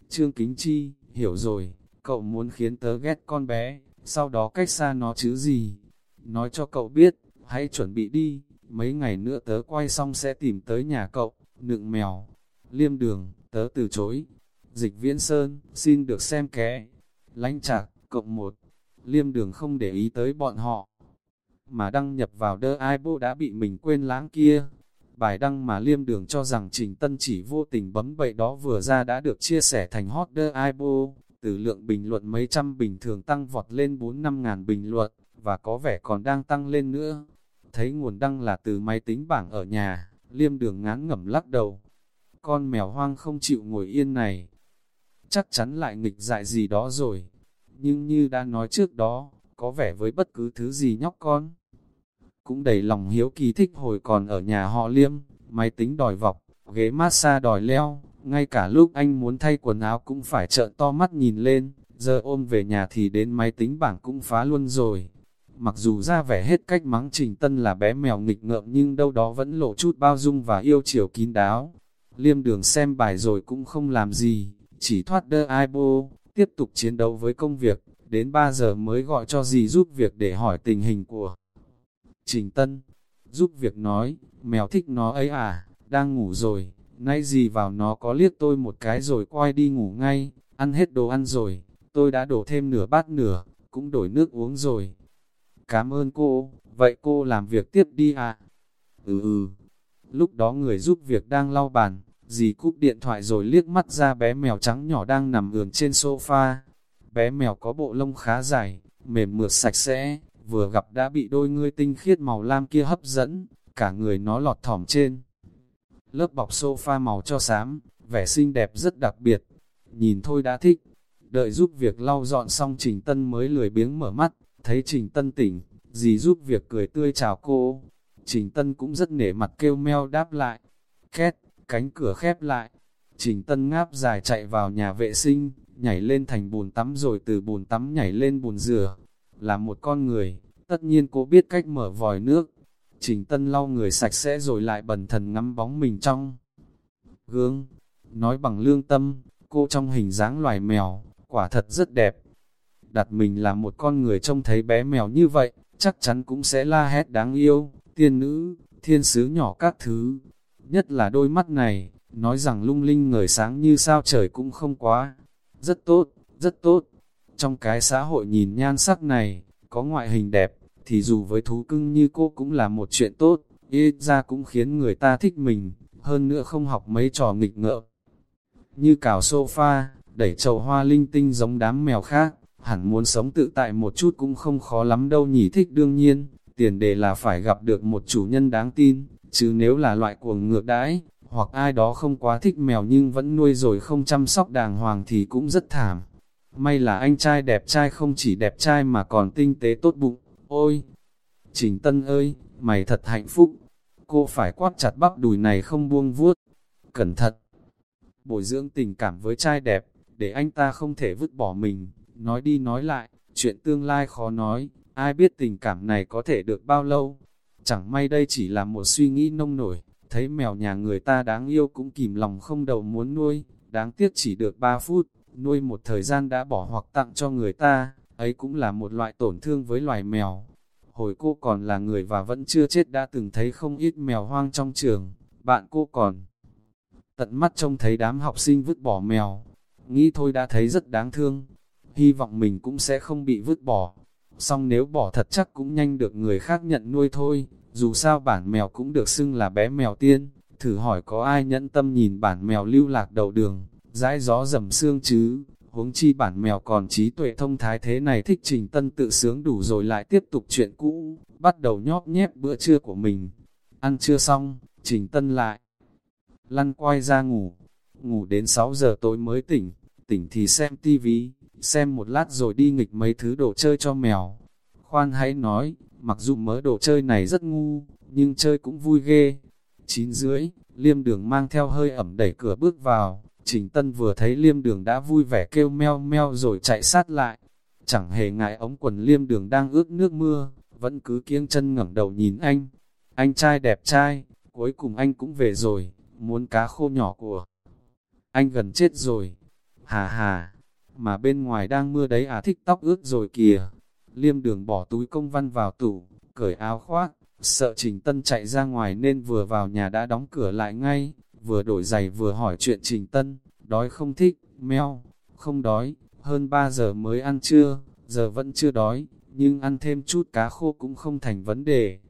Trương Kính Chi, hiểu rồi, cậu muốn khiến tớ ghét con bé, sau đó cách xa nó chứ gì. Nói cho cậu biết, hãy chuẩn bị đi, mấy ngày nữa tớ quay xong sẽ tìm tới nhà cậu, nựng mèo. Liêm đường, tớ từ chối. Dịch viễn sơn, xin được xem ké. Lánh chạc, cộng một. Liêm đường không để ý tới bọn họ. Mà đăng nhập vào đơ ai bô đã bị mình quên lãng kia. Bài đăng mà liêm đường cho rằng Trình Tân chỉ vô tình bấm bậy đó vừa ra đã được chia sẻ thành hot the ibo. Từ lượng bình luận mấy trăm bình thường tăng vọt lên 4-5 ngàn bình luận, và có vẻ còn đang tăng lên nữa. Thấy nguồn đăng là từ máy tính bảng ở nhà, liêm đường ngán ngẩm lắc đầu. Con mèo hoang không chịu ngồi yên này. Chắc chắn lại nghịch dại gì đó rồi. Nhưng như đã nói trước đó, có vẻ với bất cứ thứ gì nhóc con. Cũng đầy lòng hiếu kỳ thích hồi còn ở nhà họ liêm, máy tính đòi vọc, ghế massage đòi leo, ngay cả lúc anh muốn thay quần áo cũng phải trợn to mắt nhìn lên, giờ ôm về nhà thì đến máy tính bảng cũng phá luôn rồi. Mặc dù ra vẻ hết cách mắng Trình Tân là bé mèo nghịch ngợm nhưng đâu đó vẫn lộ chút bao dung và yêu chiều kín đáo. Liêm đường xem bài rồi cũng không làm gì, chỉ thoát đơ ai bô, tiếp tục chiến đấu với công việc, đến 3 giờ mới gọi cho gì giúp việc để hỏi tình hình của Trình Tân. Giúp việc nói, mèo thích nó ấy à, đang ngủ rồi, nay gì vào nó có liếc tôi một cái rồi quay đi ngủ ngay, ăn hết đồ ăn rồi, tôi đã đổ thêm nửa bát nửa, cũng đổi nước uống rồi. Cảm ơn cô, vậy cô làm việc tiếp đi à? Ừ ừ. Lúc đó người giúp việc đang lau bàn, dì cúp điện thoại rồi liếc mắt ra bé mèo trắng nhỏ đang nằm ườn trên sofa. Bé mèo có bộ lông khá dài, mềm mượt sạch sẽ, vừa gặp đã bị đôi ngươi tinh khiết màu lam kia hấp dẫn, cả người nó lọt thỏm trên. Lớp bọc sofa màu cho xám, vẻ xinh đẹp rất đặc biệt, nhìn thôi đã thích. Đợi giúp việc lau dọn xong Trình Tân mới lười biếng mở mắt, thấy Trình Tân tỉnh, dì giúp việc cười tươi chào cô. Trình Tân cũng rất nể mặt kêu meo đáp lại. Két, cánh cửa khép lại. Trình Tân ngáp dài chạy vào nhà vệ sinh, nhảy lên thành bồn tắm rồi từ bồn tắm nhảy lên bồn rửa. Là một con người, tất nhiên cô biết cách mở vòi nước. Trình Tân lau người sạch sẽ rồi lại bần thần ngắm bóng mình trong gương. Nói bằng lương tâm, cô trong hình dáng loài mèo, quả thật rất đẹp. Đặt mình là một con người trông thấy bé mèo như vậy, chắc chắn cũng sẽ la hét đáng yêu, tiên nữ, thiên sứ nhỏ các thứ. Nhất là đôi mắt này, nói rằng lung linh ngời sáng như sao trời cũng không quá. Rất tốt, rất tốt. Trong cái xã hội nhìn nhan sắc này, có ngoại hình đẹp, thì dù với thú cưng như cô cũng là một chuyện tốt, ít ra cũng khiến người ta thích mình, hơn nữa không học mấy trò nghịch ngợm. Như cào sofa, đẩy chậu hoa linh tinh giống đám mèo khác, hẳn muốn sống tự tại một chút cũng không khó lắm đâu nhỉ thích đương nhiên, tiền đề là phải gặp được một chủ nhân đáng tin, chứ nếu là loại cuồng ngược đãi, hoặc ai đó không quá thích mèo nhưng vẫn nuôi rồi không chăm sóc đàng hoàng thì cũng rất thảm. May là anh trai đẹp trai không chỉ đẹp trai mà còn tinh tế tốt bụng, ôi! Trình Tân ơi, mày thật hạnh phúc, cô phải quát chặt bắp đùi này không buông vuốt, cẩn thận! Bồi dưỡng tình cảm với trai đẹp, để anh ta không thể vứt bỏ mình, nói đi nói lại, chuyện tương lai khó nói, ai biết tình cảm này có thể được bao lâu. Chẳng may đây chỉ là một suy nghĩ nông nổi, thấy mèo nhà người ta đáng yêu cũng kìm lòng không đầu muốn nuôi, đáng tiếc chỉ được 3 phút, nuôi một thời gian đã bỏ hoặc tặng cho người ta, ấy cũng là một loại tổn thương với loài mèo. Hồi cô còn là người và vẫn chưa chết đã từng thấy không ít mèo hoang trong trường, bạn cô còn tận mắt trông thấy đám học sinh vứt bỏ mèo, nghĩ thôi đã thấy rất đáng thương, hy vọng mình cũng sẽ không bị vứt bỏ. Xong nếu bỏ thật chắc cũng nhanh được người khác nhận nuôi thôi, dù sao bản mèo cũng được xưng là bé mèo tiên, thử hỏi có ai nhẫn tâm nhìn bản mèo lưu lạc đầu đường, dãi gió dầm xương chứ, huống chi bản mèo còn trí tuệ thông thái thế này thích trình tân tự sướng đủ rồi lại tiếp tục chuyện cũ, bắt đầu nhóp nhép bữa trưa của mình. Ăn trưa xong, trình tân lại, lăn quay ra ngủ, ngủ đến 6 giờ tối mới tỉnh, tỉnh thì xem tivi, xem một lát rồi đi nghịch mấy thứ đồ chơi cho mèo. Khoan hãy nói, mặc dù mớ đồ chơi này rất ngu, nhưng chơi cũng vui ghê. Chín rưỡi, Liêm đường mang theo hơi ẩm đẩy cửa bước vào, Trình Tân vừa thấy liêm đường đã vui vẻ kêu meo meo rồi chạy sát lại. Chẳng hề ngại ống quần liêm đường đang ướt nước mưa, vẫn cứ kiêng chân ngẩng đầu nhìn anh. Anh trai đẹp trai, cuối cùng anh cũng về rồi, muốn cá khô nhỏ của anh gần chết rồi. Hà hà, mà bên ngoài đang mưa đấy à thích tóc ướt rồi kìa. Liêm đường bỏ túi công văn vào tủ, cởi áo khoác, sợ Trình Tân chạy ra ngoài nên vừa vào nhà đã đóng cửa lại ngay, vừa đổi giày vừa hỏi chuyện Trình Tân, đói không thích, meo, không đói, hơn 3 giờ mới ăn trưa, giờ vẫn chưa đói, nhưng ăn thêm chút cá khô cũng không thành vấn đề.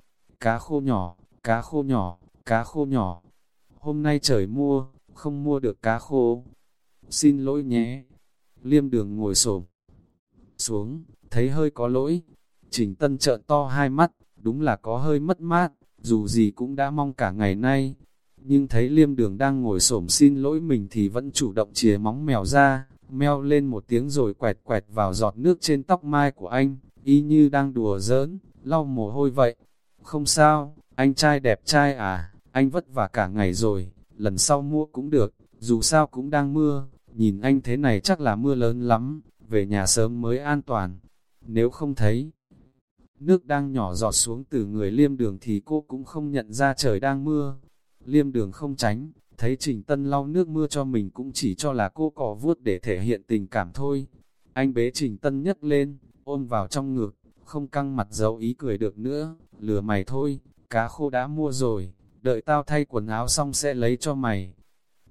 Cá khô nhỏ, cá khô nhỏ, cá khô nhỏ. Hôm nay trời mua, không mua được cá khô. Xin lỗi nhé. Liêm đường ngồi xổm xuống, thấy hơi có lỗi. Trình Tân trợn to hai mắt, đúng là có hơi mất mát, dù gì cũng đã mong cả ngày nay. Nhưng thấy liêm đường đang ngồi xổm xin lỗi mình thì vẫn chủ động chìa móng mèo ra, meo lên một tiếng rồi quẹt quẹt vào giọt nước trên tóc mai của anh, y như đang đùa giỡn, lau mồ hôi vậy. Không sao, anh trai đẹp trai à, anh vất vả cả ngày rồi, lần sau mua cũng được, dù sao cũng đang mưa, nhìn anh thế này chắc là mưa lớn lắm, về nhà sớm mới an toàn. Nếu không thấy, nước đang nhỏ giọt xuống từ người liêm đường thì cô cũng không nhận ra trời đang mưa. Liêm đường không tránh, thấy Trình Tân lau nước mưa cho mình cũng chỉ cho là cô cỏ vuốt để thể hiện tình cảm thôi. Anh bế Trình Tân nhấc lên, ôm vào trong ngực, không căng mặt dấu ý cười được nữa, lừa mày thôi, cá khô đã mua rồi, đợi tao thay quần áo xong sẽ lấy cho mày.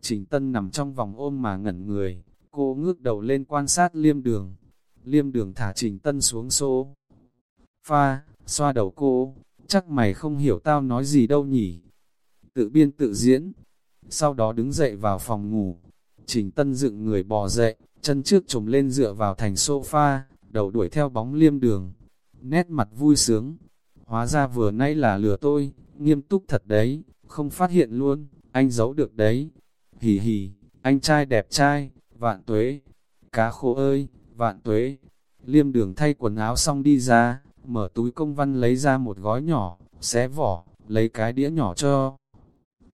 Trình Tân nằm trong vòng ôm mà ngẩn người, cô ngước đầu lên quan sát liêm đường. Liêm đường thả Trình Tân xuống xô. Pha, xoa đầu cô, chắc mày không hiểu tao nói gì đâu nhỉ. Tự biên tự diễn. Sau đó đứng dậy vào phòng ngủ. Trình Tân dựng người bò dậy, chân trước trồm lên dựa vào thành sofa, đầu đuổi theo bóng liêm đường. Nét mặt vui sướng. Hóa ra vừa nay là lừa tôi, nghiêm túc thật đấy, không phát hiện luôn, anh giấu được đấy. Hì hì, anh trai đẹp trai, vạn tuế. Cá khô ơi, vạn tuế. Liêm đường thay quần áo xong đi ra, mở túi công văn lấy ra một gói nhỏ, xé vỏ, lấy cái đĩa nhỏ cho.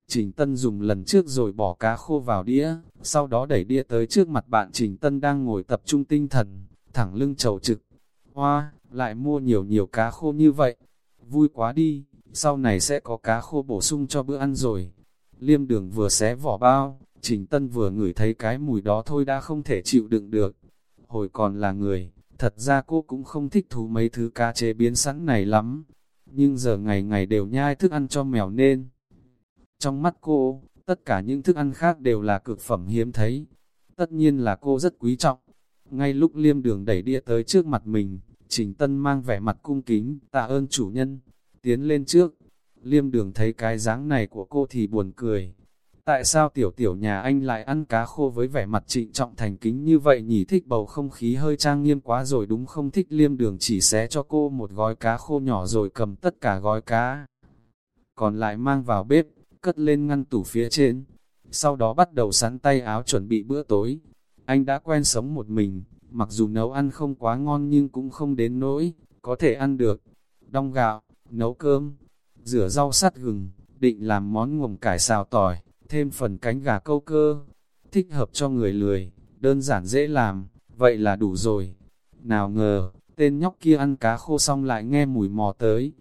Trình Tân dùng lần trước rồi bỏ cá khô vào đĩa, sau đó đẩy đĩa tới trước mặt bạn Trình Tân đang ngồi tập trung tinh thần, thẳng lưng trầu trực. Hoa, lại mua nhiều nhiều cá khô như vậy. Vui quá đi, sau này sẽ có cá khô bổ sung cho bữa ăn rồi. Liêm đường vừa xé vỏ bao, Trình Tân vừa ngửi thấy cái mùi đó thôi đã không thể chịu đựng được. Hồi còn là người, thật ra cô cũng không thích thú mấy thứ cá chế biến sẵn này lắm. Nhưng giờ ngày ngày đều nhai thức ăn cho mèo nên. Trong mắt cô, tất cả những thức ăn khác đều là cực phẩm hiếm thấy. Tất nhiên là cô rất quý trọng. Ngay lúc liêm đường đẩy đĩa tới trước mặt mình, Trình Tân mang vẻ mặt cung kính, tạ ơn chủ nhân, tiến lên trước. Liêm đường thấy cái dáng này của cô thì buồn cười. Tại sao tiểu tiểu nhà anh lại ăn cá khô với vẻ mặt trịnh trọng thành kính như vậy nhỉ thích bầu không khí hơi trang nghiêm quá rồi đúng không thích liêm đường chỉ xé cho cô một gói cá khô nhỏ rồi cầm tất cả gói cá. Còn lại mang vào bếp, cất lên ngăn tủ phía trên. Sau đó bắt đầu sắn tay áo chuẩn bị bữa tối. Anh đã quen sống một mình, mặc dù nấu ăn không quá ngon nhưng cũng không đến nỗi, có thể ăn được. Đong gạo, nấu cơm, rửa rau sắt gừng, định làm món ngồm cải xào tỏi, thêm phần cánh gà câu cơ. Thích hợp cho người lười, đơn giản dễ làm, vậy là đủ rồi. Nào ngờ, tên nhóc kia ăn cá khô xong lại nghe mùi mò tới.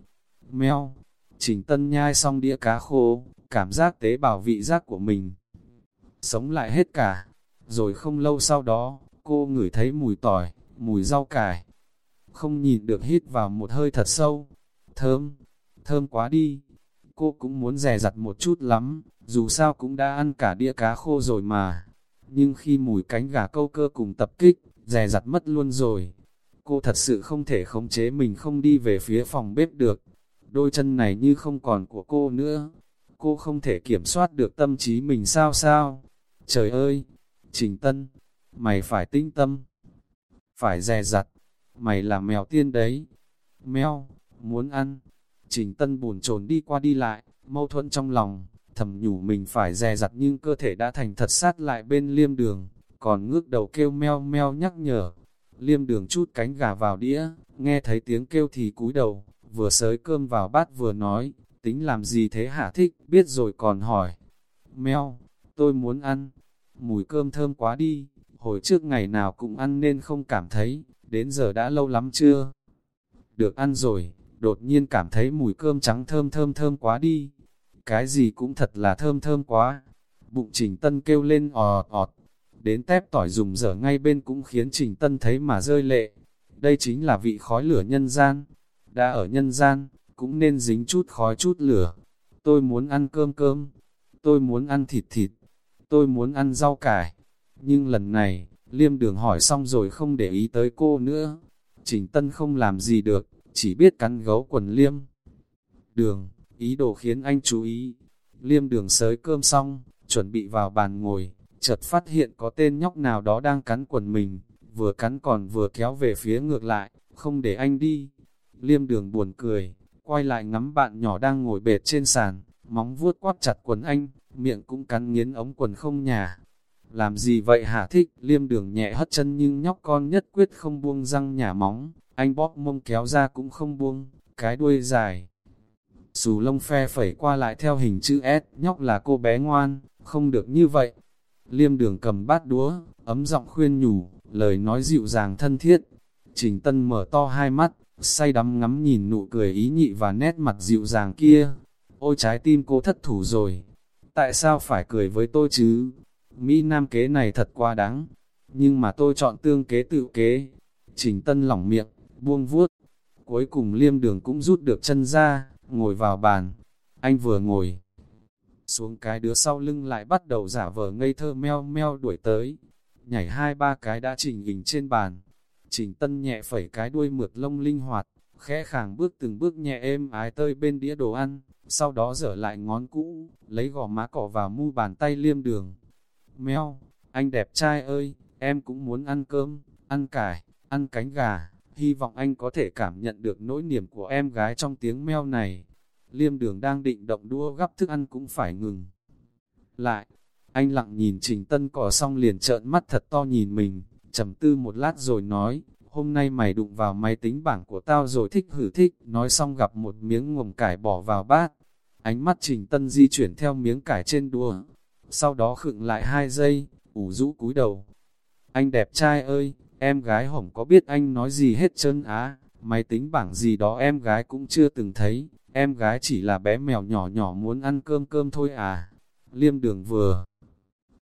Mèo, Trình Tân nhai xong đĩa cá khô, cảm giác tế bào vị giác của mình. Sống lại hết cả. Rồi không lâu sau đó, cô ngửi thấy mùi tỏi, mùi rau cải. Không nhìn được hít vào một hơi thật sâu. Thơm, thơm quá đi. Cô cũng muốn rè rặt một chút lắm, dù sao cũng đã ăn cả đĩa cá khô rồi mà. Nhưng khi mùi cánh gà câu cơ cùng tập kích, rè rặt mất luôn rồi. Cô thật sự không thể khống chế mình không đi về phía phòng bếp được. Đôi chân này như không còn của cô nữa. Cô không thể kiểm soát được tâm trí mình sao sao. Trời ơi! Trình Tân! Mày phải tinh tâm! Phải dè dặt! Mày là mèo tiên đấy! Mèo! Muốn ăn! Trình Tân buồn chồn đi qua đi lại, mâu thuẫn trong lòng, thầm nhủ mình phải dè dặt nhưng cơ thể đã thành thật sát lại bên liêm đường, còn ngước đầu kêu meo meo nhắc nhở. Liêm đường chút cánh gà vào đĩa, nghe thấy tiếng kêu thì cúi đầu, vừa sới cơm vào bát vừa nói, tính làm gì thế hả thích, biết rồi còn hỏi. Mèo, tôi muốn ăn. Mùi cơm thơm quá đi, hồi trước ngày nào cũng ăn nên không cảm thấy, đến giờ đã lâu lắm chưa? Được ăn rồi, đột nhiên cảm thấy mùi cơm trắng thơm thơm thơm quá đi. Cái gì cũng thật là thơm thơm quá. Bụng Trình Tân kêu lên ọt ọt. Đến tép tỏi dùng dở ngay bên cũng khiến Trình Tân thấy mà rơi lệ. Đây chính là vị khói lửa nhân gian. Đã ở nhân gian, cũng nên dính chút khói chút lửa. Tôi muốn ăn cơm cơm. Tôi muốn ăn thịt thịt. Tôi muốn ăn rau cải. Nhưng lần này, liêm đường hỏi xong rồi không để ý tới cô nữa. Trình Tân không làm gì được, chỉ biết cắn gấu quần liêm. Đường, ý đồ khiến anh chú ý. Liêm đường sới cơm xong, chuẩn bị vào bàn ngồi, chợt phát hiện có tên nhóc nào đó đang cắn quần mình, vừa cắn còn vừa kéo về phía ngược lại, không để anh đi. Liêm đường buồn cười, quay lại ngắm bạn nhỏ đang ngồi bệt trên sàn, móng vuốt quát chặt quần anh, miệng cũng cắn nghiến ống quần không nhà. Làm gì vậy hả thích, liêm đường nhẹ hất chân nhưng nhóc con nhất quyết không buông răng nhà móng, anh bóp mông kéo ra cũng không buông, cái đuôi dài. Xù lông phe phẩy qua lại theo hình chữ S, nhóc là cô bé ngoan, không được như vậy. Liêm đường cầm bát đũa, ấm giọng khuyên nhủ, lời nói dịu dàng thân thiết. Trình Tân mở to hai mắt, say đắm ngắm nhìn nụ cười ý nhị và nét mặt dịu dàng kia. Ôi trái tim cô thất thủ rồi. Tại sao phải cười với tôi chứ? Mỹ Nam kế này thật quá đáng. Nhưng mà tôi chọn tương kế tự kế. Trình Tân lỏng miệng, buông vuốt. Cuối cùng liêm đường cũng rút được chân ra, ngồi vào bàn. Anh vừa ngồi, xuống cái đứa sau lưng lại bắt đầu giả vờ ngây thơ meo meo đuổi tới. Nhảy hai ba cái đã trình hình trên bàn. Trình tân nhẹ phẩy cái đuôi mượt lông linh hoạt, khẽ khàng bước từng bước nhẹ êm ái tơi bên đĩa đồ ăn, sau đó dở lại ngón cũ, lấy gò má cỏ vào mu bàn tay liêm đường. Meo, anh đẹp trai ơi, em cũng muốn ăn cơm, ăn cải, ăn cánh gà, hy vọng anh có thể cảm nhận được nỗi niềm của em gái trong tiếng meo này. Liêm đường đang định động đua gắp thức ăn cũng phải ngừng. Lại, anh lặng nhìn Trình Tân cỏ xong liền trợn mắt thật to nhìn mình, trầm tư một lát rồi nói, hôm nay mày đụng vào máy tính bảng của tao rồi thích hử thích, nói xong gặp một miếng ngồm cải bỏ vào bát. Ánh mắt Trình Tân di chuyển theo miếng cải trên đùa, sau đó khựng lại hai giây, ủ rũ cúi đầu. Anh đẹp trai ơi, em gái hổng có biết anh nói gì hết trơn á, máy tính bảng gì đó em gái cũng chưa từng thấy, em gái chỉ là bé mèo nhỏ nhỏ muốn ăn cơm cơm thôi à. Liêm đường vừa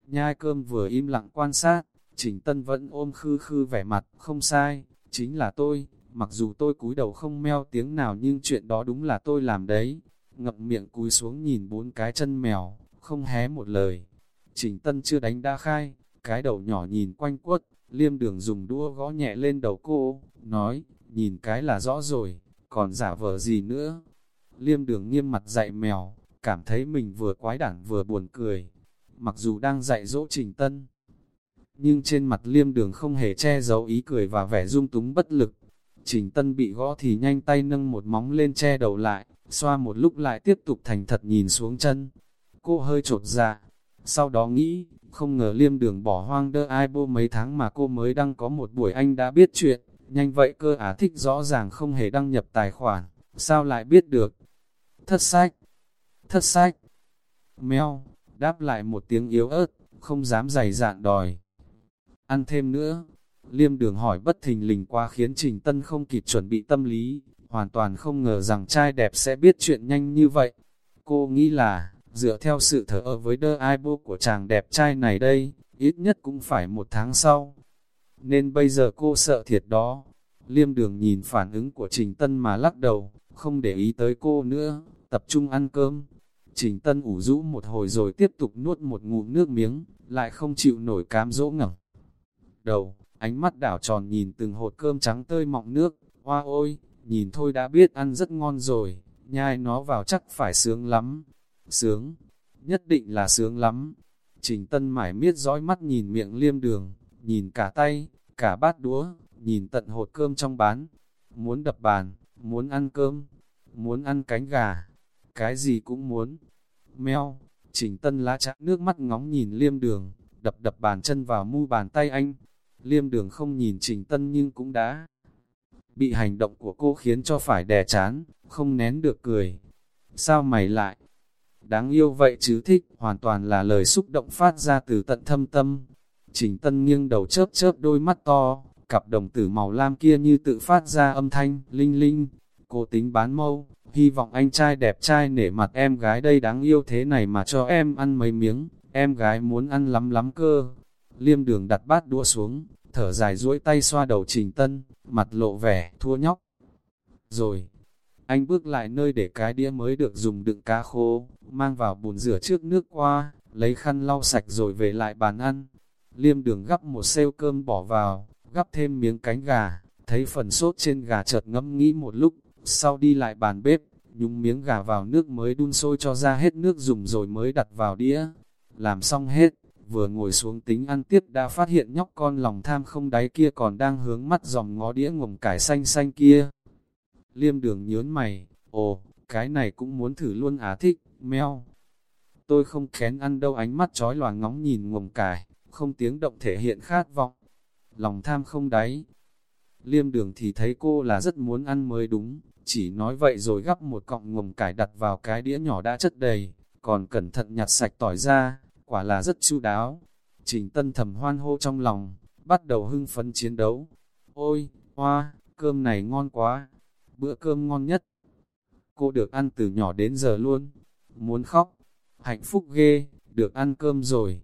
nhai cơm vừa im lặng quan sát, Trình Tân vẫn ôm khư khư vẻ mặt, không sai, chính là tôi, mặc dù tôi cúi đầu không meo tiếng nào nhưng chuyện đó đúng là tôi làm đấy. Ngậm miệng cúi xuống nhìn bốn cái chân mèo, không hé một lời. Trình Tân chưa đánh đã khai, cái đầu nhỏ nhìn quanh quất, liêm đường dùng đua gõ nhẹ lên đầu cô, nói, nhìn cái là rõ rồi, còn giả vờ gì nữa. Liêm đường nghiêm mặt dạy mèo, cảm thấy mình vừa quái đản vừa buồn cười. Mặc dù đang dạy dỗ Trình Tân, nhưng trên mặt liêm đường không hề che giấu ý cười và vẻ dung túng bất lực. Trình Tân bị gõ thì nhanh tay nâng một móng lên che đầu lại, xoa một lúc lại tiếp tục thành thật nhìn xuống chân. Cô hơi trột dạ, sau đó nghĩ, không ngờ liêm đường bỏ hoang đơ ai bô mấy tháng mà cô mới đăng có một buổi anh đã biết chuyện, nhanh vậy cơ á thích rõ ràng không hề đăng nhập tài khoản, sao lại biết được. Thất sách, thất sách, meo, đáp lại một tiếng yếu ớt, không dám dày dạn đòi. Ăn thêm nữa, liêm đường hỏi bất thình lình qua khiến Trình Tân không kịp chuẩn bị tâm lý, hoàn toàn không ngờ rằng trai đẹp sẽ biết chuyện nhanh như vậy. Cô nghĩ là, dựa theo sự thở ở với đơ ai bô của chàng đẹp trai này đây, ít nhất cũng phải một tháng sau. Nên bây giờ cô sợ thiệt đó. Liêm đường nhìn phản ứng của Trình Tân mà lắc đầu, không để ý tới cô nữa, tập trung ăn cơm. Trình Tân ủ rũ một hồi rồi tiếp tục nuốt một ngụm nước miếng, lại không chịu nổi cám dỗ ngẩng. Đầu, ánh mắt đảo tròn nhìn từng hột cơm trắng tơi mọng nước, hoa ôi, nhìn thôi đã biết ăn rất ngon rồi, nhai nó vào chắc phải sướng lắm. Sướng, nhất định là sướng lắm. Trình Tân mải miết dõi mắt nhìn miệng liêm đường, nhìn cả tay, cả bát đũa, nhìn tận hột cơm trong bán. Muốn đập bàn, muốn ăn cơm, muốn ăn cánh gà, cái gì cũng muốn. Mèo, Trình Tân lá chạm nước mắt ngóng nhìn liêm đường, đập đập bàn chân vào mu bàn tay anh. Liêm đường không nhìn Trình Tân nhưng cũng đã bị hành động của cô khiến cho phải đè chán, không nén được cười. Sao mày lại? đáng yêu vậy chứ thích, hoàn toàn là lời xúc động phát ra từ tận thâm tâm. Trình Tân nghiêng đầu chớp chớp đôi mắt to, cặp đồng tử màu lam kia như tự phát ra âm thanh, linh linh. Cô tính bán mâu, hy vọng anh trai đẹp trai nể mặt em gái đây đáng yêu thế này mà cho em ăn mấy miếng, em gái muốn ăn lắm lắm cơ. Liêm đường đặt bát đũa xuống, thở dài duỗi tay xoa đầu Trình Tân, mặt lộ vẻ, thua nhóc. Rồi, anh bước lại nơi để cái đĩa mới được dùng đựng cá khô, mang vào bồn rửa trước nước qua, lấy khăn lau sạch rồi về lại bàn ăn. Liêm đường gắp một xêu cơm bỏ vào, gắp thêm miếng cánh gà, thấy phần sốt trên gà chợt ngẫm nghĩ một lúc, sau đi lại bàn bếp, nhúng miếng gà vào nước mới đun sôi cho ra hết nước dùng rồi mới đặt vào đĩa. Làm xong hết, vừa ngồi xuống tính ăn tiếp đã phát hiện nhóc con lòng tham không đáy kia còn đang hướng mắt dòng ngó đĩa ngồng cải xanh xanh kia. Liêm đường nhớn mày, ồ, cái này cũng muốn thử luôn á thích, meo. Tôi không kén ăn đâu ánh mắt trói loà ngóng nhìn ngồng cải, không tiếng động thể hiện khát vọng. Lòng tham không đáy. Liêm đường thì thấy cô là rất muốn ăn mới đúng, chỉ nói vậy rồi gắp một cọng ngồng cải đặt vào cái đĩa nhỏ đã chất đầy, còn cẩn thận nhặt sạch tỏi ra, quả là rất chu đáo. Trình tân thầm hoan hô trong lòng, bắt đầu hưng phấn chiến đấu. Ôi, hoa, cơm này ngon quá, bữa cơm ngon nhất. Cô được ăn từ nhỏ đến giờ luôn, muốn khóc, hạnh phúc ghê, được ăn cơm rồi.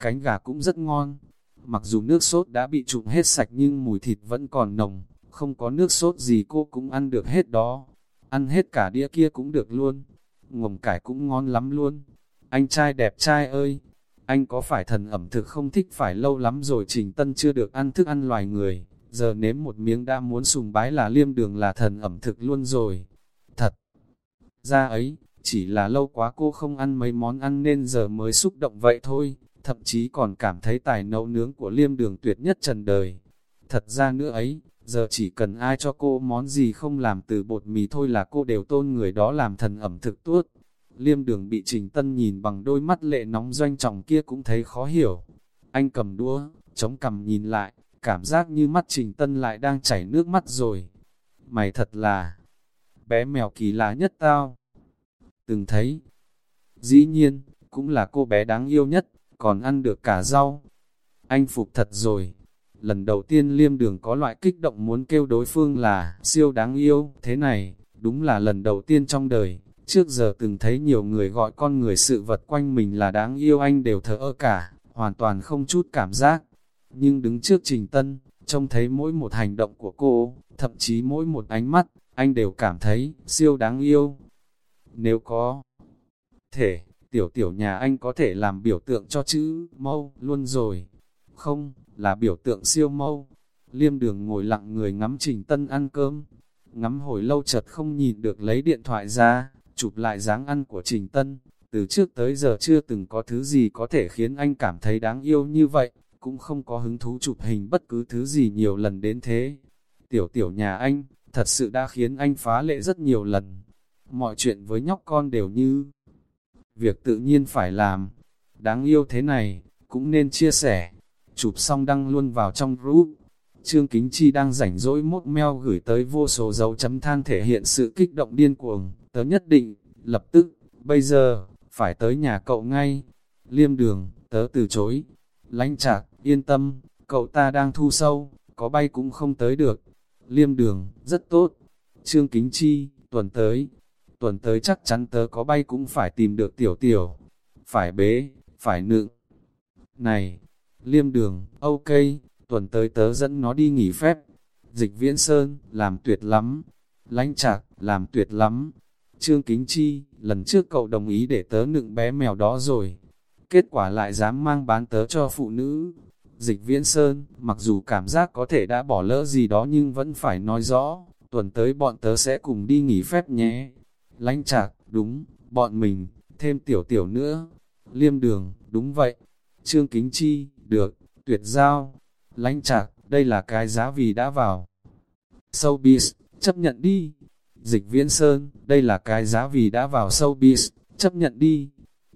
Cánh gà cũng rất ngon, mặc dù nước sốt đã bị trụng hết sạch nhưng mùi thịt vẫn còn nồng, không có nước sốt gì cô cũng ăn được hết đó. Ăn hết cả đĩa kia cũng được luôn, ngồng cải cũng ngon lắm luôn. Anh trai đẹp trai ơi, anh có phải thần ẩm thực không thích phải lâu lắm rồi Trình Tân chưa được ăn thức ăn loài người, giờ nếm một miếng đã muốn sùng bái là liêm đường là thần ẩm thực luôn rồi. Thật ra ấy, chỉ là lâu quá cô không ăn mấy món ăn nên giờ mới xúc động vậy thôi, thậm chí còn cảm thấy tài nấu nướng của liêm đường tuyệt nhất trần đời. Thật ra nữa ấy, giờ chỉ cần ai cho cô món gì không làm từ bột mì thôi là cô đều tôn người đó làm thần ẩm thực tuốt. Liêm đường bị Trình Tân nhìn bằng đôi mắt lệ nóng doanh trọng kia cũng thấy khó hiểu. Anh cầm đũa, chống cầm nhìn lại, cảm giác như mắt Trình Tân lại đang chảy nước mắt rồi. Mày thật là bé mèo kỳ lạ nhất tao. Từng thấy, dĩ nhiên, cũng là cô bé đáng yêu nhất, còn ăn được cả rau. Anh phục thật rồi. Lần đầu tiên liêm đường có loại kích động muốn kêu đối phương là siêu đáng yêu, thế này, đúng là lần đầu tiên trong đời. Trước giờ từng thấy nhiều người gọi con người sự vật quanh mình là đáng yêu anh đều thở ơ cả, hoàn toàn không chút cảm giác. Nhưng đứng trước Trình Tân, trông thấy mỗi một hành động của cô, thậm chí mỗi một ánh mắt, anh đều cảm thấy siêu đáng yêu. Nếu có thể, tiểu tiểu nhà anh có thể làm biểu tượng cho chữ mâu luôn rồi. Không, là biểu tượng siêu mâu. Liêm đường ngồi lặng người ngắm Trình Tân ăn cơm. Ngắm hồi lâu chợt không nhìn được lấy điện thoại ra, chụp lại dáng ăn của Trình Tân. Từ trước tới giờ chưa từng có thứ gì có thể khiến anh cảm thấy đáng yêu như vậy, cũng không có hứng thú chụp hình bất cứ thứ gì nhiều lần đến thế. Tiểu tiểu nhà anh, thật sự đã khiến anh phá lệ rất nhiều lần. Mọi chuyện với nhóc con đều như việc tự nhiên phải làm. Đáng yêu thế này, cũng nên chia sẻ. Chụp xong đăng luôn vào trong group. Trương Kính Chi đang rảnh rỗi mốt meo gửi tới vô số dấu chấm than thể hiện sự kích động điên cuồng. Tớ nhất định, lập tức, bây giờ, phải tới nhà cậu ngay. Liêm đường, tớ từ chối. Lánh chạc, yên tâm, cậu ta đang thu sâu, có bay cũng không tới được. Liêm đường, rất tốt. Trương Kính Chi, tuần tới, tuần tới chắc chắn tớ có bay cũng phải tìm được tiểu tiểu. Phải bế, phải nựng. Này, liêm đường, ok, tuần tới tớ dẫn nó đi nghỉ phép. Dịch viễn sơn, làm tuyệt lắm. Lánh chạc, làm tuyệt lắm. Trương Kính Chi, lần trước cậu đồng ý để tớ nựng bé mèo đó rồi. Kết quả lại dám mang bán tớ cho phụ nữ. Dịch viễn sơn, mặc dù cảm giác có thể đã bỏ lỡ gì đó nhưng vẫn phải nói rõ, tuần tới bọn tớ sẽ cùng đi nghỉ phép nhé. Lánh Trạc đúng, bọn mình, thêm tiểu tiểu nữa. Liêm đường, đúng vậy. Trương Kính Chi, được, tuyệt giao. Lánh Trạc đây là cái giá vì đã vào. Showbiz, chấp nhận đi. Dịch viễn sơn, đây là cái giá vì đã vào showbiz, chấp nhận đi.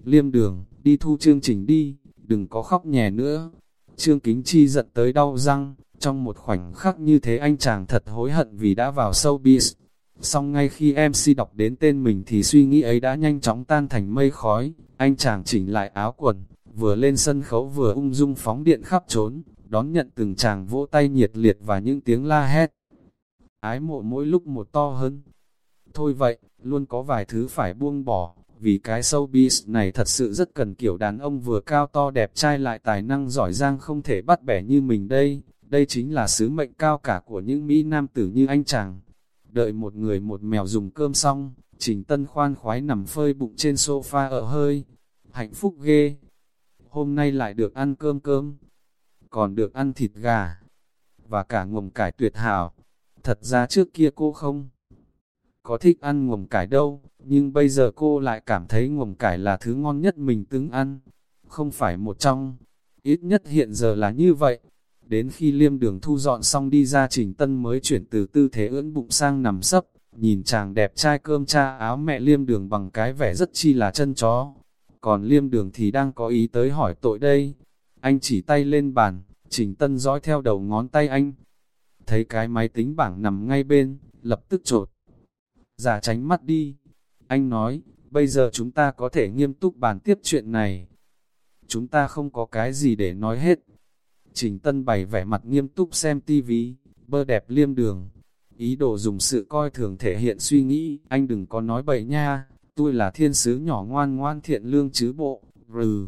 Liêm đường, đi thu chương trình đi, đừng có khóc nhè nữa. Trương Kính Chi giận tới đau răng, trong một khoảnh khắc như thế anh chàng thật hối hận vì đã vào showbiz. Xong ngay khi MC đọc đến tên mình thì suy nghĩ ấy đã nhanh chóng tan thành mây khói, anh chàng chỉnh lại áo quần, vừa lên sân khấu vừa ung dung phóng điện khắp trốn, đón nhận từng chàng vỗ tay nhiệt liệt và những tiếng la hét. Ái mộ mỗi lúc một to hơn. Thôi vậy, luôn có vài thứ phải buông bỏ, vì cái showbiz này thật sự rất cần kiểu đàn ông vừa cao to đẹp trai lại tài năng giỏi giang không thể bắt bẻ như mình đây. Đây chính là sứ mệnh cao cả của những Mỹ Nam tử như anh chàng. Đợi một người một mèo dùng cơm xong, Trình Tân khoan khoái nằm phơi bụng trên sofa ở hơi. Hạnh phúc ghê. Hôm nay lại được ăn cơm cơm. Còn được ăn thịt gà. Và cả ngồng cải tuyệt hảo. Thật ra trước kia cô không có thích ăn ngồm cải đâu, nhưng bây giờ cô lại cảm thấy ngồm cải là thứ ngon nhất mình từng ăn. Không phải một trong, ít nhất hiện giờ là như vậy. Đến khi liêm đường thu dọn xong đi ra trình tân mới chuyển từ tư thế ưỡn bụng sang nằm sấp, nhìn chàng đẹp trai cơm cha áo mẹ liêm đường bằng cái vẻ rất chi là chân chó. Còn liêm đường thì đang có ý tới hỏi tội đây. Anh chỉ tay lên bàn, trình tân dõi theo đầu ngón tay anh. Thấy cái máy tính bảng nằm ngay bên, lập tức trột. Giả tránh mắt đi. Anh nói, bây giờ chúng ta có thể nghiêm túc bàn tiếp chuyện này. Chúng ta không có cái gì để nói hết. Trình Tân bày vẻ mặt nghiêm túc xem tivi, bơ đẹp liêm đường. Ý đồ dùng sự coi thường thể hiện suy nghĩ, anh đừng có nói bậy nha, tôi là thiên sứ nhỏ ngoan ngoan thiện lương chứ bộ, rừ.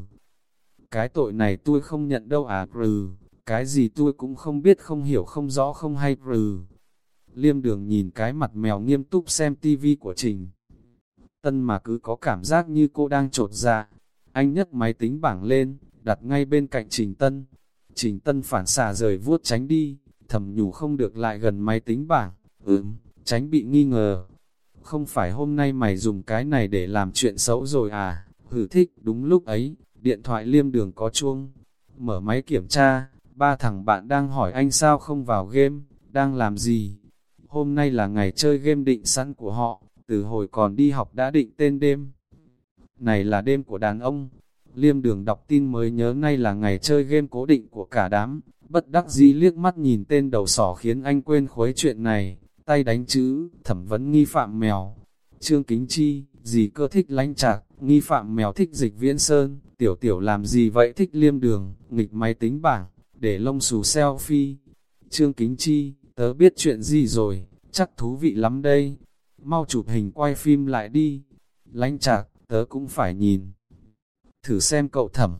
Cái tội này tôi không nhận đâu à, rừ. Cái gì tôi cũng không biết không hiểu không rõ không hay, rừ. Liêm đường nhìn cái mặt mèo nghiêm túc xem tivi của Trình. Tân mà cứ có cảm giác như cô đang trột ra. Dạ. Anh nhấc máy tính bảng lên, đặt ngay bên cạnh Trình Tân. Trình Tân phản xạ rời vuốt tránh đi, thầm nhủ không được lại gần máy tính bảng. Ừm, tránh bị nghi ngờ. Không phải hôm nay mày dùng cái này để làm chuyện xấu rồi à? Hử thích, đúng lúc ấy, điện thoại liêm đường có chuông. Mở máy kiểm tra, ba thằng bạn đang hỏi anh sao không vào game, đang làm gì? Hôm nay là ngày chơi game định sẵn của họ, từ hồi còn đi học đã định tên đêm. Này là đêm của đàn ông. Liêm đường đọc tin mới nhớ nay là ngày chơi game cố định của cả đám. Bất đắc dĩ liếc mắt nhìn tên đầu sỏ khiến anh quên khuấy chuyện này. Tay đánh chữ, thẩm vấn nghi phạm mèo. Trương Kính Chi, gì cơ thích lánh chạc, nghi phạm mèo thích dịch viễn sơn. Tiểu tiểu làm gì vậy thích liêm đường, nghịch máy tính bảng, để lông xù selfie. Trương Kính Chi, tớ biết chuyện gì rồi, chắc thú vị lắm đây. Mau chụp hình quay phim lại đi. Lánh chạc, tớ cũng phải nhìn. Thử xem cậu thẩm.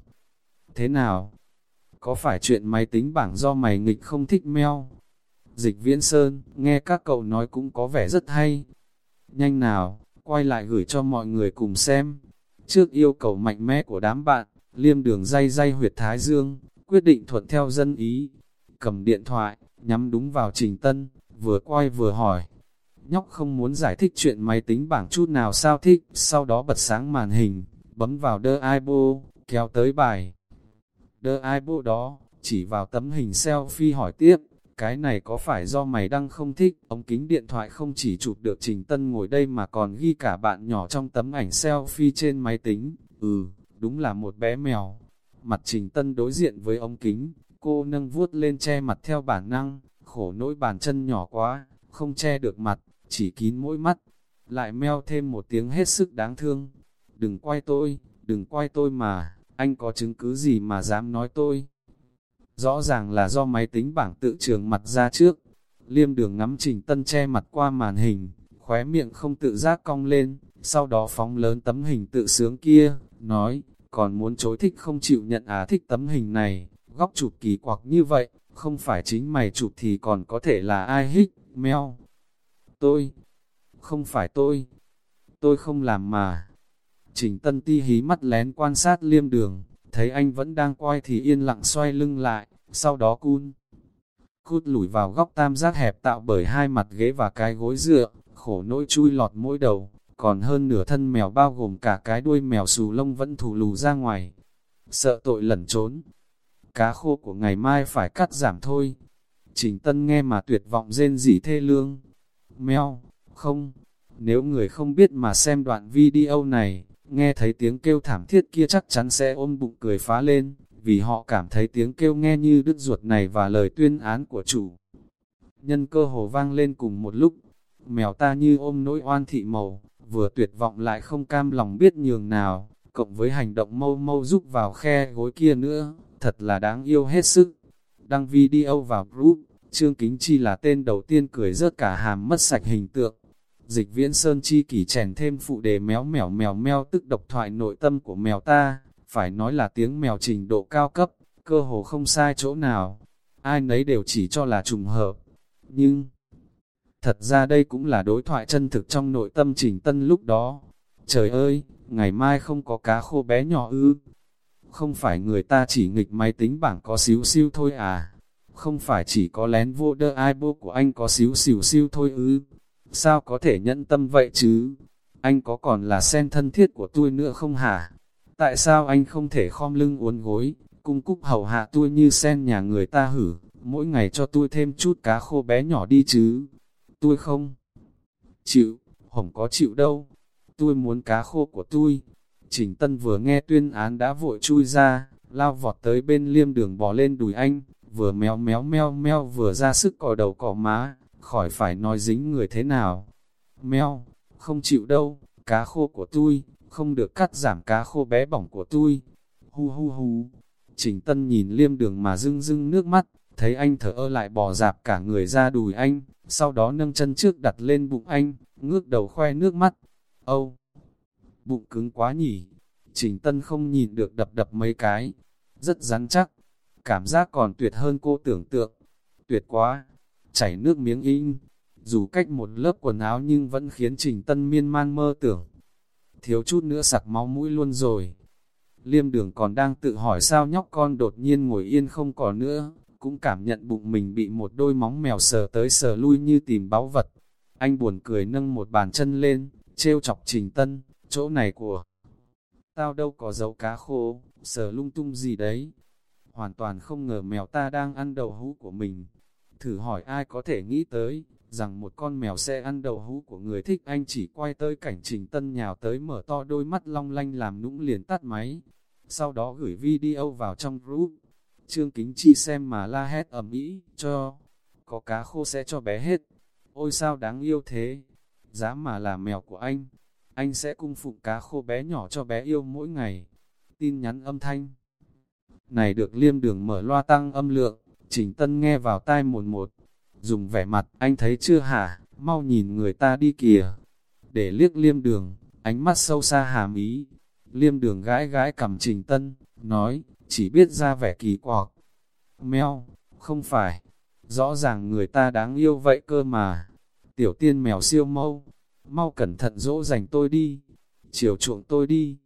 Thế nào? Có phải chuyện máy tính bảng do mày nghịch không thích meo? Dịch viễn sơn, nghe các cậu nói cũng có vẻ rất hay. Nhanh nào, quay lại gửi cho mọi người cùng xem. Trước yêu cầu mạnh mẽ của đám bạn, liêm đường dây dây huyệt thái dương, quyết định thuận theo dân ý. Cầm điện thoại, nhắm đúng vào trình tân, vừa quay vừa hỏi. Nhóc không muốn giải thích chuyện máy tính bảng chút nào sao thích, sau đó bật sáng màn hình, bấm vào đơ Ibo, kéo tới bài. Đơ Ibo đó, chỉ vào tấm hình selfie hỏi tiếp, cái này có phải do mày đăng không thích, ống kính điện thoại không chỉ chụp được Trình Tân ngồi đây mà còn ghi cả bạn nhỏ trong tấm ảnh selfie trên máy tính, ừ, đúng là một bé mèo. Mặt Trình Tân đối diện với ống kính, cô nâng vuốt lên che mặt theo bản năng, khổ nỗi bàn chân nhỏ quá, không che được mặt, chỉ kín mỗi mắt, lại meo thêm một tiếng hết sức đáng thương. Đừng quay tôi, đừng quay tôi mà, anh có chứng cứ gì mà dám nói tôi. Rõ ràng là do máy tính bảng tự trường mặt ra trước. Liêm đường ngắm trình tân che mặt qua màn hình, khóe miệng không tự giác cong lên, sau đó phóng lớn tấm hình tự sướng kia, nói, còn muốn chối thích không chịu nhận à thích tấm hình này, góc chụp kỳ quặc như vậy, không phải chính mày chụp thì còn có thể là ai hích, meo. Tôi, không phải tôi, tôi không làm mà. Trình Tân Ti hí mắt lén quan sát liêm đường, thấy anh vẫn đang quay thì yên lặng xoay lưng lại, sau đó cun. Cút lủi vào góc tam giác hẹp tạo bởi hai mặt ghế và cái gối dựa, khổ nỗi chui lọt mỗi đầu, còn hơn nửa thân mèo bao gồm cả cái đuôi mèo xù lông vẫn thù lù ra ngoài. Sợ tội lẩn trốn, cá khô của ngày mai phải cắt giảm thôi. Trình Tân nghe mà tuyệt vọng rên rỉ thê lương. Mèo, không, nếu người không biết mà xem đoạn video này, nghe thấy tiếng kêu thảm thiết kia chắc chắn sẽ ôm bụng cười phá lên, vì họ cảm thấy tiếng kêu nghe như đứt ruột này và lời tuyên án của chủ. Nhân cơ hồ vang lên cùng một lúc, mèo ta như ôm nỗi oan thị màu, vừa tuyệt vọng lại không cam lòng biết nhường nào, cộng với hành động mâu mâu giúp vào khe gối kia nữa, thật là đáng yêu hết sức. Đăng video vào group, Trương Kính Chi là tên đầu tiên cười rớt cả hàm mất sạch hình tượng. Dịch viễn Sơn Chi kỷ chèn thêm phụ đề méo mèo mèo meo tức độc thoại nội tâm của mèo ta, phải nói là tiếng mèo trình độ cao cấp, cơ hồ không sai chỗ nào, ai nấy đều chỉ cho là trùng hợp. Nhưng, thật ra đây cũng là đối thoại chân thực trong nội tâm trình tân lúc đó. Trời ơi, ngày mai không có cá khô bé nhỏ ư. Không phải người ta chỉ nghịch máy tính bảng có xíu siêu thôi à. Không phải chỉ có lén vô đơ ai bô của anh có xíu xíu siêu thôi ư. Sao có thể nhẫn tâm vậy chứ? Anh có còn là sen thân thiết của tôi nữa không hả? Tại sao anh không thể khom lưng uốn gối, cung cúc hầu hạ tôi như sen nhà người ta hử, mỗi ngày cho tôi thêm chút cá khô bé nhỏ đi chứ? Tôi không chịu, hổng có chịu đâu. Tôi muốn cá khô của tôi. Trình Tân vừa nghe tuyên án đã vội chui ra, lao vọt tới bên liêm đường bò lên đùi anh, vừa méo méo meo meo vừa ra sức cò đầu cỏ má, khỏi phải nói dính người thế nào. Meo, không chịu đâu, cá khô của tôi, không được cắt giảm cá khô bé bỏng của tôi. Hu hu hu. Trình Tân nhìn liêm đường mà rưng rưng nước mắt, thấy anh thở ơ lại bò dạp cả người ra đùi anh, sau đó nâng chân trước đặt lên bụng anh, ngước đầu khoe nước mắt. Âu! Bụng cứng quá nhỉ? Trình Tân không nhìn được đập đập mấy cái. Rất rắn chắc. Cảm giác còn tuyệt hơn cô tưởng tượng. Tuyệt quá! Chảy nước miếng in. Dù cách một lớp quần áo nhưng vẫn khiến Trình Tân miên man mơ tưởng. Thiếu chút nữa sặc máu mũi luôn rồi. Liêm đường còn đang tự hỏi sao nhóc con đột nhiên ngồi yên không còn nữa, cũng cảm nhận bụng mình bị một đôi móng mèo sờ tới sờ lui như tìm báu vật. Anh buồn cười nâng một bàn chân lên, trêu chọc trình tân, chỗ này của tao đâu có dấu cá khô, sờ lung tung gì đấy. Hoàn toàn không ngờ mèo ta đang ăn đầu hũ của mình. Thử hỏi ai có thể nghĩ tới, rằng một con mèo sẽ ăn đầu hũ của người thích anh chỉ quay tới cảnh trình tân nhào tới mở to đôi mắt long lanh làm nũng liền tắt máy. Sau đó gửi video vào trong group. Trương Kính Chi xem mà la hét ầm ĩ cho, có cá khô sẽ cho bé hết. Ôi sao đáng yêu thế, dám mà là mèo của anh, anh sẽ cung phụng cá khô bé nhỏ cho bé yêu mỗi ngày. Tin nhắn âm thanh này được liêm đường mở loa tăng âm lượng, Trình Tân nghe vào tai một một, dùng vẻ mặt, anh thấy chưa hả, mau nhìn người ta đi kìa. Để liếc liêm đường, ánh mắt sâu xa hàm ý. Liêm đường gãi gãi cầm Trình Tân, nói, chỉ biết ra vẻ kỳ quặc. Mèo, không phải, rõ ràng người ta đáng yêu vậy cơ mà. Tiểu tiên mèo siêu mâu, mau cẩn thận dỗ dành tôi đi, chiều chuộng tôi đi,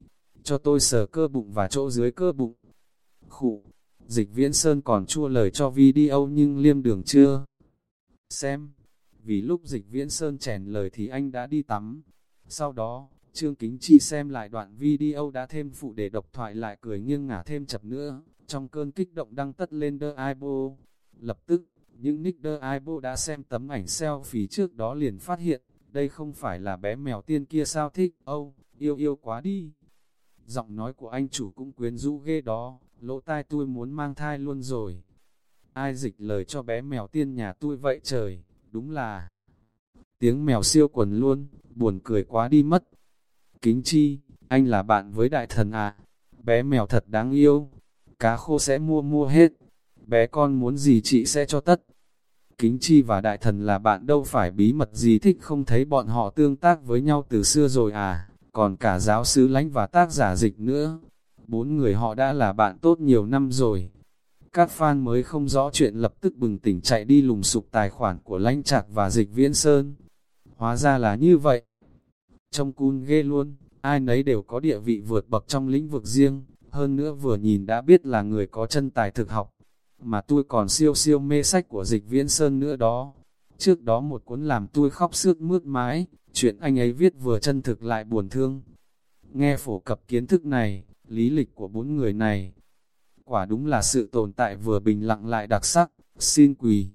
cho tôi sờ cơ bụng và chỗ dưới cơ bụng. Khụ, dịch viễn sơn còn chua lời cho video nhưng liêm đường chưa. Xem, vì lúc dịch viễn sơn chèn lời thì anh đã đi tắm. Sau đó, Trương Kính Chi xem lại đoạn video đã thêm phụ để độc thoại lại cười nghiêng ngả thêm chập nữa, trong cơn kích động đăng tất lên The Ibo. Lập tức, những nick The Ibo đã xem tấm ảnh selfie trước đó liền phát hiện, đây không phải là bé mèo tiên kia sao thích, âu, oh, yêu yêu quá đi. Giọng nói của anh chủ cũng quyến rũ ghê đó, lỗ tai tôi muốn mang thai luôn rồi. Ai dịch lời cho bé mèo tiên nhà tôi vậy trời, đúng là... Tiếng mèo siêu quần luôn, buồn cười quá đi mất. Kính chi, anh là bạn với đại thần à? Bé mèo thật đáng yêu. Cá khô sẽ mua mua hết. Bé con muốn gì chị sẽ cho tất. Kính chi và đại thần là bạn đâu phải bí mật gì thích không thấy bọn họ tương tác với nhau từ xưa rồi à. Còn cả giáo sư lánh và tác giả dịch nữa. Bốn người họ đã là bạn tốt nhiều năm rồi. Các fan mới không rõ chuyện lập tức bừng tỉnh chạy đi lùng sục tài khoản của lãnh trạc và dịch viễn sơn. Hóa ra là như vậy. Trong cun ghê luôn, ai nấy đều có địa vị vượt bậc trong lĩnh vực riêng, hơn nữa vừa nhìn đã biết là người có chân tài thực học. Mà tôi còn siêu siêu mê sách của dịch viễn sơn nữa đó. Trước đó một cuốn làm tôi khóc sướt mướt mái, chuyện anh ấy viết vừa chân thực lại buồn thương. Nghe phổ cập kiến thức này, lý lịch của bốn người này, quả đúng là sự tồn tại vừa bình lặng lại đặc sắc, xin quỳ.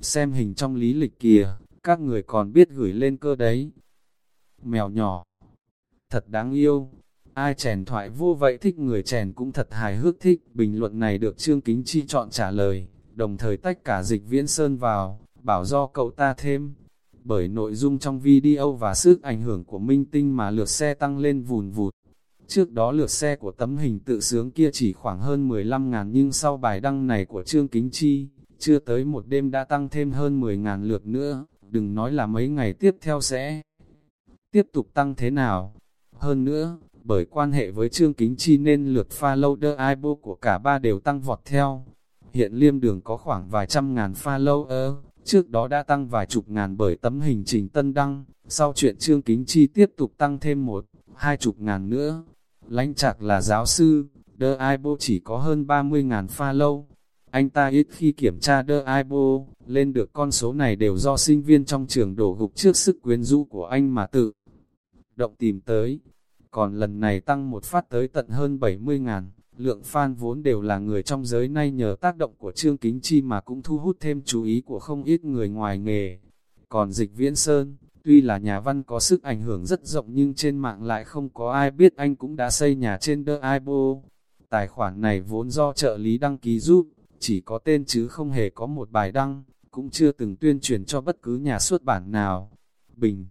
Xem hình trong lý lịch kìa, các người còn biết gửi lên cơ đấy mèo nhỏ. Thật đáng yêu, ai chèn thoại vô vậy thích người chèn cũng thật hài hước thích. Bình luận này được Trương Kính Chi chọn trả lời, đồng thời tách cả dịch viễn sơn vào, bảo do cậu ta thêm. bởi nội dung trong video và sức ảnh hưởng của minh tinh mà lượt xe tăng lên vùn vụt. Trước đó lượt xe của tấm hình tự sướng kia chỉ khoảng hơn 15.000 nhưng sau bài đăng này của Trương Kính Chi, chưa tới một đêm đã tăng thêm hơn 10.000 lượt nữa, đừng nói là mấy ngày tiếp theo sẽ tiếp tục tăng thế nào. Hơn nữa, bởi quan hệ với Trương Kính Chi nên lượt follow loader iBo của cả ba đều tăng vọt theo. Hiện liêm đường có khoảng vài trăm ngàn follower, trước đó đã tăng vài chục ngàn bởi tấm hình trình tân đăng, sau chuyện Trương Kính Chi tiếp tục tăng thêm một, hai chục ngàn nữa. Lãnh chạc là giáo sư, The Ibo chỉ có hơn 30 ngàn follow. Anh ta ít khi kiểm tra The Ibo, lên được con số này đều do sinh viên trong trường đổ gục trước sức quyến rũ của anh mà tự động tìm tới. Còn lần này tăng một phát tới tận hơn 70 ngàn, lượng fan vốn đều là người trong giới nay nhờ tác động của Trương Kính Chi mà cũng thu hút thêm chú ý của không ít người ngoài nghề. Còn Dịch Viễn Sơn, tuy là nhà văn có sức ảnh hưởng rất rộng nhưng trên mạng lại không có ai biết anh cũng đã xây nhà trên The Ibo. Tài khoản này vốn do trợ lý đăng ký giúp, chỉ có tên chứ không hề có một bài đăng, cũng chưa từng tuyên truyền cho bất cứ nhà xuất bản nào. Bình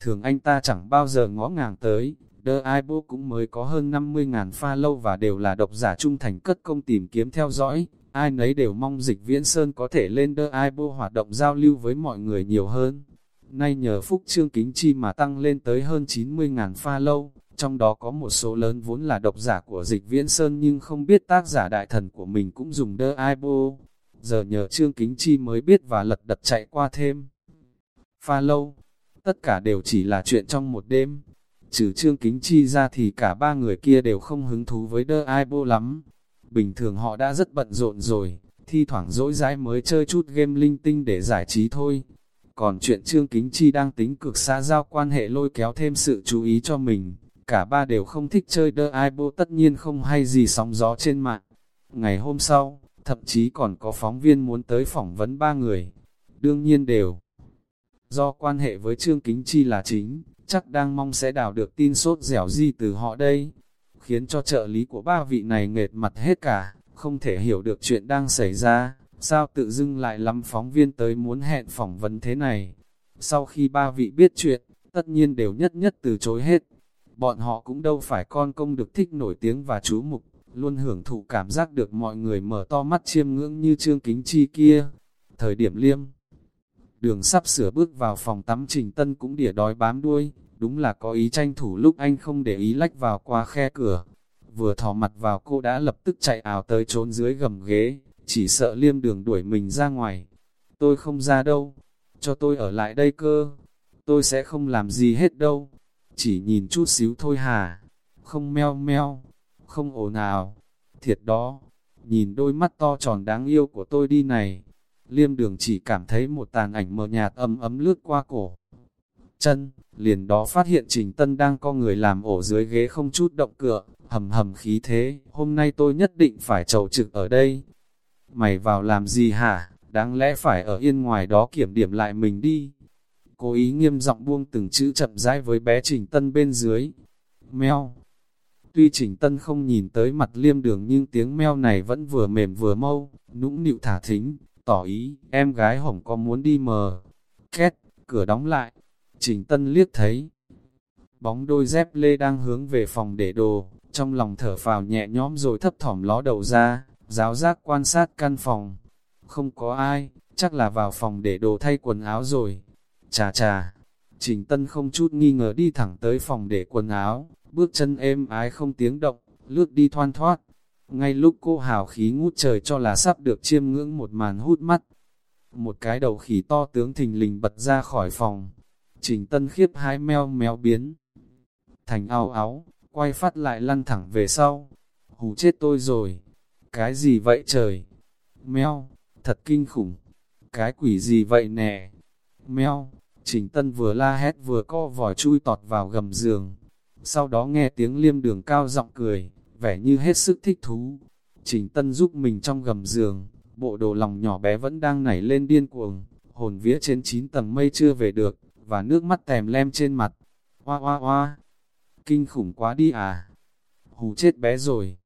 Thường anh ta chẳng bao giờ ngó ngàng tới, The Ibo cũng mới có hơn 50.000 follow và đều là độc giả trung thành cất công tìm kiếm theo dõi. Ai nấy đều mong dịch viễn sơn có thể lên The Ibo hoạt động giao lưu với mọi người nhiều hơn. Nay nhờ Phúc Trương Kính Chi mà tăng lên tới hơn 90.000 follow, trong đó có một số lớn vốn là độc giả của dịch viễn sơn nhưng không biết tác giả đại thần của mình cũng dùng The Ibo. Giờ nhờ Trương Kính Chi mới biết và lật đật chạy qua thêm. Follow, tất cả đều chỉ là chuyện trong một đêm. Trừ Trương Kính Chi ra thì cả ba người kia đều không hứng thú với đơ ai bô lắm. Bình thường họ đã rất bận rộn rồi, thi thoảng dỗi dãi mới chơi chút game linh tinh để giải trí thôi. Còn chuyện Trương Kính Chi đang tính cực xa giao quan hệ lôi kéo thêm sự chú ý cho mình, cả ba đều không thích chơi đơ ai bô tất nhiên không hay gì sóng gió trên mạng. Ngày hôm sau, thậm chí còn có phóng viên muốn tới phỏng vấn ba người. Đương nhiên đều do quan hệ với Trương Kính Chi là chính, chắc đang mong sẽ đào được tin sốt dẻo gì từ họ đây, khiến cho trợ lý của ba vị này nghệt mặt hết cả, không thể hiểu được chuyện đang xảy ra, sao tự dưng lại lắm phóng viên tới muốn hẹn phỏng vấn thế này. Sau khi ba vị biết chuyện, tất nhiên đều nhất nhất từ chối hết. Bọn họ cũng đâu phải con công được thích nổi tiếng và chú mục, luôn hưởng thụ cảm giác được mọi người mở to mắt chiêm ngưỡng như Trương Kính Chi kia. Thời điểm liêm Đường sắp sửa bước vào phòng tắm Trình Tân cũng đỉa đói bám đuôi, đúng là có ý tranh thủ lúc anh không để ý lách vào qua khe cửa. Vừa thò mặt vào cô đã lập tức chạy ảo tới trốn dưới gầm ghế, chỉ sợ liêm đường đuổi mình ra ngoài. Tôi không ra đâu, cho tôi ở lại đây cơ, tôi sẽ không làm gì hết đâu, chỉ nhìn chút xíu thôi hà, không meo meo, không ồn ào, thiệt đó, nhìn đôi mắt to tròn đáng yêu của tôi đi này, liêm đường chỉ cảm thấy một tàn ảnh mờ nhạt ấm ấm lướt qua cổ. Chân, liền đó phát hiện Trình Tân đang co người làm ổ dưới ghế không chút động cựa, hầm hầm khí thế, hôm nay tôi nhất định phải trầu trực ở đây. Mày vào làm gì hả, đáng lẽ phải ở yên ngoài đó kiểm điểm lại mình đi. Cố ý nghiêm giọng buông từng chữ chậm rãi với bé Trình Tân bên dưới. Mèo. Tuy Trình Tân không nhìn tới mặt liêm đường nhưng tiếng meo này vẫn vừa mềm vừa mâu, nũng nịu thả thính, tỏ ý, em gái hổng có muốn đi mờ. Két, cửa đóng lại, Trình Tân liếc thấy. Bóng đôi dép lê đang hướng về phòng để đồ, trong lòng thở phào nhẹ nhõm rồi thấp thỏm ló đầu ra, giáo giác quan sát căn phòng. Không có ai, chắc là vào phòng để đồ thay quần áo rồi. Chà chà, Trình Tân không chút nghi ngờ đi thẳng tới phòng để quần áo, bước chân êm ái không tiếng động, lướt đi thoan thoát. Ngay lúc cô hào khí ngút trời cho là sắp được chiêm ngưỡng một màn hút mắt. Một cái đầu khỉ to tướng thình lình bật ra khỏi phòng. Trình tân khiếp hai meo méo biến. Thành ao áo, quay phát lại lăn thẳng về sau. Hù chết tôi rồi. Cái gì vậy trời? Meo, thật kinh khủng. Cái quỷ gì vậy nè? Meo, Trình Tân vừa la hét vừa co vòi chui tọt vào gầm giường. Sau đó nghe tiếng liêm đường cao giọng cười, vẻ như hết sức thích thú. Trình Tân giúp mình trong gầm giường, bộ đồ lòng nhỏ bé vẫn đang nảy lên điên cuồng, hồn vía trên chín tầng mây chưa về được, và nước mắt tèm lem trên mặt. Hoa hoa hoa, kinh khủng quá đi à, hù chết bé rồi.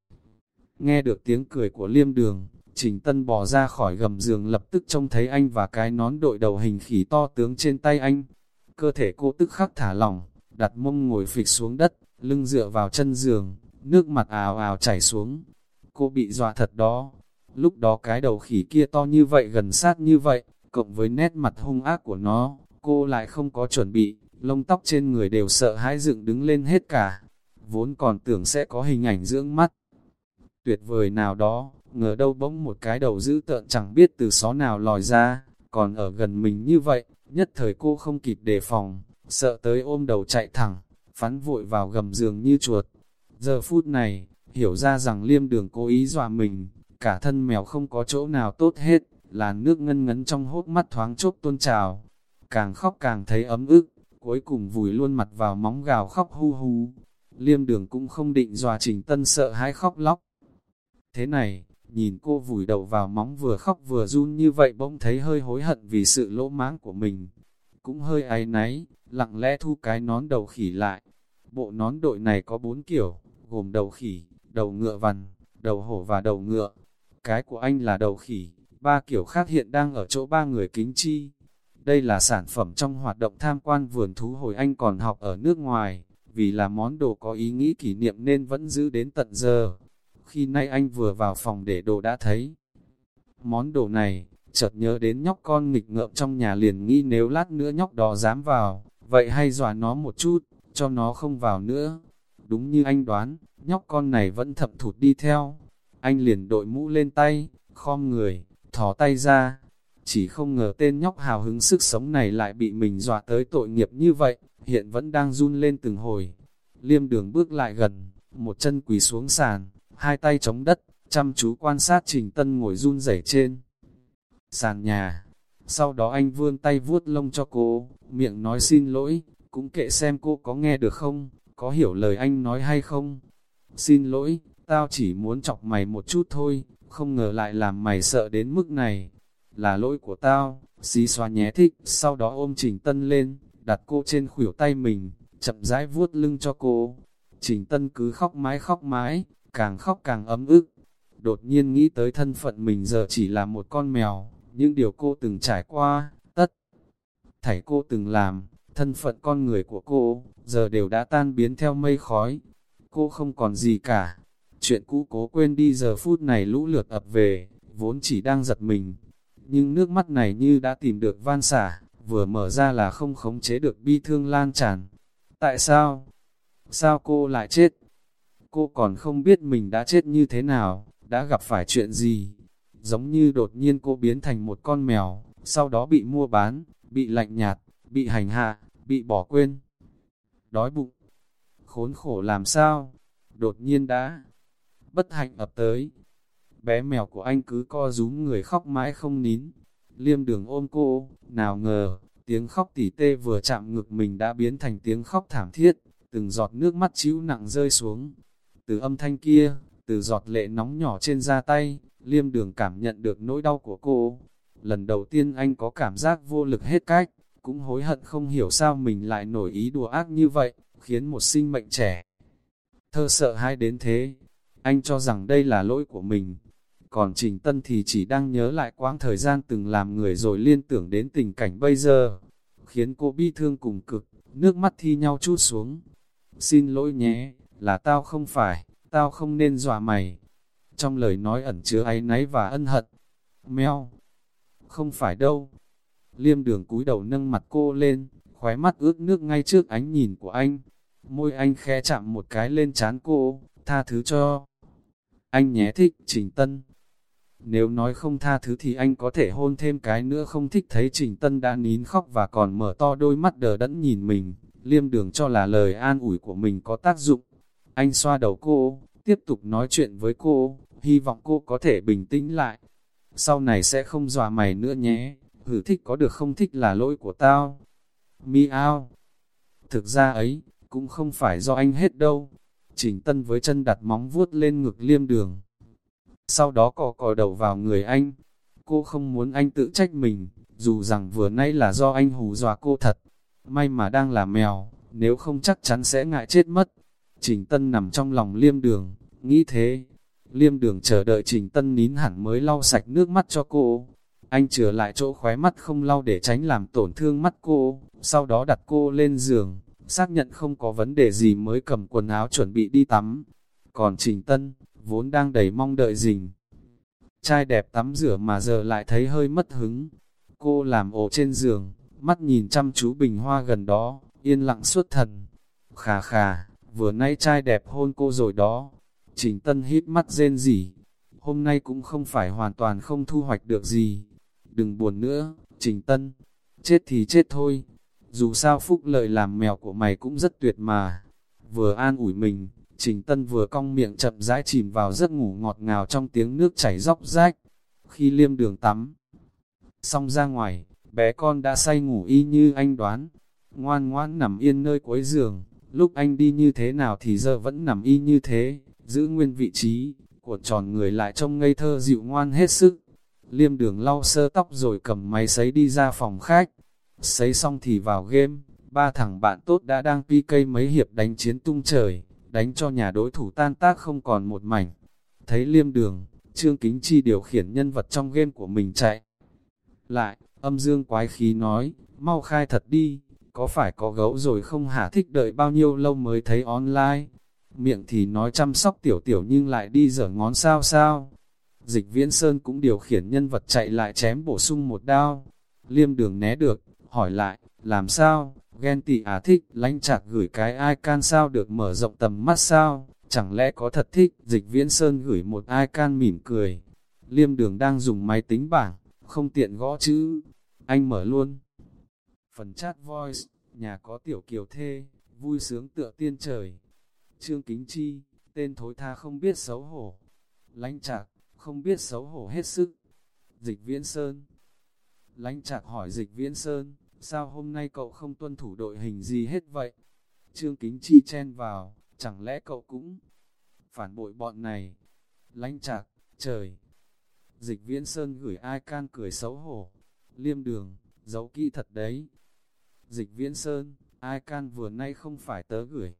Nghe được tiếng cười của liêm đường, Trình Tân bò ra khỏi gầm giường lập tức trông thấy anh và cái nón đội đầu hình khỉ to tướng trên tay anh. Cơ thể cô tức khắc thả lỏng, đặt mông ngồi phịch xuống đất, lưng dựa vào chân giường, nước mặt ào ào chảy xuống. Cô bị dọa thật đó. Lúc đó cái đầu khỉ kia to như vậy gần sát như vậy, cộng với nét mặt hung ác của nó, cô lại không có chuẩn bị, lông tóc trên người đều sợ hãi dựng đứng lên hết cả. Vốn còn tưởng sẽ có hình ảnh dưỡng mắt. Tuyệt vời nào đó, ngờ đâu bỗng một cái đầu dữ tợn chẳng biết từ xó nào lòi ra, còn ở gần mình như vậy, nhất thời cô không kịp đề phòng, sợ tới ôm đầu chạy thẳng, phắn vội vào gầm giường như chuột. Giờ phút này, hiểu ra rằng liêm đường cố ý dọa mình, cả thân mèo không có chỗ nào tốt hết, là nước ngân ngấn trong hốt mắt thoáng chốc tuôn trào. Càng khóc càng thấy ấm ức, cuối cùng vùi luôn mặt vào móng gào khóc hu hu. Liêm đường cũng không định dọa trình tân sợ hãi khóc lóc. Thế này, nhìn cô vùi đầu vào móng vừa khóc vừa run như vậy bỗng thấy hơi hối hận vì sự lỗ máng của mình. Cũng hơi áy náy, lặng lẽ thu cái nón đầu khỉ lại. Bộ nón đội này có bốn kiểu, gồm đầu khỉ, đầu ngựa vằn, đầu hổ và đầu ngựa. Cái của anh là đầu khỉ, ba kiểu khác hiện đang ở chỗ ba người kính chi. Đây là sản phẩm trong hoạt động tham quan vườn thú hồi anh còn học ở nước ngoài, vì là món đồ có ý nghĩ kỷ niệm nên vẫn giữ đến tận giờ. Khi nay anh vừa vào phòng để đồ đã thấy món đồ này, chợt nhớ đến nhóc con nghịch ngợm trong nhà liền nghĩ nếu lát nữa nhóc đó dám vào, vậy hay dọa nó một chút, cho nó không vào nữa. Đúng như anh đoán, nhóc con này vẫn thập thụt đi theo. Anh liền đội mũ lên tay, khom người, thò tay ra. Chỉ không ngờ tên nhóc hào hứng sức sống này lại bị mình dọa tới tội nghiệp như vậy, hiện vẫn đang run lên từng hồi. Liêm đường bước lại gần, một chân quỳ xuống sàn, hai tay chống đất, chăm chú quan sát Trình Tân ngồi run rẩy trên sàn nhà. Sau đó anh vươn tay vuốt lông cho cô, miệng nói xin lỗi, cũng kệ xem cô có nghe được không, có hiểu lời anh nói hay không. Xin lỗi, tao chỉ muốn chọc mày một chút thôi, không ngờ lại làm mày sợ đến mức này. Là lỗi của tao, xí xoa nhé thích, sau đó ôm Trình Tân lên, đặt cô trên khuỷu tay mình, chậm rãi vuốt lưng cho cô. Trình Tân cứ khóc mãi khóc mãi, càng khóc càng ấm ức. Đột nhiên nghĩ tới thân phận mình giờ chỉ là một con mèo, những điều cô từng trải qua, tất. Thảy cô từng làm, thân phận con người của cô, giờ đều đã tan biến theo mây khói. Cô không còn gì cả. Chuyện cũ cố quên đi giờ phút này lũ lượt ập về, vốn chỉ đang giật mình. Nhưng nước mắt này như đã tìm được van xả, vừa mở ra là không khống chế được bi thương lan tràn. Tại sao? Sao cô lại chết? Cô còn không biết mình đã chết như thế nào, đã gặp phải chuyện gì. Giống như đột nhiên cô biến thành một con mèo, sau đó bị mua bán, bị lạnh nhạt, bị hành hạ, bị bỏ quên. Đói bụng, khốn khổ làm sao? Đột nhiên đã bất hạnh ập tới. Bé mèo của anh cứ co rúm người khóc mãi không nín. Liêm đường ôm cô, nào ngờ, tiếng khóc tỉ tê vừa chạm ngực mình đã biến thành tiếng khóc thảm thiết, từng giọt nước mắt chịu nặng rơi xuống. Từ âm thanh kia, từ giọt lệ nóng nhỏ trên da tay, liêm đường cảm nhận được nỗi đau của cô. Lần đầu tiên anh có cảm giác vô lực hết cách, cũng hối hận không hiểu sao mình lại nổi ý đùa ác như vậy, khiến một sinh mệnh trẻ. Thơ sợ hai đến thế, anh cho rằng đây là lỗi của mình. Còn Trình Tân thì chỉ đang nhớ lại quãng thời gian từng làm người rồi liên tưởng đến tình cảnh bây giờ, khiến cô bi thương cùng cực, nước mắt thi nhau chút xuống. Xin lỗi nhé, là tao không phải, tao không nên dọa mày. Trong lời nói ẩn chứa áy náy và ân hận. Mèo, không phải đâu. Liêm đường cúi đầu nâng mặt cô lên, khóe mắt ướt nước ngay trước ánh nhìn của anh. Môi anh khẽ chạm một cái lên trán cô, tha thứ cho. Anh nhé thích Trình Tân. Nếu nói không tha thứ thì anh có thể hôn thêm cái nữa không thích thấy Trình Tân đã nín khóc và còn mở to đôi mắt đờ đẫn nhìn mình. Liêm đường cho là lời an ủi của mình có tác dụng. Anh xoa đầu cô, tiếp tục nói chuyện với cô, hy vọng cô có thể bình tĩnh lại. Sau này sẽ không dọa mày nữa nhé, hử thích có được không thích là lỗi của tao. Mi ao. Thực ra ấy, cũng không phải do anh hết đâu. Trình Tân với chân đặt móng vuốt lên ngực liêm đường. Sau đó cò cò đầu vào người anh. Cô không muốn anh tự trách mình, dù rằng vừa nay là do anh hù dọa cô thật. May mà đang là mèo, nếu không chắc chắn sẽ ngại chết mất. Trình Tân nằm trong lòng liêm đường, nghĩ thế. Liêm đường chờ đợi Trình Tân nín hẳn mới lau sạch nước mắt cho cô. Anh trở lại chỗ khóe mắt không lau để tránh làm tổn thương mắt cô, sau đó đặt cô lên giường, xác nhận không có vấn đề gì mới cầm quần áo chuẩn bị đi tắm. Còn Trình Tân, vốn đang đầy mong đợi dình. Trai đẹp tắm rửa mà giờ lại thấy hơi mất hứng. Cô làm ổ trên giường, mắt nhìn chăm chú bình hoa gần đó, yên lặng suốt thần. Khà khà, vừa nay trai đẹp hôn cô rồi đó. Trình Tân hít mắt rên rỉ. Hôm nay cũng không phải hoàn toàn không thu hoạch được gì. Đừng buồn nữa, Trình Tân. Chết thì chết thôi. Dù sao phúc lợi làm mèo của mày cũng rất tuyệt mà. Vừa an ủi mình, Trình Tân vừa cong miệng chậm rãi chìm vào giấc ngủ ngọt ngào trong tiếng nước chảy róc rách. Khi liêm đường tắm, xong ra ngoài, bé con đã say ngủ y như anh đoán. Ngoan ngoan nằm yên nơi cuối giường, lúc anh đi như thế nào thì giờ vẫn nằm y như thế, giữ nguyên vị trí, cuộn tròn người lại trông ngây thơ dịu ngoan hết sức. Liêm đường lau sơ tóc rồi cầm máy sấy đi ra phòng khách. Sấy xong thì vào game, ba thằng bạn tốt đã đang PK mấy hiệp đánh chiến tung trời, đánh cho nhà đối thủ tan tác không còn một mảnh. Thấy liêm đường, Trương Kính Chi điều khiển nhân vật trong game của mình chạy. Lại, âm dương quái khí nói, mau khai thật đi, có phải có gấu rồi không hả thích đợi bao nhiêu lâu mới thấy online. Miệng thì nói chăm sóc tiểu tiểu nhưng lại đi dở ngón sao sao. Dịch viễn sơn cũng điều khiển nhân vật chạy lại chém bổ sung một đao. Liêm đường né được, hỏi lại, làm sao, ghen tị à thích, lánh chạc gửi cái ai can sao được mở rộng tầm mắt sao, chẳng lẽ có thật thích, dịch viễn sơn gửi một ai can mỉm cười. Liêm đường đang dùng máy tính bảng, không tiện gõ chữ, anh mở luôn. Phần chat voice, nhà có tiểu kiều thê, vui sướng tựa tiên trời. Trương Kính Chi, tên thối tha không biết xấu hổ. Lánh chạc, không biết xấu hổ hết sức. Dịch Viễn Sơn Lánh chạc hỏi Dịch Viễn Sơn, sao hôm nay cậu không tuân thủ đội hình gì hết vậy? Trương Kính Chi chen vào, chẳng lẽ cậu cũng phản bội bọn này? Lánh chạc, trời! Dịch Viễn Sơn gửi ai can cười xấu hổ. Liêm đường, giấu kỹ thật đấy. Dịch Viễn Sơn, ai can vừa nay không phải tớ gửi.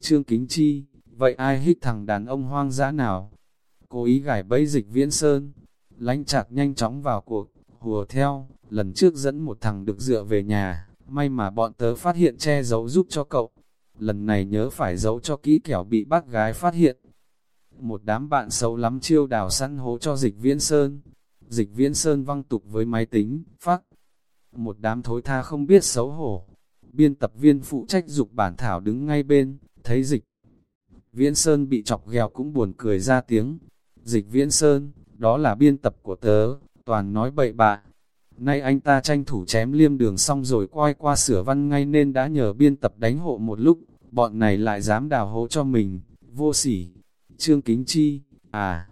Trương Kính Chi, vậy ai hít thằng đàn ông hoang dã nào? Cố ý gài bẫy dịch viễn sơn, lánh chạc nhanh chóng vào cuộc, hùa theo, lần trước dẫn một thằng được dựa về nhà, may mà bọn tớ phát hiện che giấu giúp cho cậu. Lần này nhớ phải giấu cho kỹ kẻo bị bác gái phát hiện. Một đám bạn xấu lắm chiêu đào săn hố cho dịch viễn sơn. Dịch viễn sơn văng tục với máy tính, phát. Một đám thối tha không biết xấu hổ. Biên tập viên phụ trách dục bản thảo đứng ngay bên, thấy dịch. Viễn Sơn bị chọc ghẹo cũng buồn cười ra tiếng. Dịch Viễn Sơn, đó là biên tập của tớ, toàn nói bậy bạ. Nay anh ta tranh thủ chém liêm đường xong rồi quay qua sửa văn ngay nên đã nhờ biên tập đánh hộ một lúc, bọn này lại dám đào hố cho mình, vô sỉ. Trương Kính Chi, à,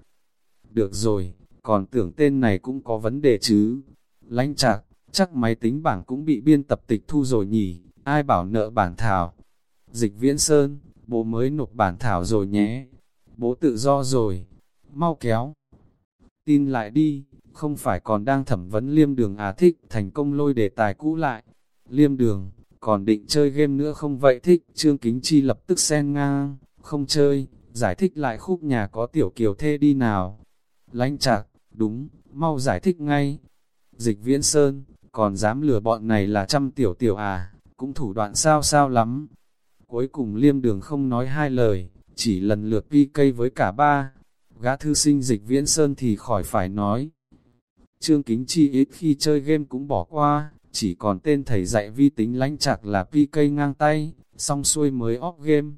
được rồi, còn tưởng tên này cũng có vấn đề chứ. Lánh chạc, chắc máy tính bảng cũng bị biên tập tịch thu rồi nhỉ, ai bảo nợ bản thảo. Dịch Viễn Sơn, bố mới nộp bản thảo rồi nhé. Bố tự do rồi. Mau kéo. Tin lại đi, không phải còn đang thẩm vấn liêm đường à thích, thành công lôi đề tài cũ lại. Liêm đường, còn định chơi game nữa không vậy thích, Trương Kính Chi lập tức sen ngang, không chơi, giải thích lại khúc nhà có tiểu kiều thê đi nào. Lánh chạc, đúng, mau giải thích ngay. Dịch viễn sơn, còn dám lừa bọn này là trăm tiểu tiểu à, cũng thủ đoạn sao sao lắm. Cuối cùng liêm đường không nói hai lời, chỉ lần lượt PK với cả ba. Gã thư sinh dịch viễn sơn thì khỏi phải nói. Trương Kính Chi ít khi chơi game cũng bỏ qua, chỉ còn tên thầy dạy vi tính lánh chạc là PK ngang tay, xong xuôi mới off game.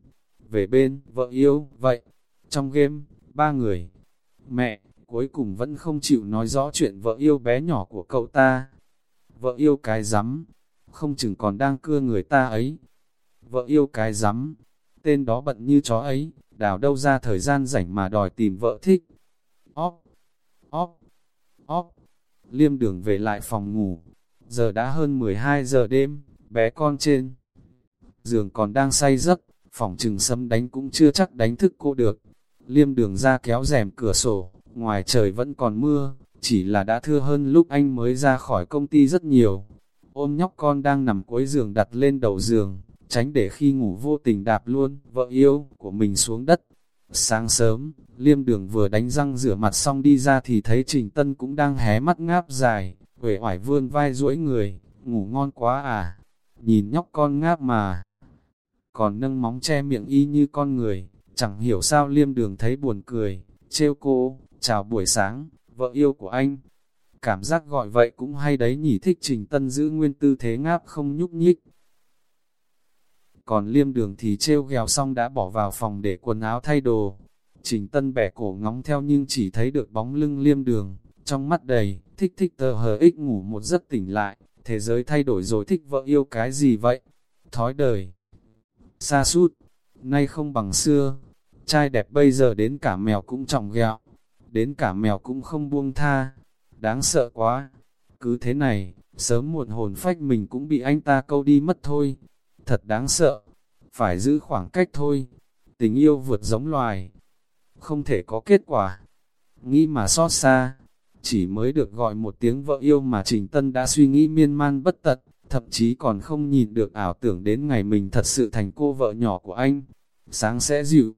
Về bên, vợ yêu, vậy, trong game, ba người. Mẹ, cuối cùng vẫn không chịu nói rõ chuyện vợ yêu bé nhỏ của cậu ta. Vợ yêu cái rắm không chừng còn đang cưa người ta ấy, vợ yêu cái rắm tên đó bận như chó ấy, đào đâu ra thời gian rảnh mà đòi tìm vợ thích. Óp, óp, óp, liêm đường về lại phòng ngủ, giờ đã hơn 12 giờ đêm, bé con trên. Giường còn đang say giấc, phòng trừng sấm đánh cũng chưa chắc đánh thức cô được. Liêm đường ra kéo rèm cửa sổ, ngoài trời vẫn còn mưa, chỉ là đã thưa hơn lúc anh mới ra khỏi công ty rất nhiều. Ôm nhóc con đang nằm cuối giường đặt lên đầu giường, tránh để khi ngủ vô tình đạp luôn vợ yêu của mình xuống đất. Sáng sớm, liêm đường vừa đánh răng rửa mặt xong đi ra thì thấy Trình Tân cũng đang hé mắt ngáp dài, uể oải vươn vai duỗi người, ngủ ngon quá à. Nhìn nhóc con ngáp mà, còn nâng móng che miệng y như con người, chẳng hiểu sao liêm đường thấy buồn cười, trêu cô, chào buổi sáng, vợ yêu của anh. Cảm giác gọi vậy cũng hay đấy nhỉ thích Trình Tân giữ nguyên tư thế ngáp không nhúc nhích. Còn liêm đường thì treo ghèo xong đã bỏ vào phòng để quần áo thay đồ. Trình Tân bẻ cổ ngóng theo nhưng chỉ thấy được bóng lưng liêm đường, trong mắt đầy, thích thích tờ hờ ích ngủ một giấc tỉnh lại, thế giới thay đổi rồi thích vợ yêu cái gì vậy? Thói đời, xa sút. Nay không bằng xưa, trai đẹp bây giờ đến cả mèo cũng trọng ghẹo, đến cả mèo cũng không buông tha, đáng sợ quá, cứ thế này, sớm muộn hồn phách mình cũng bị anh ta câu đi mất thôi, thật đáng sợ, phải giữ khoảng cách thôi, tình yêu vượt giống loài, không thể có kết quả, nghĩ mà xót xa, chỉ mới được gọi một tiếng vợ yêu mà Trình Tân đã suy nghĩ miên man bất tật, thậm chí còn không nhìn được ảo tưởng đến ngày mình thật sự thành cô vợ nhỏ của anh. Sáng sẽ dịu.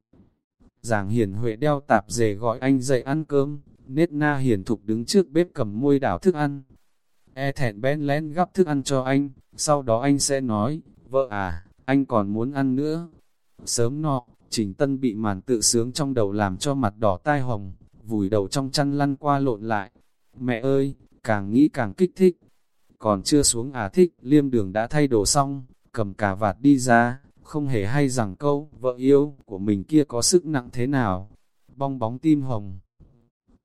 Giàng hiền huệ đeo tạp dề gọi anh dậy ăn cơm, nết na hiền thục đứng trước bếp cầm môi đảo thức ăn. E thẹn bén lén gắp thức ăn cho anh, sau đó anh sẽ nói, vợ à, anh còn muốn ăn nữa. Sớm nọ, Trình Tân bị màn tự sướng trong đầu làm cho mặt đỏ tai hồng, vùi đầu trong chăn lăn qua lộn lại. Mẹ ơi, càng nghĩ càng kích thích. Còn chưa xuống à thích, liêm đường đã thay đồ xong, cầm cà vạt đi ra, không hề hay rằng câu, vợ yêu của mình kia có sức nặng thế nào. Bong bóng tim hồng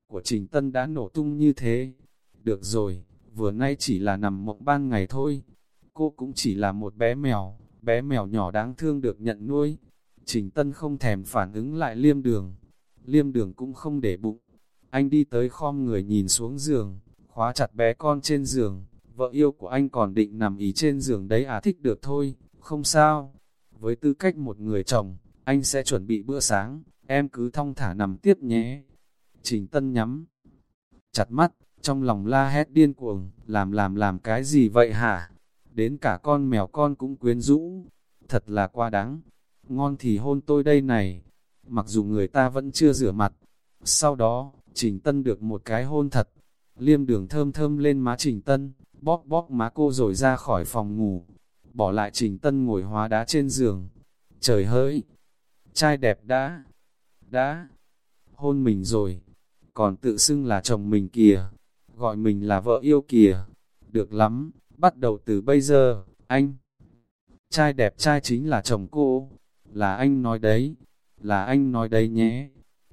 của Trình Tân đã nổ tung như thế. Được rồi, vừa nay chỉ là nằm mộng ban ngày thôi. Cô cũng chỉ là một bé mèo, bé mèo nhỏ đáng thương được nhận nuôi. Trình Tân không thèm phản ứng lại liêm đường, liêm đường cũng không để bụng. Anh đi tới khom người nhìn xuống giường, khóa chặt bé con trên giường, vợ yêu của anh còn định nằm ý trên giường đấy à thích được thôi, không sao. Với tư cách một người chồng, anh sẽ chuẩn bị bữa sáng, em cứ thong thả nằm tiếp nhé. Trình Tân nhắm, chặt mắt, trong lòng la hét điên cuồng, làm làm làm cái gì vậy hả? Đến cả con mèo con cũng quyến rũ, thật là quá đáng. Ngon thì hôn tôi đây này, mặc dù người ta vẫn chưa rửa mặt. Sau đó, Trình Tân được một cái hôn thật, liêm đường thơm thơm lên má Trình Tân, bóp bóp má cô rồi ra khỏi phòng ngủ, bỏ lại Trình Tân ngồi hóa đá trên giường. Trời hỡi, trai đẹp đã, đã, hôn mình rồi, còn tự xưng là chồng mình kìa, gọi mình là vợ yêu kìa, được lắm, bắt đầu từ bây giờ, anh. Trai đẹp trai chính là chồng cô, là anh nói đấy, là anh nói đấy nhé.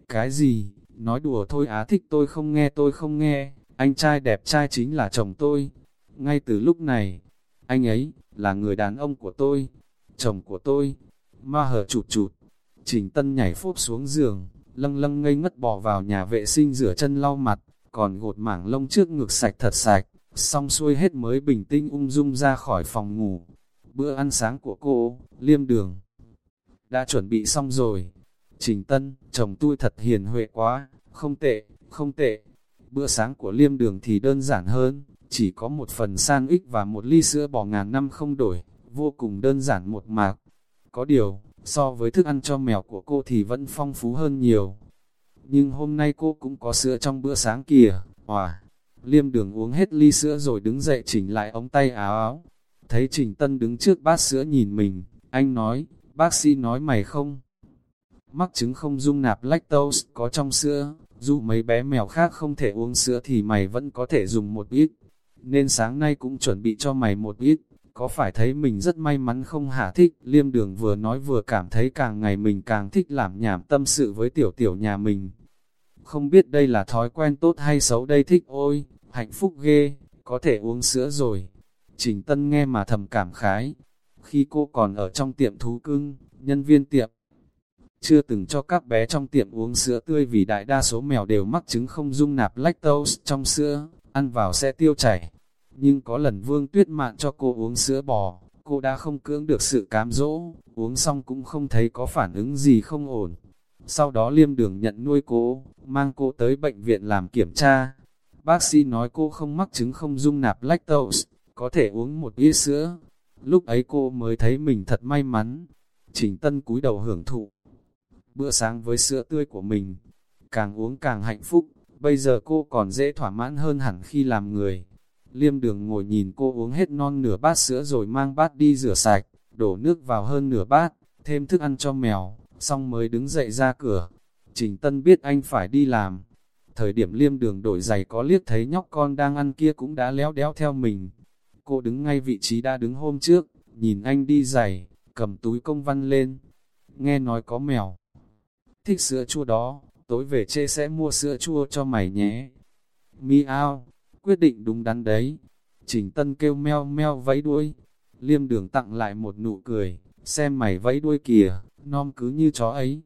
Cái gì, nói đùa thôi á thích tôi không nghe tôi không nghe, anh trai đẹp trai chính là chồng tôi. Ngay từ lúc này, anh ấy, là người đàn ông của tôi, chồng của tôi. Ma hở chụt chụt, Trình Tân nhảy phốp xuống giường, lâng lâng ngây ngất bỏ vào nhà vệ sinh rửa chân lau mặt, còn gột mảng lông trước ngực sạch thật sạch, xong xuôi hết mới bình tĩnh ung dung ra khỏi phòng ngủ. Bữa ăn sáng của cô, liêm đường, đã chuẩn bị xong rồi. Trình Tân, chồng tôi thật hiền huệ quá, không tệ, không tệ. Bữa sáng của liêm đường thì đơn giản hơn, chỉ có một phần sang ích và một ly sữa bò ngàn năm không đổi, vô cùng đơn giản một mạc. Có điều, so với thức ăn cho mèo của cô thì vẫn phong phú hơn nhiều. Nhưng hôm nay cô cũng có sữa trong bữa sáng kìa, hòa. Liêm đường uống hết ly sữa rồi đứng dậy chỉnh lại ống tay áo áo. Thấy Trình Tân đứng trước bát sữa nhìn mình, anh nói, bác sĩ nói mày không? Mắc chứng không dung nạp lactose có trong sữa, dù mấy bé mèo khác không thể uống sữa thì mày vẫn có thể dùng một ít. Nên sáng nay cũng chuẩn bị cho mày một ít, có phải thấy mình rất may mắn không hả thích? Liêm đường vừa nói vừa cảm thấy càng ngày mình càng thích làm nhảm tâm sự với tiểu tiểu nhà mình. Không biết đây là thói quen tốt hay xấu đây thích ôi, hạnh phúc ghê, có thể uống sữa rồi. Trình Tân nghe mà thầm cảm khái, khi cô còn ở trong tiệm thú cưng, nhân viên tiệm chưa từng cho các bé trong tiệm uống sữa tươi vì đại đa số mèo đều mắc chứng không dung nạp lactose trong sữa, ăn vào sẽ tiêu chảy. Nhưng có lần Vương Tuyết Mạn cho cô uống sữa bò, cô đã không cưỡng được sự cám dỗ, uống xong cũng không thấy có phản ứng gì không ổn. Sau đó liêm đường nhận nuôi cô, mang cô tới bệnh viện làm kiểm tra. Bác sĩ nói cô không mắc chứng không dung nạp lactose, có thể uống một ít sữa. Lúc ấy cô mới thấy mình thật may mắn. Trình Tân cúi đầu hưởng thụ, bữa sáng với sữa tươi của mình. Càng uống càng hạnh phúc, bây giờ cô còn dễ thỏa mãn hơn hẳn khi làm người. Liêm đường ngồi nhìn cô uống hết non nửa bát sữa rồi mang bát đi rửa sạch, đổ nước vào hơn nửa bát, thêm thức ăn cho mèo, xong mới đứng dậy ra cửa. Trình Tân biết anh phải đi làm. Thời điểm liêm đường đổi giày có liếc thấy nhóc con đang ăn kia cũng đã léo đéo theo mình. Cô đứng ngay vị trí đã đứng hôm trước, nhìn anh đi giày, cầm túi công văn lên. Nghe nói có mèo. Thích sữa chua đó, tối về chê sẽ mua sữa chua cho mày nhé. Miao, quyết định đúng đắn đấy. Trình Tân kêu meo meo vẫy đuôi. Liêm đường tặng lại một nụ cười, xem mày vẫy đuôi kìa, non cứ như chó ấy.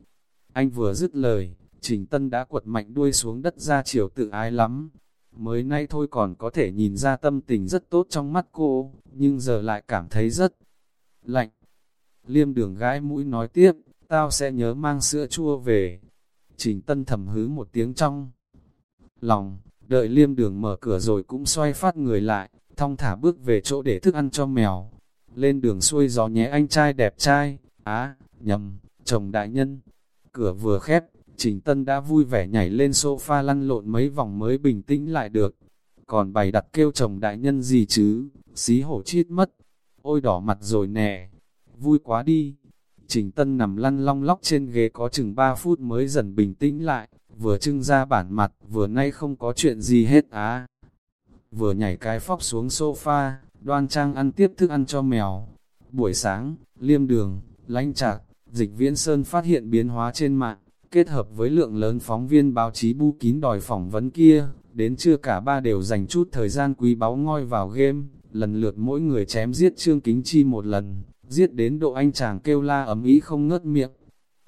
Anh vừa dứt lời, Trình Tân đã quật mạnh đuôi xuống đất ra chiều tự ái lắm. Mới nay thôi còn có thể nhìn ra tâm tình rất tốt trong mắt cô, nhưng giờ lại cảm thấy rất lạnh. Liêm đường gái mũi nói tiếp, tao sẽ nhớ mang sữa chua về. Trình Tân thầm hứ một tiếng trong lòng, đợi liêm đường mở cửa rồi cũng xoay phát người lại, thong thả bước về chỗ để thức ăn cho mèo. Lên đường xuôi gió nhé anh trai đẹp trai, á, nhầm, chồng đại nhân. Cửa vừa khép, Trình Tân đã vui vẻ nhảy lên sofa lăn lộn mấy vòng mới bình tĩnh lại được. Còn bày đặt kêu chồng đại nhân gì chứ, xí hổ chít mất. Ôi đỏ mặt rồi nè, vui quá đi. Trình Tân nằm lăn long lóc trên ghế có chừng 3 phút mới dần bình tĩnh lại, vừa trưng ra bản mặt, vừa nay không có chuyện gì hết á. Vừa nhảy cái phóc xuống sofa, đoan trang ăn tiếp thức ăn cho mèo. Buổi sáng, liêm đường, lánh chạc, dịch viễn sơn phát hiện biến hóa trên mạng, kết hợp với lượng lớn phóng viên báo chí bu kín đòi phỏng vấn kia, đến trưa cả ba đều dành chút thời gian quý báu ngoi vào game, lần lượt mỗi người chém giết Trương Kính Chi một lần, giết đến độ anh chàng kêu la ấm ý không ngớt miệng.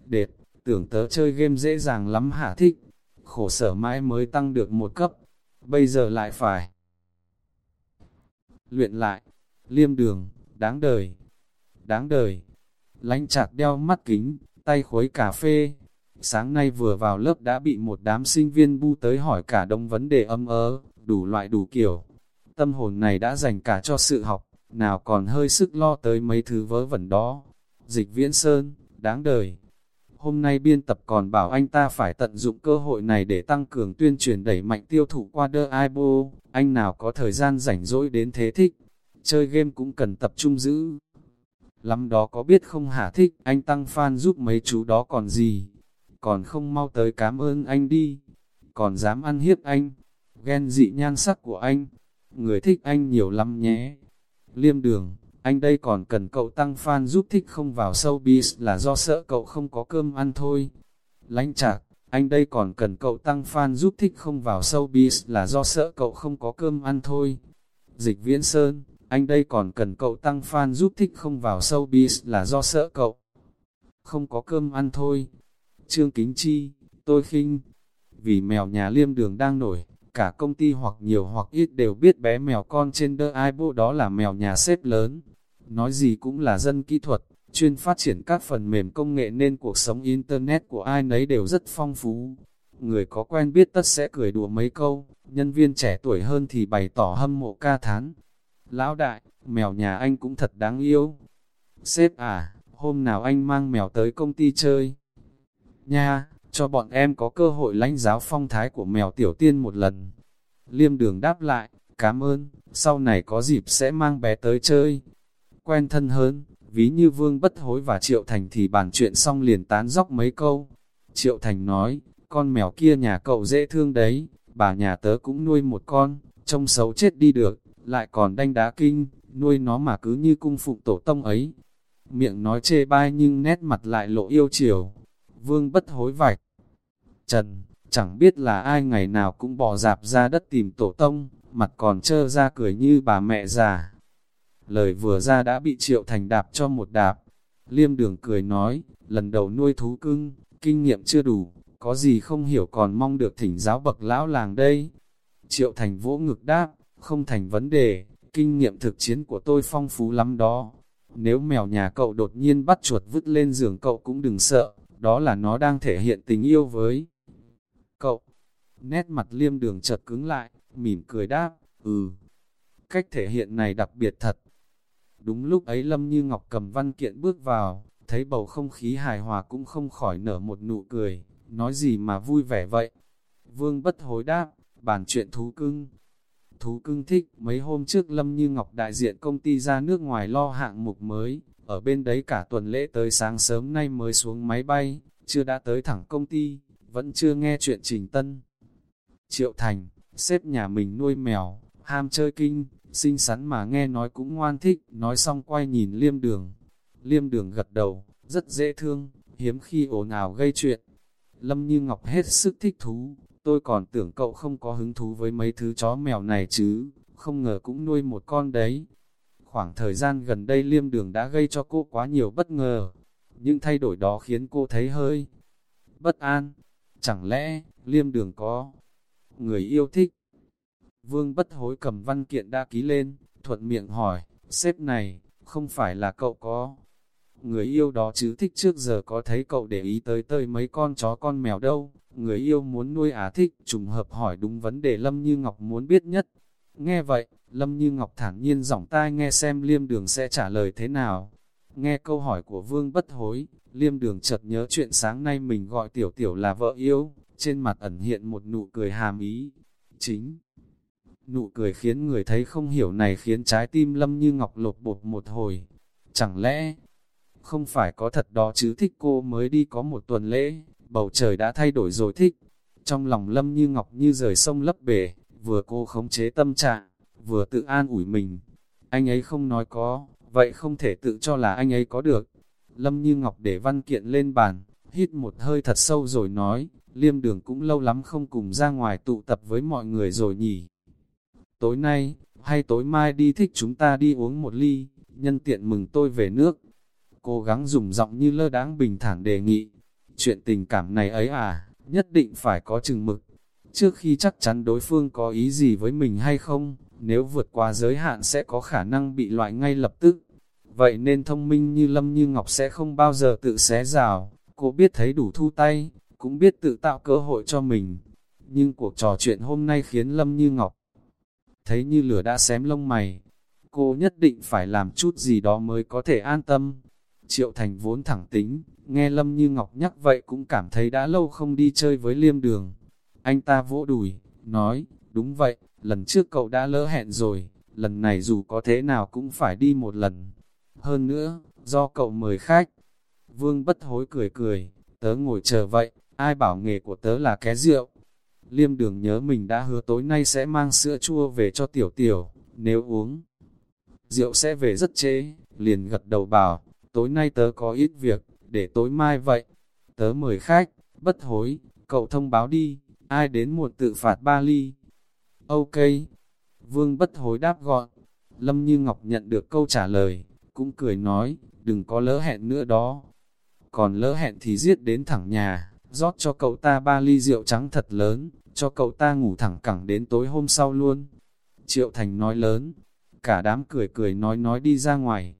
Đệt, tưởng tớ chơi game dễ dàng lắm hả thích, khổ sở mãi mới tăng được một cấp, bây giờ lại phải luyện lại, liêm đường, đáng đời, đáng đời, lánh chạc đeo mắt kính, tay khuấy cà phê, sáng nay vừa vào lớp đã bị một đám sinh viên bu tới hỏi cả đông vấn đề âm ớ, đủ loại đủ kiểu, tâm hồn này đã dành cả cho sự học, nào còn hơi sức lo tới mấy thứ vớ vẩn đó. Dịch viễn sơn, đáng đời. Hôm nay biên tập còn bảo anh ta phải tận dụng cơ hội này để tăng cường tuyên truyền đẩy mạnh tiêu thụ qua The Ibo, anh nào có thời gian rảnh rỗi đến thế thích. Chơi game cũng cần tập trung giữ. Lắm đó có biết không hả thích, anh tăng fan giúp mấy chú đó còn gì. Còn không mau tới cảm ơn anh đi. Còn dám ăn hiếp anh. Ghen dị nhan sắc của anh. Người thích anh nhiều lắm nhé. Liêm đường, anh đây còn cần cậu tăng fan giúp thích không vào showbiz là do sợ cậu không có cơm ăn thôi. Lánh chạc, anh đây còn cần cậu tăng fan giúp thích không vào showbiz là do sợ cậu không có cơm ăn thôi. Dịch viễn sơn, anh đây còn cần cậu tăng fan giúp thích không vào showbiz là do sợ cậu không có cơm ăn thôi. Trương Kính Chi, tôi khinh, vì mèo nhà liêm đường đang nổi, cả công ty hoặc nhiều hoặc ít đều biết bé mèo con trên đơ ai bộ đó là mèo nhà xếp lớn. Nói gì cũng là dân kỹ thuật, chuyên phát triển các phần mềm công nghệ nên cuộc sống Internet của ai nấy đều rất phong phú. Người có quen biết tất sẽ cười đùa mấy câu, nhân viên trẻ tuổi hơn thì bày tỏ hâm mộ ca thán. Lão đại, mèo nhà anh cũng thật đáng yêu. Sếp à, hôm nào anh mang mèo tới công ty chơi. Nha, cho bọn em có cơ hội lãnh giáo phong thái của mèo tiểu tiên một lần. Liêm đường đáp lại, cảm ơn, sau này có dịp sẽ mang bé tới chơi. Quen thân hơn, ví như Vương Bất Hối và Triệu Thành thì bàn chuyện xong liền tán dóc mấy câu. Triệu Thành nói, con mèo kia nhà cậu dễ thương đấy, bà nhà tớ cũng nuôi một con, trông xấu chết đi được, lại còn đanh đá kinh, nuôi nó mà cứ như cung phụng tổ tông ấy. Miệng nói chê bai nhưng nét mặt lại lộ yêu chiều, vương bất hối vạch. Trần, chẳng biết là ai ngày nào cũng bỏ dạp ra đất tìm tổ tông, mặt còn trơ ra cười như bà mẹ già. Lời vừa ra đã bị triệu thành đạp cho một đạp. Liêm đường cười nói, lần đầu nuôi thú cưng, kinh nghiệm chưa đủ, có gì không hiểu còn mong được thỉnh giáo bậc lão làng đây. Triệu thành vỗ ngực đáp, không thành vấn đề, kinh nghiệm thực chiến của tôi phong phú lắm đó. Nếu mèo nhà cậu đột nhiên bắt chuột vứt lên giường cậu cũng đừng sợ, đó là nó đang thể hiện tình yêu với cậu. Nét mặt liêm đường chợt cứng lại, mỉm cười đáp, ừ. Cách thể hiện này đặc biệt thật. Đúng lúc ấy Lâm Như Ngọc cầm văn kiện bước vào, thấy bầu không khí hài hòa cũng không khỏi nở một nụ cười, nói gì mà vui vẻ vậy. Vương bất hối đáp, bàn chuyện thú cưng. Thú cưng thích, mấy hôm trước Lâm Như Ngọc đại diện công ty ra nước ngoài lo hạng mục mới, ở bên đấy cả tuần lễ tới sáng sớm nay mới xuống máy bay, chưa đã tới thẳng công ty, vẫn chưa nghe chuyện Trình Tân. Triệu Thành, xếp nhà mình nuôi mèo, ham chơi kinh, xinh xắn mà nghe nói cũng ngoan thích, nói xong quay nhìn liêm đường. Liêm đường gật đầu, rất dễ thương, hiếm khi ồn ào gây chuyện. Lâm Như Ngọc hết sức thích thú, tôi còn tưởng cậu không có hứng thú với mấy thứ chó mèo này chứ, không ngờ cũng nuôi một con đấy. Khoảng thời gian gần đây liêm đường đã gây cho cô quá nhiều bất ngờ, những thay đổi đó khiến cô thấy hơi bất an. Chẳng lẽ, liêm đường có người yêu thích? Vương bất hối cầm văn kiện đã ký lên, thuận miệng hỏi, sếp này, không phải là cậu có người yêu đó chứ thích trước giờ có thấy cậu để ý tới tơi mấy con chó con mèo đâu, người yêu muốn nuôi á thích, trùng hợp hỏi đúng vấn đề Lâm Như Ngọc muốn biết nhất. Nghe vậy, Lâm Như Ngọc thản nhiên giọng tai nghe xem liêm đường sẽ trả lời thế nào. Nghe câu hỏi của Vương bất hối, liêm đường chợt nhớ chuyện sáng nay mình gọi tiểu tiểu là vợ yêu, trên mặt ẩn hiện một nụ cười hàm ý. Chính, nụ cười khiến người thấy không hiểu này khiến trái tim Lâm Như Ngọc lột bột một hồi. Chẳng lẽ, không phải có thật đó chứ thích cô mới đi có một tuần lễ, bầu trời đã thay đổi rồi thích. Trong lòng Lâm Như Ngọc như rời sông lấp bể, vừa cô khống chế tâm trạng, vừa tự an ủi mình. Anh ấy không nói có, vậy không thể tự cho là anh ấy có được. Lâm Như Ngọc để văn kiện lên bàn, hít một hơi thật sâu rồi nói, liêm đường cũng lâu lắm không cùng ra ngoài tụ tập với mọi người rồi nhỉ. Tối nay, hay tối mai đi thích chúng ta đi uống một ly, nhân tiện mừng tôi về nước. Cố gắng dùng giọng như lơ đáng bình thản đề nghị. Chuyện tình cảm này ấy à, nhất định phải có chừng mực. Trước khi chắc chắn đối phương có ý gì với mình hay không, nếu vượt qua giới hạn sẽ có khả năng bị loại ngay lập tức. Vậy nên thông minh như Lâm Như Ngọc sẽ không bao giờ tự xé rào, cô biết thấy đủ thu tay, cũng biết tự tạo cơ hội cho mình. Nhưng cuộc trò chuyện hôm nay khiến Lâm Như Ngọc thấy như lửa đã xém lông mày. Cô nhất định phải làm chút gì đó mới có thể an tâm. Triệu Thành vốn thẳng tính, nghe Lâm Như Ngọc nhắc vậy cũng cảm thấy đã lâu không đi chơi với liêm đường. Anh ta vỗ đùi, nói, đúng vậy, lần trước cậu đã lỡ hẹn rồi, lần này dù có thế nào cũng phải đi một lần. Hơn nữa, do cậu mời khách. Vương bất hối cười cười, tớ ngồi chờ vậy, ai bảo nghề của tớ là ké rượu. Liêm đường nhớ mình đã hứa tối nay sẽ mang sữa chua về cho tiểu tiểu, nếu uống. Rượu sẽ về rất chế, liền gật đầu bảo, tối nay tớ có ít việc, để tối mai vậy. Tớ mời khách, bất hối, cậu thông báo đi, ai đến muộn tự phạt ba ly. Ok. Vương bất hối đáp gọn. Lâm Như Ngọc nhận được câu trả lời, cũng cười nói, đừng có lỡ hẹn nữa đó. Còn lỡ hẹn thì giết đến thẳng nhà, rót cho cậu ta ba ly rượu trắng thật lớn, cho cậu ta ngủ thẳng cẳng đến tối hôm sau luôn. Triệu Thành nói lớn, cả đám cười cười nói nói đi ra ngoài.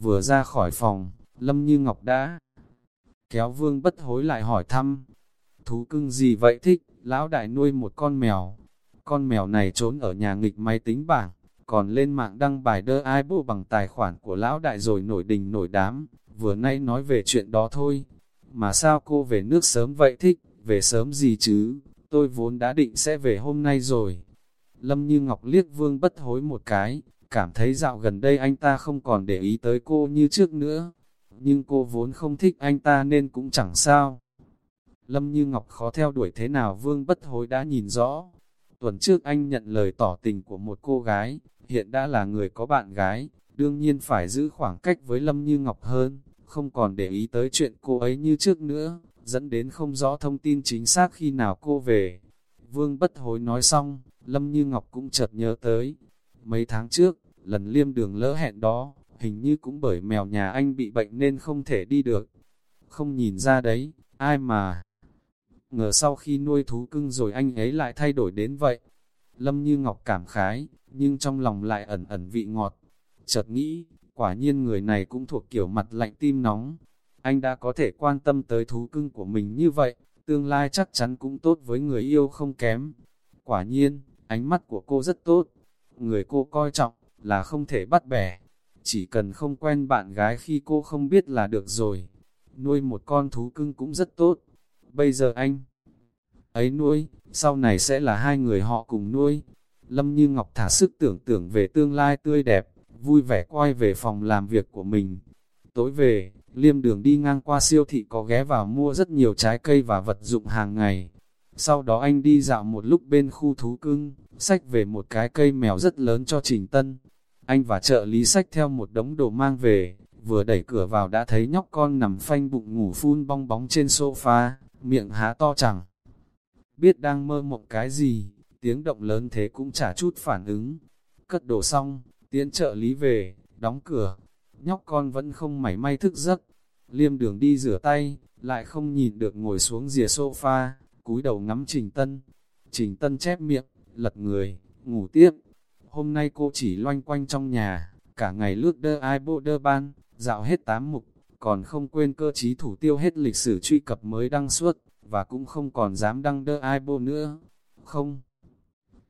Vừa ra khỏi phòng, Lâm Như Ngọc đã kéo vương bất hối lại hỏi thăm. Thú cưng gì vậy thích, lão đại nuôi một con mèo. Con mèo này trốn ở nhà nghịch máy tính bảng, còn lên mạng đăng bài đơ ai bộ bằng tài khoản của lão đại rồi nổi đình nổi đám, vừa nay nói về chuyện đó thôi. Mà sao cô về nước sớm vậy thích, về sớm gì chứ, tôi vốn đã định sẽ về hôm nay rồi. Lâm Như Ngọc liếc vương bất hối một cái, cảm thấy dạo gần đây anh ta không còn để ý tới cô như trước nữa. Nhưng cô vốn không thích anh ta nên cũng chẳng sao. Lâm Như Ngọc khó theo đuổi thế nào vương bất hối đã nhìn rõ. Tuần trước anh nhận lời tỏ tình của một cô gái, hiện đã là người có bạn gái, đương nhiên phải giữ khoảng cách với Lâm Như Ngọc hơn, không còn để ý tới chuyện cô ấy như trước nữa, dẫn đến không rõ thông tin chính xác khi nào cô về. Vương bất hối nói xong, Lâm Như Ngọc cũng chợt nhớ tới. Mấy tháng trước, lần liêm đường lỡ hẹn đó, hình như cũng bởi mèo nhà anh bị bệnh nên không thể đi được. Không nhìn ra đấy, ai mà... Ngờ sau khi nuôi thú cưng rồi anh ấy lại thay đổi đến vậy. Lâm Như Ngọc cảm khái, nhưng trong lòng lại ẩn ẩn vị ngọt. Chợt nghĩ, quả nhiên người này cũng thuộc kiểu mặt lạnh tim nóng. Anh đã có thể quan tâm tới thú cưng của mình như vậy, tương lai chắc chắn cũng tốt với người yêu không kém. Quả nhiên, ánh mắt của cô rất tốt. Người cô coi trọng, là không thể bắt bẻ. Chỉ cần không quen bạn gái khi cô không biết là được rồi, nuôi một con thú cưng cũng rất tốt. Bây giờ anh ấy nuôi, sau này sẽ là hai người họ cùng nuôi. Lâm Như Ngọc thả sức tưởng tượng về tương lai tươi đẹp, vui vẻ quay về phòng làm việc của mình. Tối về, liêm đường đi ngang qua siêu thị có ghé vào mua rất nhiều trái cây và vật dụng hàng ngày. Sau đó anh đi dạo một lúc bên khu thú cưng, sách về một cái cây mèo rất lớn cho Trình Tân. Anh và trợ lý sách theo một đống đồ mang về, vừa đẩy cửa vào đã thấy nhóc con nằm phanh bụng ngủ phun bong bóng trên sofa, miệng há to chẳng. Biết đang mơ mộng cái gì, tiếng động lớn thế cũng chả chút phản ứng. Cất đồ xong, tiến trợ lý về, đóng cửa, nhóc con vẫn không mảy may thức giấc. Liêm đường đi rửa tay, lại không nhìn được ngồi xuống rìa sofa, cúi đầu ngắm Trình Tân. Trình Tân chép miệng, lật người, ngủ tiếp. Hôm nay cô chỉ loanh quanh trong nhà, cả ngày lướt đơ ai bộ đơ ban, dạo hết tám mục, còn không quên cơ trí thủ tiêu hết lịch sử truy cập mới đăng suốt, và cũng không còn dám đăng đơ ai bộ nữa. Không.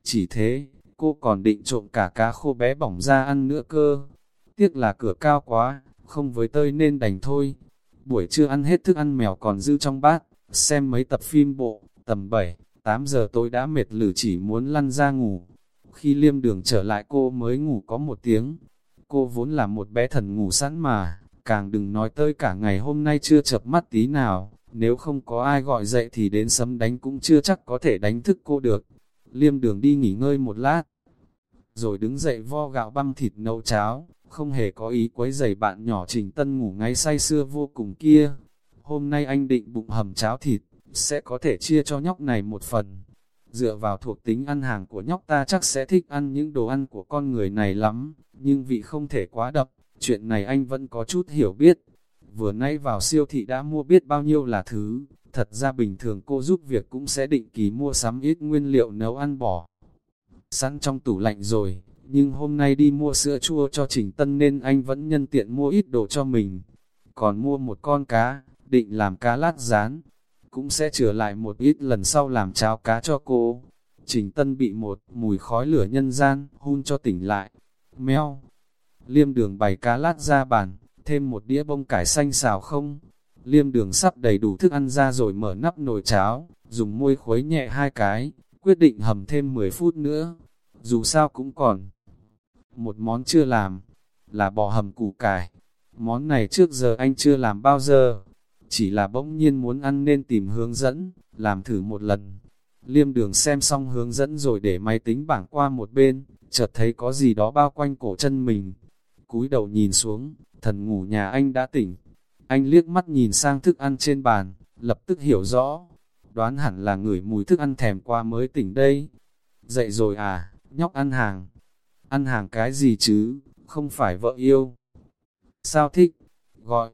Chỉ thế, cô còn định trộm cả cá khô bé bỏng ra ăn nữa cơ. Tiếc là cửa cao quá, không với tơi nên đành thôi. Buổi trưa ăn hết thức ăn mèo còn dư trong bát, xem mấy tập phim bộ, tầm 7, 8 giờ tôi đã mệt lử chỉ muốn lăn ra ngủ. Khi liêm đường trở lại cô mới ngủ có một tiếng. Cô vốn là một bé thần ngủ sẵn mà, càng đừng nói tới cả ngày hôm nay chưa chập mắt tí nào. Nếu không có ai gọi dậy thì đến sấm đánh cũng chưa chắc có thể đánh thức cô được. Liêm đường đi nghỉ ngơi một lát, rồi đứng dậy vo gạo băm thịt nấu cháo, không hề có ý quấy giày bạn nhỏ Trình Tân ngủ ngay say xưa vô cùng kia. Hôm nay anh định bụng hầm cháo thịt, sẽ có thể chia cho nhóc này một phần. Dựa vào thuộc tính ăn hàng của nhóc ta chắc sẽ thích ăn những đồ ăn của con người này lắm, nhưng vị không thể quá đậm, chuyện này anh vẫn có chút hiểu biết. Vừa nay vào siêu thị đã mua biết bao nhiêu là thứ, thật ra bình thường cô giúp việc cũng sẽ định kỳ mua sắm ít nguyên liệu nấu ăn bỏ. Sẵn trong tủ lạnh rồi, nhưng hôm nay đi mua sữa chua cho Trình Tân nên anh vẫn nhân tiện mua ít đồ cho mình. Còn mua một con cá, định làm cá lát rán, cũng sẽ trở lại một ít lần sau làm cháo cá cho cô. Trình Tân bị một mùi khói lửa nhân gian, hun cho tỉnh lại. Mèo, liêm đường bày cá lát ra bàn, thêm một đĩa bông cải xanh xào không. Liêm đường sắp đầy đủ thức ăn ra rồi mở nắp nồi cháo, dùng môi khuấy nhẹ hai cái, quyết định hầm thêm 10 phút nữa. Dù sao cũng còn một món chưa làm, là bò hầm củ cải. Món này trước giờ anh chưa làm bao giờ, chỉ là bỗng nhiên muốn ăn nên tìm hướng dẫn, làm thử một lần. Liêm đường xem xong hướng dẫn rồi để máy tính bảng qua một bên, chợt thấy có gì đó bao quanh cổ chân mình cúi đầu nhìn xuống, thần ngủ nhà anh đã tỉnh. Anh liếc mắt nhìn sang thức ăn trên bàn, lập tức hiểu rõ. Đoán hẳn là người mùi thức ăn thèm qua mới tỉnh đây. Dậy rồi à, nhóc ăn hàng. Ăn hàng cái gì chứ, không phải vợ yêu. Sao thích? Gọi,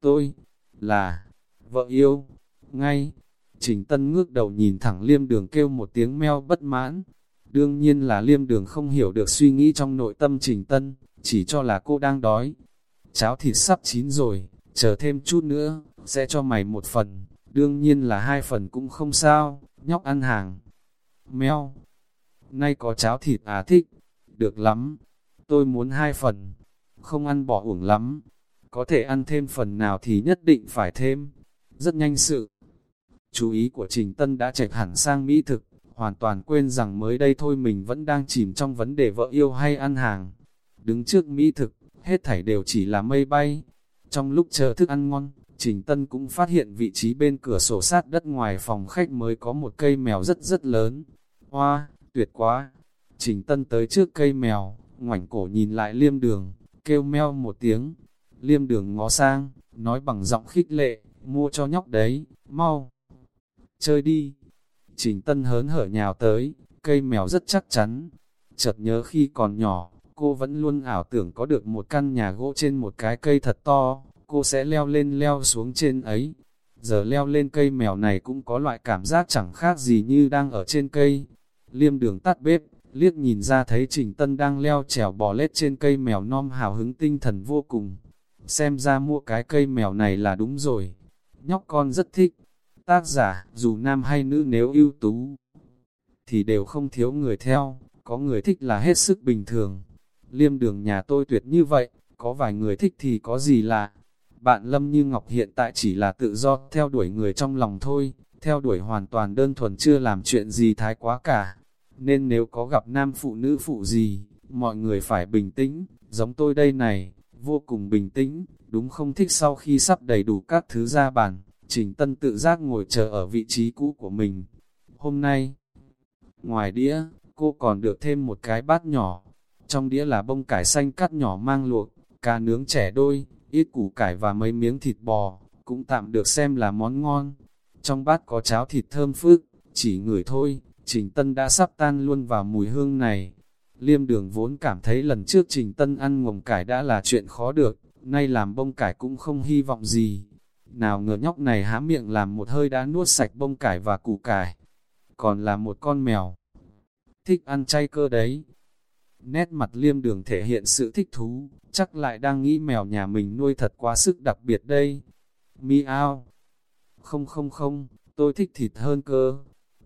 tôi, là, vợ yêu, ngay. Trình Tân ngước đầu nhìn thẳng liêm đường kêu một tiếng meo bất mãn. Đương nhiên là liêm đường không hiểu được suy nghĩ trong nội tâm Trình Tân, chỉ cho là cô đang đói. Cháo thịt sắp chín rồi, chờ thêm chút nữa, sẽ cho mày một phần, đương nhiên là hai phần cũng không sao, nhóc ăn hàng. Meo, nay có cháo thịt à thích, được lắm, tôi muốn hai phần, không ăn bỏ uổng lắm, có thể ăn thêm phần nào thì nhất định phải thêm. Rất nhanh sự. Chú ý của Trình Tân đã chạy hẳn sang mỹ thực, hoàn toàn quên rằng mới đây thôi mình vẫn đang chìm trong vấn đề vợ yêu hay ăn hàng. Đứng trước mỹ thực, hết thảy đều chỉ là mây bay. Trong lúc chờ thức ăn ngon, Trình Tân cũng phát hiện vị trí bên cửa sổ sát đất ngoài phòng khách mới có một cây mèo rất rất lớn. Hoa, tuyệt quá! Trình Tân tới trước cây mèo, ngoảnh cổ nhìn lại liêm đường, kêu meo một tiếng, Liêm đường ngó sang, nói bằng giọng khích lệ, mua cho nhóc đấy, mau. Chơi đi. Trình Tân hớn hở nhào tới, cây mèo rất chắc chắn. Chợt nhớ khi còn nhỏ, cô vẫn luôn ảo tưởng có được một căn nhà gỗ trên một cái cây thật to, cô sẽ leo lên leo xuống trên ấy. Giờ leo lên cây mèo này cũng có loại cảm giác chẳng khác gì như đang ở trên cây. Liêm đường tắt bếp, liếc nhìn ra thấy Trình Tân đang leo trèo bò lết trên cây mèo non hào hứng tinh thần vô cùng xem ra mua cái cây mèo này là đúng rồi. Nhóc con rất thích. Tác giả, dù nam hay nữ nếu ưu tú, thì đều không thiếu người theo, có người thích là hết sức bình thường. Liêm đường nhà tôi tuyệt như vậy, có vài người thích thì có gì lạ. Bạn Lâm Như Ngọc hiện tại chỉ là tự do theo đuổi người trong lòng thôi, theo đuổi hoàn toàn đơn thuần chưa làm chuyện gì thái quá cả. Nên nếu có gặp nam phụ nữ phụ gì, mọi người phải bình tĩnh, giống tôi đây này, vô cùng bình tĩnh, đúng không thích sau khi sắp đầy đủ các thứ ra bàn, Trình Tân tự giác ngồi chờ ở vị trí cũ của mình. Hôm nay, ngoài đĩa, cô còn được thêm một cái bát nhỏ, trong đĩa là bông cải xanh cắt nhỏ mang luộc, cá nướng trẻ đôi, ít củ cải và mấy miếng thịt bò, cũng tạm được xem là món ngon. Trong bát có cháo thịt thơm phức, chỉ ngửi thôi, Trình Tân đã sắp tan luôn vào mùi hương này. Liêm đường vốn cảm thấy lần trước Trình Tân ăn ngồng cải đã là chuyện khó được, nay làm bông cải cũng không hy vọng gì. Nào ngờ nhóc này há miệng làm một hơi đã nuốt sạch bông cải và củ cải. Còn là một con mèo. Thích ăn chay cơ đấy. Nét mặt liêm đường thể hiện sự thích thú, chắc lại đang nghĩ mèo nhà mình nuôi thật quá sức đặc biệt đây. Miao. Không không không, tôi thích thịt hơn cơ.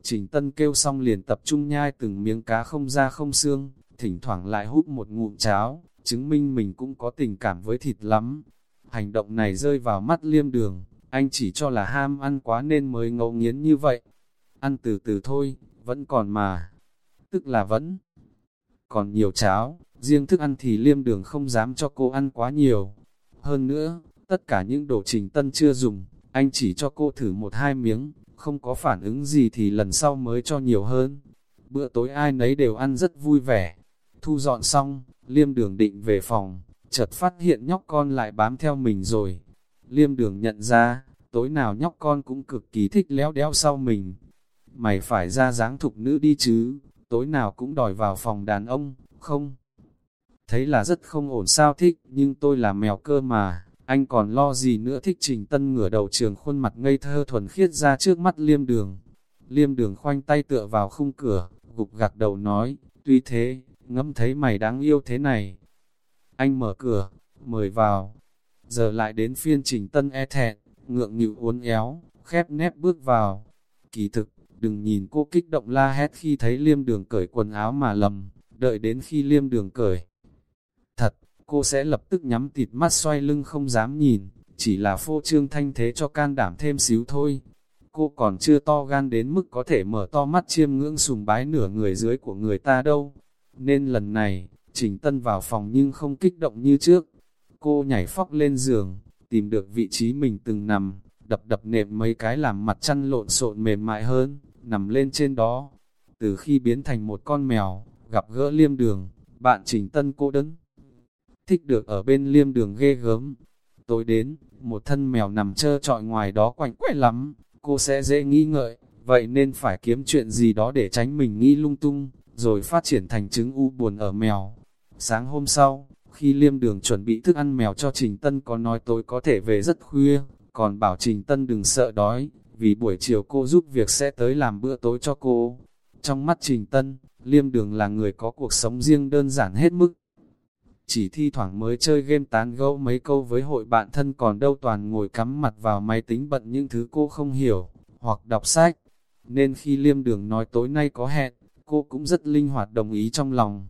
Trình Tân kêu xong liền tập trung nhai từng miếng cá không ra không xương, thỉnh thoảng lại hút một ngụm cháo, chứng minh mình cũng có tình cảm với thịt lắm. Hành động này rơi vào mắt liêm đường, anh chỉ cho là ham ăn quá nên mới ngẫu nghiến như vậy. Ăn từ từ thôi, vẫn còn mà. Tức là vẫn còn nhiều cháo, riêng thức ăn thì liêm đường không dám cho cô ăn quá nhiều. Hơn nữa, tất cả những đồ trình tân chưa dùng, anh chỉ cho cô thử một hai miếng, không có phản ứng gì thì lần sau mới cho nhiều hơn. Bữa tối ai nấy đều ăn rất vui vẻ. Thu dọn xong, liêm đường định về phòng, chợt phát hiện nhóc con lại bám theo mình rồi. Liêm đường nhận ra, tối nào nhóc con cũng cực kỳ thích léo đéo sau mình. Mày phải ra dáng thục nữ đi chứ, tối nào cũng đòi vào phòng đàn ông, không? Thấy là rất không ổn sao thích, nhưng tôi là mèo cơ mà, anh còn lo gì nữa thích trình tân ngửa đầu trường khuôn mặt ngây thơ thuần khiết ra trước mắt liêm đường. Liêm đường khoanh tay tựa vào khung cửa, gục gạc đầu nói, tuy thế, ngẫm thấy mày đáng yêu thế này. Anh mở cửa, mời vào. Giờ lại đến phiên trình tân e thẹn, ngượng nghịu uốn éo, khép nép bước vào. Kỳ thực, đừng nhìn cô kích động la hét khi thấy liêm đường cởi quần áo mà lầm, đợi đến khi liêm đường cởi. Thật, cô sẽ lập tức nhắm tịt mắt xoay lưng không dám nhìn, chỉ là phô trương thanh thế cho can đảm thêm xíu thôi. Cô còn chưa to gan đến mức có thể mở to mắt chiêm ngưỡng sùng bái nửa người dưới của người ta đâu. Nên lần này, Trình Tân vào phòng nhưng không kích động như trước. Cô nhảy phóc lên giường, tìm được vị trí mình từng nằm, đập đập nệm mấy cái làm mặt chăn lộn xộn mềm mại hơn, nằm lên trên đó. Từ khi biến thành một con mèo, gặp gỡ liêm đường, bạn Trình Tân cô đấn. Thích được ở bên liêm đường ghê gớm. Tối đến, một thân mèo nằm trơ trọi ngoài đó quạnh quẽ lắm, cô sẽ dễ nghĩ ngợi, vậy nên phải kiếm chuyện gì đó để tránh mình nghĩ lung tung, rồi phát triển thành chứng u buồn ở mèo. Sáng hôm sau, khi liêm đường chuẩn bị thức ăn mèo cho Trình Tân có nói tối có thể về rất khuya, còn bảo Trình Tân đừng sợ đói, vì buổi chiều cô giúp việc sẽ tới làm bữa tối cho cô. Trong mắt Trình Tân, liêm đường là người có cuộc sống riêng đơn giản hết mức. Chỉ thi thoảng mới chơi game tán gẫu mấy câu với hội bạn thân còn đâu toàn ngồi cắm mặt vào máy tính bận những thứ cô không hiểu, hoặc đọc sách. Nên khi liêm đường nói tối nay có hẹn, cô cũng rất linh hoạt đồng ý trong lòng.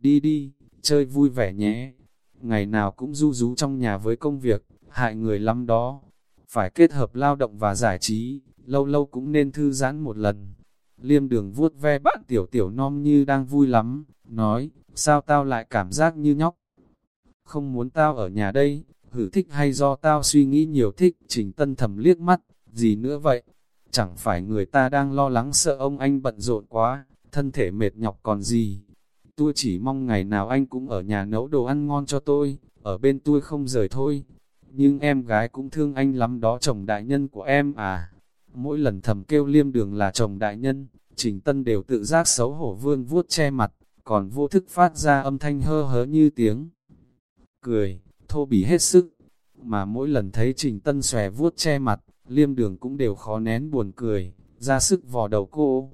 Đi đi, chơi vui vẻ nhé. Ngày nào cũng du rú trong nhà với công việc, hại người lắm đó. Phải kết hợp lao động và giải trí, lâu lâu cũng nên thư giãn một lần. Liêm đường vuốt ve bạn tiểu tiểu non như đang vui lắm, nói, sao tao lại cảm giác như nhóc. Không muốn tao ở nhà đây, hử thích hay do tao suy nghĩ nhiều thích, trình tân thầm liếc mắt, gì nữa vậy? Chẳng phải người ta đang lo lắng sợ ông anh bận rộn quá, thân thể mệt nhọc còn gì. Tôi chỉ mong ngày nào anh cũng ở nhà nấu đồ ăn ngon cho tôi, ở bên tôi không rời thôi. Nhưng em gái cũng thương anh lắm đó chồng đại nhân của em à. Mỗi lần thầm kêu liêm đường là chồng đại nhân, Trình Tân đều tự giác xấu hổ vương vuốt che mặt, còn vô thức phát ra âm thanh hơ hớ như tiếng. Cười, thô bỉ hết sức, mà mỗi lần thấy Trình Tân xòe vuốt che mặt, liêm đường cũng đều khó nén buồn cười, ra sức vò đầu cô.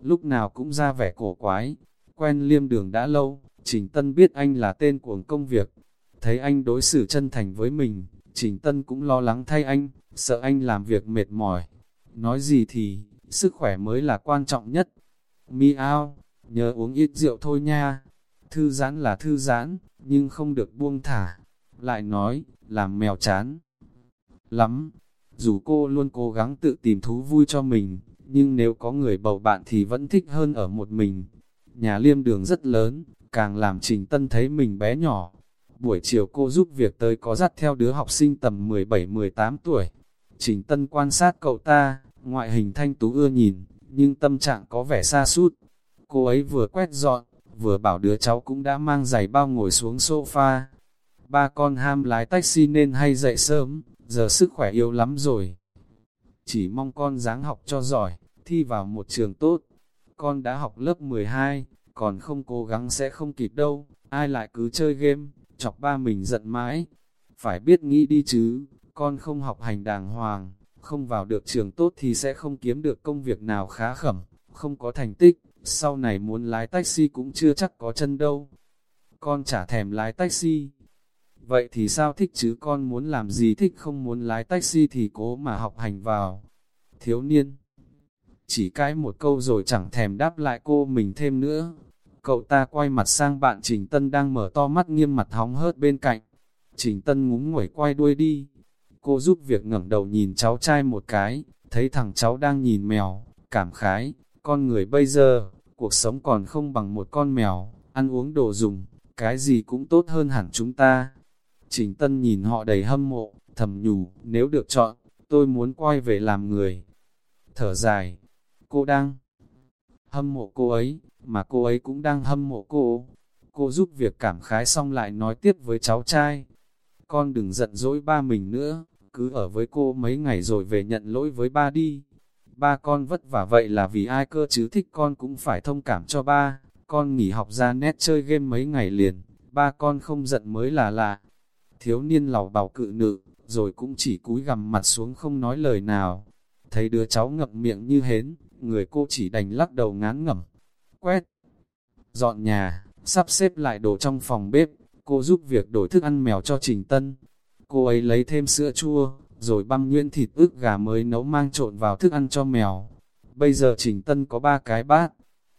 Lúc nào cũng ra vẻ cổ quái, quen liêm đường đã lâu, Trình Tân biết anh là tên cuồng công việc. Thấy anh đối xử chân thành với mình, Trình Tân cũng lo lắng thay anh, sợ anh làm việc mệt mỏi. Nói gì thì, sức khỏe mới là quan trọng nhất. Mi ao, nhớ uống ít rượu thôi nha. Thư giãn là thư giãn, nhưng không được buông thả. Lại nói, làm mèo chán. lắm. Dù cô luôn cố gắng tự tìm thú vui cho mình, nhưng nếu có người bầu bạn thì vẫn thích hơn ở một mình. Nhà liêm đường rất lớn, càng làm Trình Tân thấy mình bé nhỏ. Buổi chiều cô giúp việc tới có dắt theo đứa học sinh tầm 17-18 tuổi. Trình Tân quan sát cậu ta, ngoại hình thanh tú ưa nhìn, nhưng tâm trạng có vẻ xa sút Cô ấy vừa quét dọn, vừa bảo đứa cháu cũng đã mang giày bao ngồi xuống sofa. Ba con ham lái taxi nên hay dậy sớm, giờ sức khỏe yếu lắm rồi. Chỉ mong con dáng học cho giỏi, thi vào một trường tốt. Con đã học lớp 12, còn không cố gắng sẽ không kịp đâu, ai lại cứ chơi game, chọc ba mình giận mãi. Phải biết nghĩ đi chứ, con không học hành đàng hoàng, không vào được trường tốt thì sẽ không kiếm được công việc nào khá khẩm, không có thành tích, sau này muốn lái taxi cũng chưa chắc có chân đâu. Con chả thèm lái taxi. Vậy thì sao thích chứ con muốn làm gì thích không muốn lái taxi thì cố mà học hành vào. Thiếu niên. Chỉ cái một câu rồi chẳng thèm đáp lại cô mình thêm nữa. Cậu ta quay mặt sang bạn Trình Tân đang mở to mắt nghiêm mặt hóng hớt bên cạnh. Trình Tân ngúng nguẩy quay đuôi đi. Cô giúp việc ngẩng đầu nhìn cháu trai một cái, thấy thằng cháu đang nhìn mèo, cảm khái, con người bây giờ, cuộc sống còn không bằng một con mèo, ăn uống đồ dùng, cái gì cũng tốt hơn hẳn chúng ta. Trình Tân nhìn họ đầy hâm mộ, thầm nhủ, nếu được chọn, tôi muốn quay về làm người. Thở dài, cô đang hâm mộ cô ấy, mà cô ấy cũng đang hâm mộ cô. Cô giúp việc cảm khái xong lại nói tiếp với cháu trai. Con đừng giận dỗi ba mình nữa, cứ ở với cô mấy ngày rồi về nhận lỗi với ba đi. Ba con vất vả vậy là vì ai cơ chứ thích con cũng phải thông cảm cho ba. Con nghỉ học ra nét chơi game mấy ngày liền, ba con không giận mới là lạ. Thiếu niên lào bảo cự nữ, rồi cũng chỉ cúi gằm mặt xuống không nói lời nào. Thấy đứa cháu ngập miệng như hến, người cô chỉ đành lắc đầu ngán ngẩm. Quét, dọn nhà, sắp xếp lại đồ trong phòng bếp, cô giúp việc đổi thức ăn mèo cho Trình Tân. Cô ấy lấy thêm sữa chua, rồi băm nguyên thịt ức gà mới nấu mang trộn vào thức ăn cho mèo. Bây giờ Trình Tân có ba cái bát,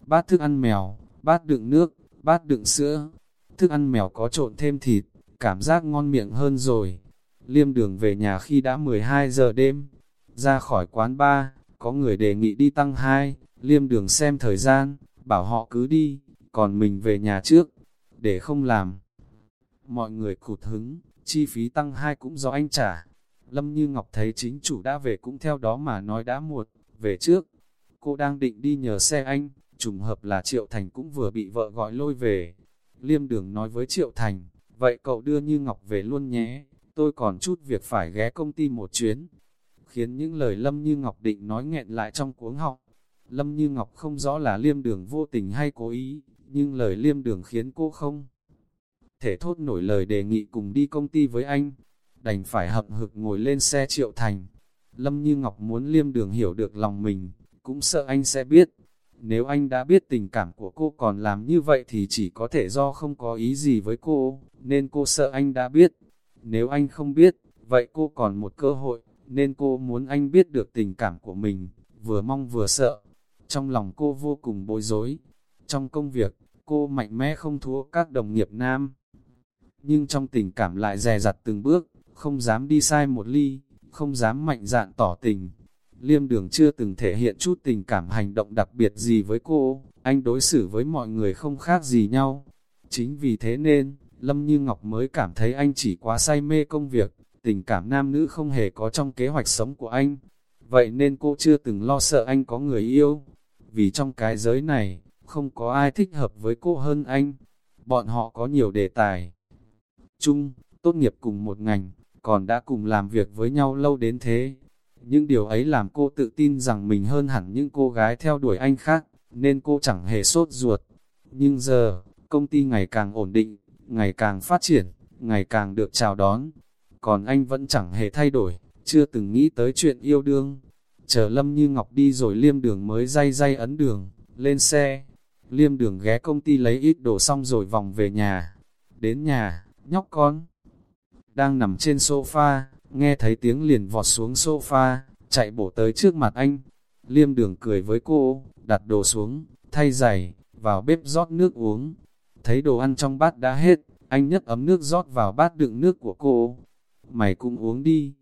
bát thức ăn mèo, bát đựng nước, bát đựng sữa. Thức ăn mèo có trộn thêm thịt, cảm giác ngon miệng hơn rồi. Liêm đường về nhà khi đã 12 giờ đêm, ra khỏi quán ba, có người đề nghị đi tăng 2, liêm đường xem thời gian, bảo họ cứ đi, còn mình về nhà trước, để không làm. Mọi người cụt hứng, chi phí tăng hai cũng do anh trả. Lâm Như Ngọc thấy chính chủ đã về cũng theo đó mà nói đã muộn, về trước. Cô đang định đi nhờ xe anh, trùng hợp là Triệu Thành cũng vừa bị vợ gọi lôi về. Liêm đường nói với Triệu Thành, vậy cậu đưa Như Ngọc về luôn nhé, tôi còn chút việc phải ghé công ty một chuyến. Khiến những lời Lâm Như Ngọc định nói nghẹn lại trong cuống họng. Lâm Như Ngọc không rõ là liêm đường vô tình hay cố ý, nhưng lời liêm đường khiến cô không thể thốt nổi lời đề nghị cùng đi công ty với anh, đành phải hậm hực ngồi lên xe triệu thành. Lâm Như Ngọc muốn liêm đường hiểu được lòng mình, cũng sợ anh sẽ biết. Nếu anh đã biết tình cảm của cô còn làm như vậy thì chỉ có thể do không có ý gì với cô, nên cô sợ anh đã biết. Nếu anh không biết, vậy cô còn một cơ hội, nên cô muốn anh biết được tình cảm của mình, vừa mong vừa sợ. Trong lòng cô vô cùng bối rối. Trong công việc, cô mạnh mẽ không thua các đồng nghiệp nam. Nhưng trong tình cảm lại dè dặt từng bước, không dám đi sai một ly, không dám mạnh dạn tỏ tình. Liêm đường chưa từng thể hiện chút tình cảm hành động đặc biệt gì với cô, anh đối xử với mọi người không khác gì nhau. Chính vì thế nên, Lâm Như Ngọc mới cảm thấy anh chỉ quá say mê công việc, tình cảm nam nữ không hề có trong kế hoạch sống của anh. Vậy nên cô chưa từng lo sợ anh có người yêu, vì trong cái giới này, không có ai thích hợp với cô hơn anh. Bọn họ có nhiều đề tài chung, tốt nghiệp cùng một ngành, còn đã cùng làm việc với nhau lâu đến thế. Những điều ấy làm cô tự tin rằng mình hơn hẳn những cô gái theo đuổi anh khác, nên cô chẳng hề sốt ruột. Nhưng giờ, công ty ngày càng ổn định, ngày càng phát triển, ngày càng được chào đón. Còn anh vẫn chẳng hề thay đổi, chưa từng nghĩ tới chuyện yêu đương. Chờ Lâm Như Ngọc đi rồi liêm đường mới day day ấn đường, lên xe. Liêm đường ghé công ty lấy ít đồ xong rồi vòng về nhà. Đến nhà, nhóc con đang nằm trên sofa, nghe thấy tiếng liền vọt xuống sofa, chạy bổ tới trước mặt anh. Liêm đường cười với cô, đặt đồ xuống, thay giày, vào bếp rót nước uống. Thấy đồ ăn trong bát đã hết, anh nhấc ấm nước rót vào bát đựng nước của cô. Mày cũng uống đi.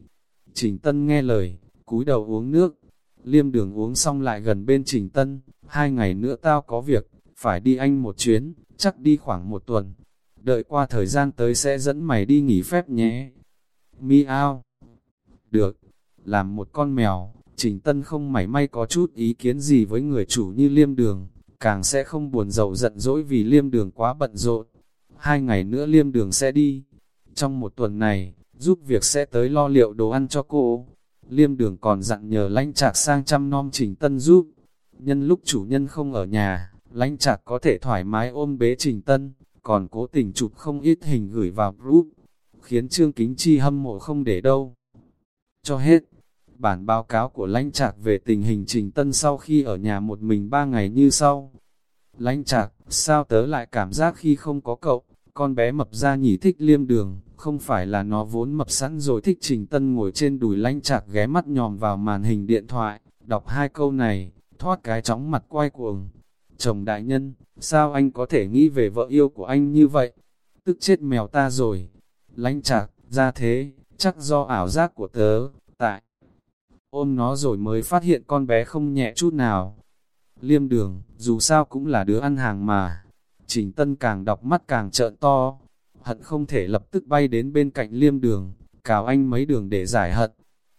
Trình Tân nghe lời, cúi đầu uống nước. Liêm đường uống xong lại gần bên Trình Tân, hai ngày nữa tao có việc, phải đi anh một chuyến, chắc đi khoảng một tuần. Đợi qua thời gian tới sẽ dẫn mày đi nghỉ phép nhé. Mi ao. Được, làm một con mèo, Trình Tân không mảy may có chút ý kiến gì với người chủ như liêm đường, càng sẽ không buồn giàu giận dỗi vì liêm đường quá bận rộn. Hai ngày nữa liêm đường sẽ đi. Trong một tuần này, giúp việc sẽ tới lo liệu đồ ăn cho cô. Liêm đường còn dặn nhờ lãnh trạc sang chăm nom Trình Tân giúp. Nhân lúc chủ nhân không ở nhà, lãnh trạc có thể thoải mái ôm bế Trình Tân, còn cố tình chụp không ít hình gửi vào group, khiến Trương Kính Chi hâm mộ không để đâu. Cho hết, bản báo cáo của lãnh trạc về tình hình Trình Tân sau khi ở nhà một mình ba ngày như sau. Lãnh trạc, sao tớ lại cảm giác khi không có cậu, con bé mập ra nhỉ thích liêm đường, không phải là nó vốn mập sẵn rồi thích Trình Tân ngồi trên đùi lanh trạc ghé mắt nhòm vào màn hình điện thoại, đọc hai câu này, thoát cái chóng mặt quay cuồng. Chồng đại nhân, sao anh có thể nghĩ về vợ yêu của anh như vậy? Tức chết mèo ta rồi. lanh trạc, ra thế, chắc do ảo giác của tớ, tại ôm nó rồi mới phát hiện con bé không nhẹ chút nào. Liêm đường, dù sao cũng là đứa ăn hàng mà. Trình Tân càng đọc mắt càng trợn to, hận không thể lập tức bay đến bên cạnh liêm đường, cào anh mấy đường để giải hận.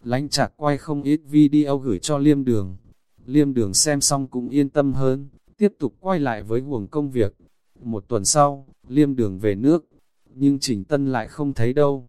Lánh chạc quay không ít video gửi cho liêm đường. Liêm đường xem xong cũng yên tâm hơn, tiếp tục quay lại với nguồn công việc. Một tuần sau, liêm đường về nước, nhưng Trình Tân lại không thấy đâu.